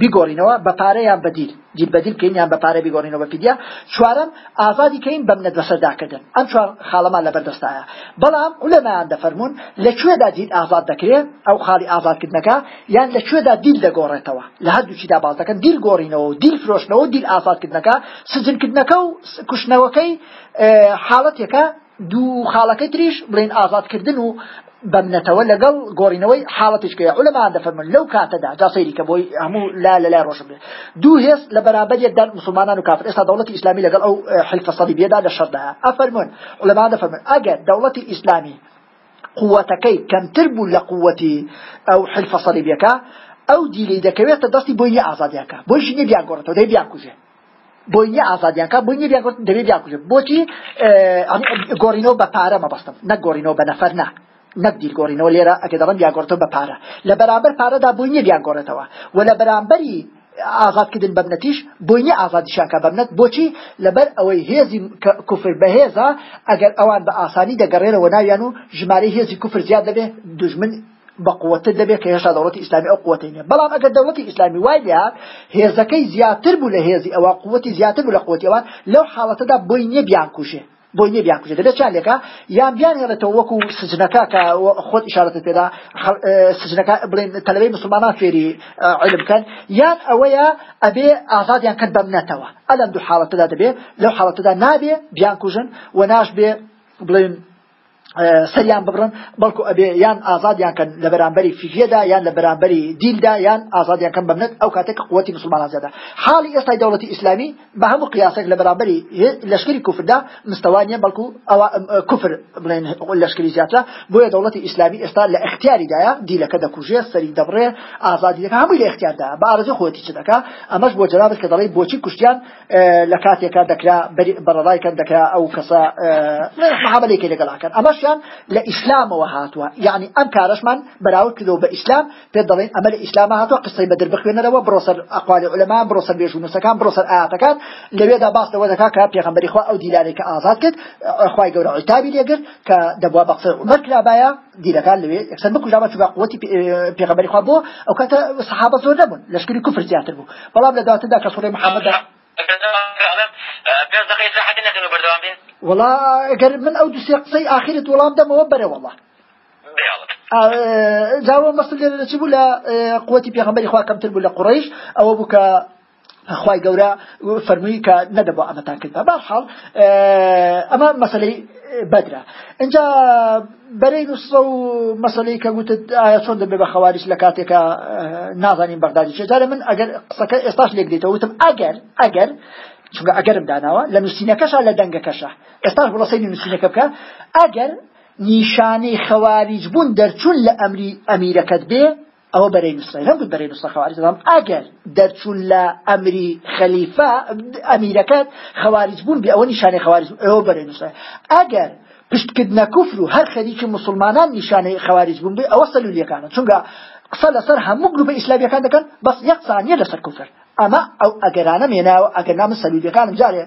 بیگۆڕینەوە بە پارەیان بەدیل دیل. بەدیل کەین یان بە پارە بیگۆڕینەوە پیدیا. چوارم ئازادی کەین بە منەت بەسەرداکردن ئەم چوار خاڵەمان لە بەردەستایە. بەڵام لەمایان دەفەرمونون لەکوێدا دیل ئازاد دەکرێت ئەو خاڵی ئازادکردنەکە یان لەکوێدا دیل دەگۆڕێتەوە. لە هەردووچیدا باز دەکەن دیل گۆڕینەوە و دیل فرۆشتنەوە دیل ئازادکردنەکە سجنکردنەکە و کوشتنەوەکەی حاڵەتێکە دوو خاڵەکەی تریش بڵین ئازادکردن و بەمنەتەوە لەگەڵ گۆڕینەوەی حاڵەتیشکەیە علەما دەفەرمن لەو کاتەدا جاسەیری کە بۆی هەموو لا لە لای ڕۆشن بێ دوو هێز لە بەرابەرێکدان مسلمانان و کافر ئێستا دەوڵەتی ئیسلامی لەگەڵ ئەو حلفە سەدی بێدا لە شەردا ئەفەرمون علەما دەفەرمن ئەگەر دەوڵەتی ئیسلامی قووەتەکەی کەمتر بوو لە قووەتی ئەو حلفە سەلیبیەکە ئەو دیلی دەکەوێتە دەستی بۆی ئازادیەکە بۆی ژنی بیان گۆڕێتەوە دەی بیان کوژێ بۆی نیە ئازادیانکە بۆی نیە بیان دەبێت بیان کوژێ بۆچی گۆڕینەوە بە پارە مەبەستم نەک گۆڕینەوە بە نەفەر ناک نەبدیر گۆڕینەوە لێرە ئەگە دەڵم بیاگۆڕێتەوە بە پارە. لە بەرامبەر پارەدا بووی نیە بیان گۆڕێتەوە و لە بەرامبەری ئازادکردن بەبنەتیش بۆی نیە ئازادیشانکە بەبنەت بۆچی لەبەر ئەوەی هێزی کوفر بەهێزە ئەگەر ئەوان بە ئاسانی دەگەڕێنەوە ناویان و ژمارەی هێزی کوفر زیاد دەبێت دژمن بە قوتە دەبێت کە هێشتا دەوڵەتی ئیسلامی ئەو قوتینە بەڵام ئەگەر دەوڵەتی ئیسلامی وای لات هێزەکەی زیاتر بوو لە هێزی ئەوە قوتی زیاتر بوو لە قوتیەوان لەو حاڵەتەدا بۆی نیە بیان کوشێ بۆ نیە بیان کوژێت دەبێت چالێکە یان بیان هێڵێتەوە وەکو سجنەکە کە خۆت ئشارەت پێدا سجنەکە بڵێن تەلەوەی مسلمانان فێری علم بکەن یان ئەوەیە ئەبێ ئازادیان کرد بەمنەتەوە ئەلەم دوو حاڵەتەدا دەبێت لەو حاڵەتەدا نابێ بیان کوژن و ناش بێ بڵێن سەریان ببرن بەڵکو ئەبێ یان ئازادیان کەن لە بەرامبەری فیفێدا یان لە بەرامبەری دیلدا یان ئازادیان کەم بمنێت ئەو کاتێک قوتی مسلمانان زیاده حاڵی ئێستای دەوڵەتی ئیسلامی بە هەموو قیاسێک لە بەرامبەری لەشکری کوفردا مستوانیە بەڵکو ئەوە کوفر بڵێن لەشکری زیاترە. بۆیە دەوڵەتی ئیسلامی ئێستا لە اختیاریدایە دیلەکە دەکوژێ سەری دەبڕێ ئازادی دەکە هەمووی لە اختیاردا بە ئارزوی خۆتی چ دەکا. ئەمەش بۆ جرابت کە دەڵی بۆچی کوشتیان لە کاتێکا دەکرا بەڕڕایکەن دەکرا ئەو کەسە محاملێکی لەگەڵاکەن. ئەمەشیان لە ئیسلامەوە هاتووە یعنی ئەم کارشمان بەراورد کردەوە بە ئیسلام پێ دەڵێن ئەمە لە ئیسلام هاتووە قسەی بەدر بخوێنەرەوە بڕۆسەر ئەقوالی علەما بڕۆسەر بێژونوسەکان بڕۆسەر ئاەتەکان لەوێدا باس لەوە دەکا کە پێغەمبەری خوا ئەو دیلارێک کە ئازاد کرد خوای گەورە عتابی لێگرت کە دەبوا بە قسەی عومەر کرابایە دیلەکان لەوێ یەکسەر بکوژابە چوبا قوتی پێغەمبەری خوا لەشکری کوفر زیاتر بوو بەڵام لە داواتدا کە سوڕەی محەممەدا پێنج دقیقه ساعت نەکەن بەردەوام بین وڵا ئەگەر من ئەو دوسێ قسەی ئاخرت وەڵام دەمەوە بەرە وڵا جاوە مەسل لە چی بوو؟ لە قوتی پێغەمبەری خوا کەمتر بوو لە قڕیش ئەوە بوو کە خی گەورە فەرمووی کە نەدەبوو ئەمەتان کرد بە باشحاڵ ئەمە مەسلەی بەدرا اینجا بەرەی نووسە و مەسلەی کە گوتت ئایا چۆن دەبێ بە خەواریش لە کاتێکە نازانین بەغدادی چێجارە من ئەگەر قسەکە ئێستاش لێک دێتەوە وتم ئەگەر ئەگەر چونکە ئەگەرم داناوە لە نووسینەکەشا لە دەنگەکەشە ئێستاش بڵەسەی نووسینەکە بکە ئەگەر نیشانەی خەواریج بوون دەرچوون لە ئەمری ئەمیرەکەت بێ ئەوە بەرەی نووسڕی هەم بەرەی نووسە خەواریج دەڵام ئەگەر دەرچوون لە ئەمری خەلیفە ئەمیرەکەت خەواریج بوون بێ ئەوە نیشانەی خەواریج ئەوە بەرەی نووسڕی ئەگەر پشتکردنە کوفر و هەر خەریکی مسلمانان نیشانەی خەواریج بوون بێ ئەوە سەلولیەکانە. چونکە قسە لەسەر هەموو گروپە ئیسلامیەکان دەکەن بەس یەک سانیە لەسەر کوفر. ئەمە ئەو ئەگەرانە مێناوە ئەگەر نام سەلوودەکانم جارێ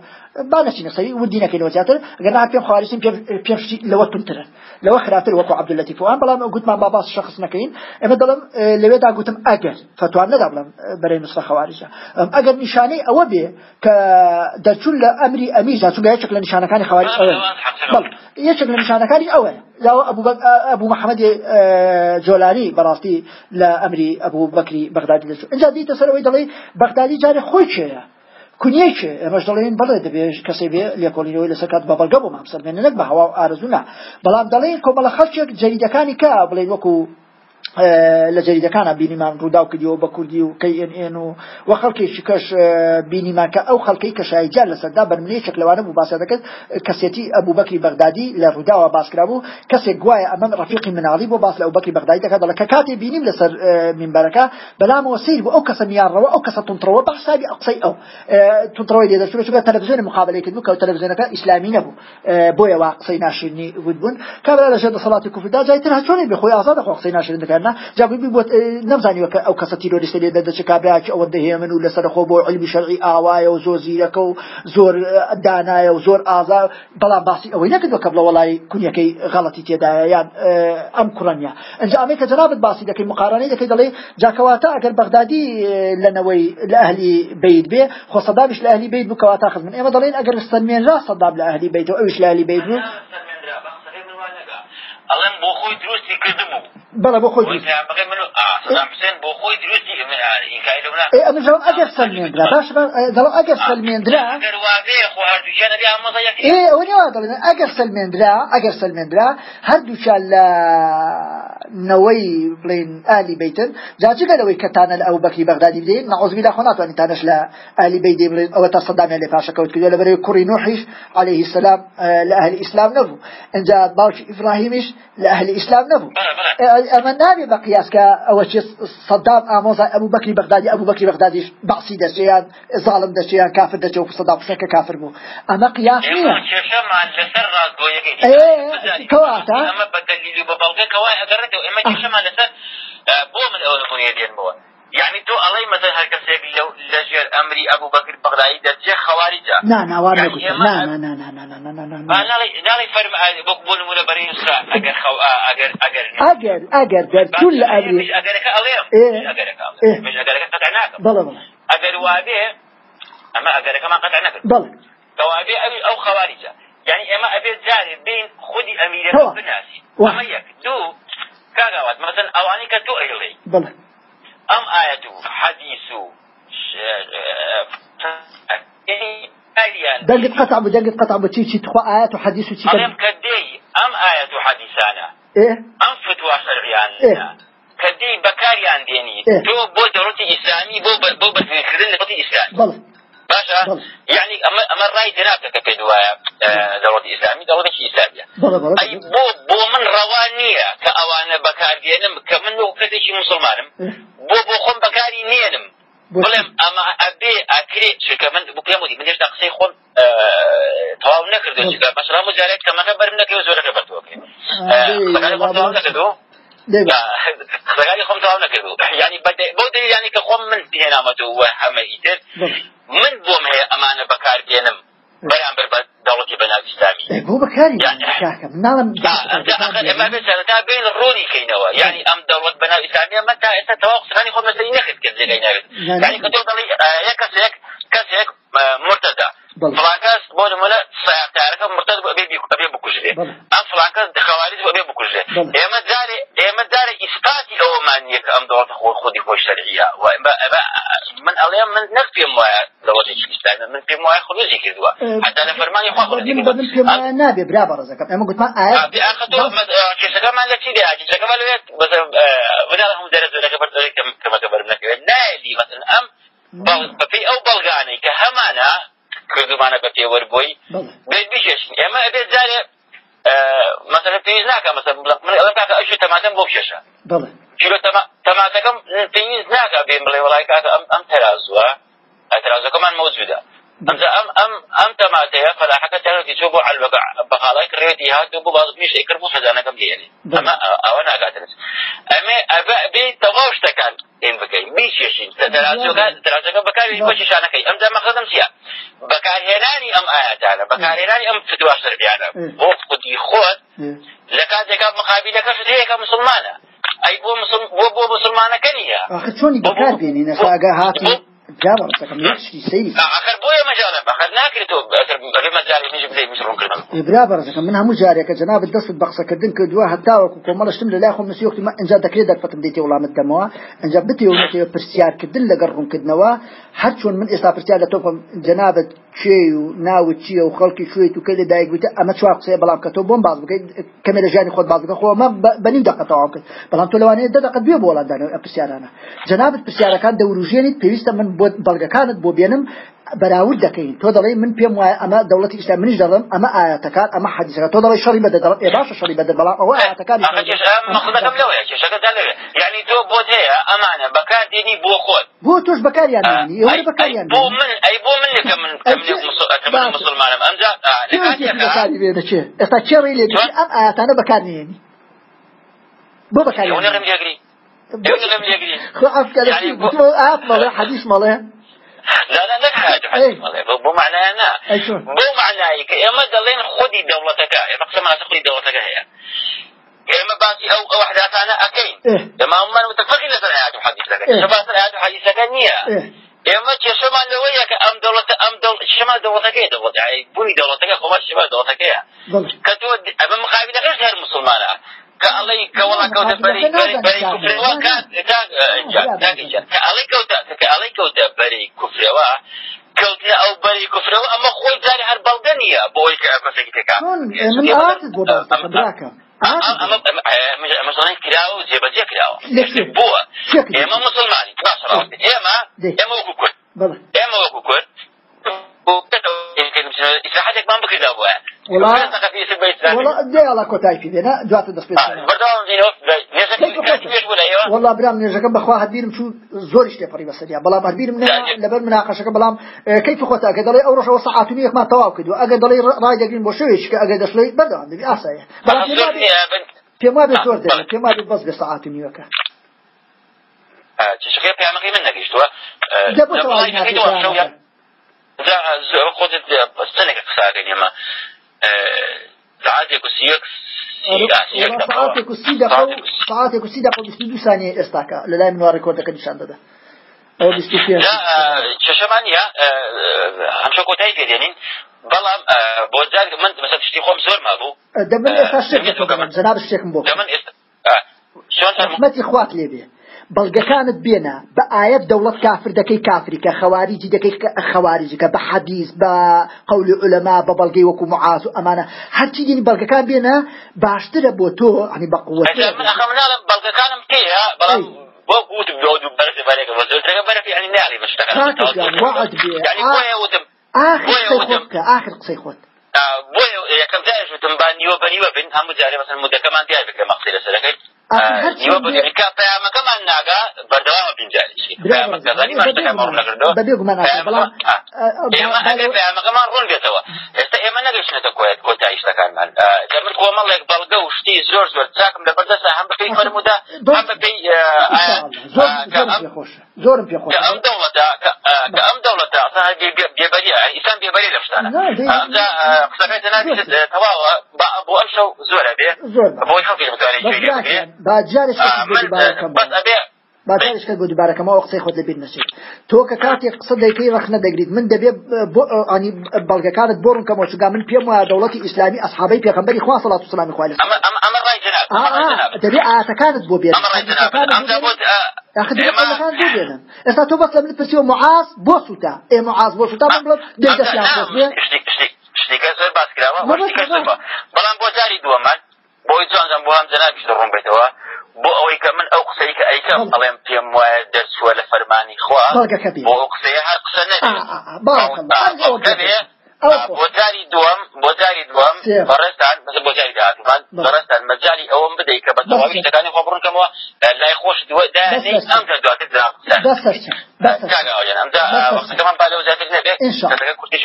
با نەچینە سەری وردینەکەینەوە زیاتر ئەگەر نا پێم خواریسیم پێشتی لەوە تونترن لەوە خراپتر وەکو عبدولەتی فوان بەڵام گوتمان با باس شخص نەکەین ئێمە دەڵم لەوێدا گوتم ئەگەر فتوان نەدا بڵم بەرەی نسخە خەواریجە ئەگەر نیشانەی ئەوە بێ کە دەرچوون لە ئەمری ئەمیجا چونکە یەکێک لە نیشانەکانی خەواریج ئەوە یەکێک لە نیشانەکانی ئەوە لاوە ئەبوو محەممەد جۆلانی بەڕاستی لە ئەمری ئەبوو بەکری بەغدادی دەچوو اینجا دیتە سەرەوەی دەڵێ بەغدادی جارێ خۆی چێە کونیەکێ ئەمەش دەڵێن بەڵێ دەبێت کەسێ بێ لێکۆلینەوەی لەسەر کات بە بەڵگە بۆ مامسەرمێنەک بە هەوا ئارزونا. بەڵام دەڵێن کۆمەڵە خەڵکێک جەریدەکانی کا بڵێن وەکو لە جەریدەکانە بینیمان ڕووداو کردیەوە بە کوردی و KNN و وە خەڵکێکی کەش بینیماکە ئەو خەڵکەی کە شایجار لەسەردا بەرمنێچێک لەوانە بوو باسە دەکەت کەسێتی ئەبوو بەکری بەغدادی لە ڕووداوە باسکرا بوو کەسێک گوایە ئەمەم ڕفیقی مناڵی بۆ باس لە ئەو بەکری بەغدادی دەکات دەڵە کە کاتێ بینیم لەسەر منبەرەکە بەلامەوە سیر بوو ئەو کەسە میارڕەوە ئەو کەسە تونترەوە بەحسابی ئەقسەی ئەو تونترەوەی لێ دەچوە چوە تەلەڤیزیۆن مقابلەی کردبوو کە تەلەڤیزیۆنەکە ئیسلامی نەبوو بۆیە وا قسەی ناشرنی ود بوون کابرا لە ژێر دەسەڵاتی کوفردا جایتر هەچۆنی بخۆی ئازادە خۆ قسەی ناشرن دەکەن نه جابي بي بوت نمزاني وك او كسا تيروريست لي دد چكابياك او ده يمن ولا سر خو بو علم شرعي اوايا وزور زيركو زور دانايا وزور ازا بلا باسي او ينك دو قبل والله كنيكي غلطي تيدا يا ام قرانيا ان جامي كجناب باسي دكي مقارنه دكي دلي جاكواتا اگر بغدادي لنوي لاهلي بيت بي خو صدابش لاهلي بيت بكواتا خدمن اي دلين اگر استنمين را صداب لاهلي بيت او ايش لاهلي بيت الان بو خوي دروستي كردمو بلا بو خوي دروستي بقى منو آه صدام حسين بو خوي دروستي من حكايه لونا اي أنا جرب اجر سلمين درا باش جرب اجر سلمين درا اجر وابي خو هردو يا نبي اما ضيق اي وني واضح اجر سلمين درا اجر سلمين درا هردو شال نوي بلين آل بيتن جاجي قالوا كتانا أبو بكر بغدادي بدين نعوذ بالله خنات وان تانش لا آل بيت بلين أو تصدام اللي فاشا كوت كده لبري كوري نوحيش عليه السلام لأهل الإسلام نفو إن جاء باوش إبراهيمش لأهل الإسلام نبو. آه، أما أمنا بقياس كأول شيء صدام آموزا أبو بكر بغدادي أبو بكر بغدادي بعصي دشيان ظالم دشيان كافر دشيو صدام سكا كافر بو. أما قياس نيا إيه, إيه،, إيه، كواتا. أما بدليل ببلغي كواي أقرده إما جشما لسر بو من أول بنيدين بو. یعنی تۆ ئەڵی مەتە هەر کەسێک لە ژێر ئەمری ئەبوو بەکرد بەغدایی دەچێ خەواریدا ناڵی فەرم بۆ نمونە بەری نووسرا ئەگەر خەو ئەگەر ئەگەر ئەگەر ئەگەر دەرچول لە ئەبری ئەگەرەکە ئەڵێ ئەگەرەکە ئەگەرەکە قەتع ناکەم ئەگەر وابێ ئەمە ئەگەرەکەمان قەتع نەکرد بەڵێ بەوابێ ئەوی ئەو خەواریدا يعني اما ابي جاري بين خودي اميره بناسي واحد دو. كاغاوات مثلا اواني كتو ايلي بلى ئەم ئاەت و حەدیث و دقت قطع بدقت قطع بتشي شي تخوا آيات وحديث وشي كلام كدي أم آيات وحديثانا إيه. أم فتوى شرعيان إيه. كدي بكاريان ديني إيه؟ تو بو ضرورة إسلامي بو بو بو بو إسلامي. بلى باشە یعنی ئەمە ئەمە ڕای دراکەکە پێ دوایە دەوڵەتی ئیسلامی دەوڵەتی ئیسلامیە. بۆ بۆ من ڕەوا نییە کە ئەوانە بەکارگێنم کە من وکەتێکی مسلمانم بۆ بۆ خۆم بەکاری نێنم. بڵێم ئەمە ئەبێ ئەکرێ چکە من بکرێم وتی من هێشتا قسەی خۆم تەواو نەکردو. چکە مەسەلا مجارێت کە منە بەرم نەکەی زۆرەکە بەرتوەکەی قسەکانی خۆم تەواو نەکردو. دێبا قسەکانی خۆم تەواو نەکردو ینی بۆ دلیل ینی کە خۆم من هێنامەتەوە وە هەمە ئیتر بلا من بۆم هەیە ئەمانە بەکار بێنم. بەرامبەر بە دەوڵەتی بەناو ئیسلامی إيه، بو بكاري يعني- كاكا نعلم ئەمە بێتە بین ڕوونی کەینەوە ینی ئەم دەوڵەت بەناو ئیسلامیە من تا ئێستا تەواو قسەکانی خۆم مەسەری نەکرد کرد لێگەی ناوێت يعني- ینی کە تۆ دەڵی یەک کەسێک کەسێک مرتدا بەڵێ. فلان کەس بۆ نمونە سیارەکە مرتد بۆ ئەبێ ئەبێ بکوژێ. ئەم فلان کەس خوارج بۆ ئەبێ بکوژێ. ئێمە جارێ ئێمە جارێ ئیسقاتی ئەوەمان نییە کە ئەم دەوڵەتە خۆ خودی خۆی شەرعیە ئەمە- ئەمە- من ئەڵێم من نەک پێم وایە دەوڵەتێکی ئیسلامی من پێم وایە خروجی کردووە. حتا لە فەرمانی خوا نابي برا أما قلت ما آيات کێشەکەمان لە چیدا کێشەکەمان لەوێت بنا هەموو دەرەزەکە بەردەوەی کەمەکە بەرم نەکەوێت نایلی مثلا. ئەم بەپی ئەو بەڵگانەی کە هەمانە کردومانە بە پێوەربووی بلى بێت بشێشن ئێمە ئەبێت جارێ مثلا پێویست ناکە مثلا من ئەوە کاکە ئەوش تەماتەم بۆ بکێشە بلى کیلۆ تەماتەکەم پێویست ناکە بێن بڵێ وڵای کاکە ئەم إمتى ام ام إمتى ما تيا فلا حكى تيا دي شوفوا على البقع بقالك ريدي ها؟ تبو بعض فيش اكر مو خزانة كم دي يعني أما أو أنا قاعد انس أما ابا بي تغوش تكال. إن بكاي بيش يشي تدراجو قال تدراجو قال بكاي بيش يشي أنا اي إمتى ما خدم سيا. بكاي هناني أم آيات أنا بكاي هناني أم فتوى شربي أنا بو خدي خود. لكاد يقاب مقابيلة كفت هيك مسلمانة أي بو مسلمانة كنية أخي شوني بكاي بيني نفاقه هاتي. جامع بس كم يحشي سيد. آخر بويا مجالا أخذناك لتوب أخر مجالي نجيب زي مش رونك إيه، لهم برا كم منها مجاري كجناب الدس البقصة كدن كدوا. حتى وكم الله شتم لله خم نسيوك ما إن جاد كريدك فتم ديتي والله إن جاب بتي ومتي برسيار كدن لقرهم كدنوا. هەر چۆن من ئێستا پرسیار لە تۆپم جەنابەت کوێ و ناوت چییە و خەڵکی کوێت و کەی لە دایک بوویتە ئەمە چوار قسەیە بەڵام کە تۆ بۆم باز بکەیت کەمێ لە ژیانی خۆت باز بکە خۆ ئەمە بەنیم دەقەتەوە کرد. بەڵام تۆ لەوانەیە دەدەقەت بێ بۆ وڵاندانەوە پرسیارانە جەنابەت پرسیارەکان دەوروژێنیت پێویستە من بۆ بەڵگەکانت بۆ بێنم بەراورد دەکەین تۆ دەڵێ من پێم وایە ئەمە دەوڵەتی ئیسلام منیش دەڵم ئەمە ئاەتەکان ئەمە حەدیسەکە تۆ دەڵێ شەڕی بەدە دەڵم ئێ باشە شەڕی بەدە بەڵام ئەوە ئاەتەکانی مەقصدەکەم لەوەیە کێشەکە لەوێ یعنی تۆ بۆت هەیە ئەمانە بەکار دێنی بۆ خۆت بۆ تۆش بەکاریان دێنی ئێوە بەکاریان بۆ من ئەی بۆ من لەکە من مسلمانم ئەمجا بەکاری بێ دەچێ ئێستا چێڕی لێ ئەم ئاەتانە بەکار نێنی بۆ بەکاریان خۆ مەڵێ حەدیث مەڵێ لا لا نكاد بو معنانا بو معناي كإما دلين خدي دولتك يبقى ما تخدي دولتك هي. إما باسي أو أو أحداث أنا أكين. إما هم متفقين لسنا آيات حديثك شباب آيات حديثك نية إما تشمع لويا كأم دولة أم دولة شمال دولتك هي دولة يعني بني دولتك خلاص شمال دولتك هي. كتود أما مقابل غير غير مسلمانة كألي كولا كوتا بري بري بري كفر وا كا كا كا كألي كوتا كألي كوتا بري كفر وا كوتا أو بري كفر وا أما خوي زاري هر بلدنيا بوي كأفسك تكا من آت بودا خبراك مثلا كراو جبجة كراو بوا إما مسلماني تباشر إما إما وكوكر إما وكوكر يمكن إسراحتك ما بكذا بوا والله دي على كوتاي في دينا جوات دخل والله برام نجاك بخوا هديرم شو زور اشتي فري بس يا بلا هديرم لبر مناقشه بلام كيف خوتا قدري أو روش وساعاتني ما تواو كدو اقدري راي دقين بوشويش أقدر شلي بدا عندي اسايا بلا في ما بزور ده في ما بس بساعات نيوكا تشخير في عمقي منك اشتوا خودت يما ساعاتێک و ساعاتێک و سی ساعاتێک و سی بیست دو ثانیە ئێستاکە لە لای منوە ڕێکۆردەکە نیشان دەدا ئەو پێ چشەمانە هەمشە کۆتایی پێدێنین بەڵام بۆ جار من مەسەر شتی خۆم زۆر مابوو دەبن ئێستا شتێک جەناب شتێکم بۆ دەمن ئێستا رحمەتی خوات لێ بێ. بەڵگەکانت بێنە بە ئاەت دەوڵەت کافر دەکەی کافری کە خەواریجی دەکەی خەواریجیکە بە حەدیز بە قولی ئولەما بە بەڵگەی وەکو معاز و ئەمانە. هەرچی دینی بەڵگەکان بێنە باشترە بۆ تۆ ئەنی بە قووە بەڵگەکانم پێە بەڵام وقوت بيود برك برك وزول ترى برك يعني نعلي مش ترى وعد بي يعني بويا ودم اخر قصيخوتك اخر قصيخوت بويا يا كم تعرف تنبانيو بنيو بن. هم جاري مثلا مدة كمان تعرف كم مقصد سلكي نیوە بنیکا پەیامەکەمان ناگا بەردەوامە پینجاریشی پەیامەکەزانی ماشتەکەمان ڕوون نەکردەوە پەیامەکەمان ڕوون بێتەوە ئێستا ئێمە نەگەشتێتە کۆیت کۆتایی شتەکانمان من کۆمەڵێک بەڵگە و شتی زۆر زۆر چاکم لە بەردەستا. هەم بەپێی فەرمودا هەم بەپێی زۆرم پێ ئەم دەوڵەتە کە ئەم دەوڵەتە بێبەریە ئیسان بێبەری لە شتانە. ئەمجا قسەکەی تەنابێت تەواوە بۆ ئەم شەو زۆرە بێ. بۆی خەڵکی بزانێت باجارش بس أبيع باجارش کە بۆ دووبارەکەمەوە قسەی خۆت لەبیر نەچێت تۆ کە کاتێک قسە دەیکەی ڕخ نەدەگریت. من دەبێ ئەنی بەڵگەکانت بۆ ڕوونکەمەوە چگا من پێم وایە دەوڵەتی ئیسلامی ئەسحابەی پێغەمبەری خوا سەڵات و سلامی خوالە دەبێ ئاەتەکانت بۆ بێن ئێستا تۆ بەس لە من پرسیوە معاز بۆ سوتا ئێ معاز بۆ سوتا من بڵێ دەستیان شتێکە زۆر باس کراوە بەڵام بۆ جاری دووەمان بۆی جانجان بۆ هەم جەنابیش دەڕۆم بێتەوە بۆ ئەوەی کە من ئەو قسەی کە ئەیکەم ئەڵێم پێم وایە دەرچووە لە فەرمانی خوا بۆ ئەو قسەیە هەر قسە نەبێ بۆجاری دوم بۆجاری دوم بەڕێستان بۆجاری داهاتوان بەڕێستان مەجای ئەوم بدەیت کە بە تەواوی شتەکانی خۆ بڕونکەمەوە لای خۆش دووەدا ئەمدا دواتر دراوەکەمان پالە وزاتر نەبێت کورتیش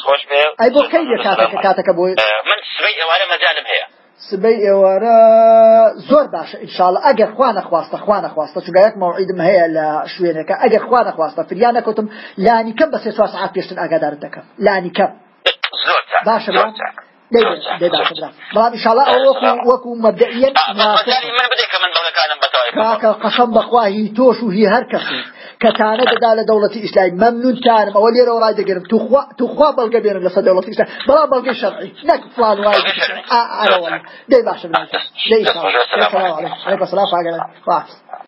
بخۆش بێ. ئەی بۆ کەی کاتەکە کاتەکە بۆی من سبەی ئەوانە مەجالم هەیە. سبەی ئێوارە زۆر باشە ئینشاالله ئەگەر خوا نەخواستە خوا نەخواستە چگایەک مەوعیدم هەیە لە شوێنەکە ئەگەر خوا نەخواستە فریان نەکەوتم لانی کەم بە سێ سوار سعات پێشتن ئاگادارت دەکەم لانی کەم باشە بەڵام ئینشاالله ئەو وەکو وەکو مەبدەئیەن کاکە قەسەم بەخواهی تۆش و هی هەر کەسێک کەتانە دەدا لە دەوڵەتی ئیسلامی مەمنونتانم ئەوە لێرە ڕای دەگەرم توخوا بەڵگە بێنم لەسەر دەوڵەتی ئیسلام بەڵام بەڵگەی شەرعی نەک فلان وای دەی باشە دەی سلام علیکم سلام فاگەرە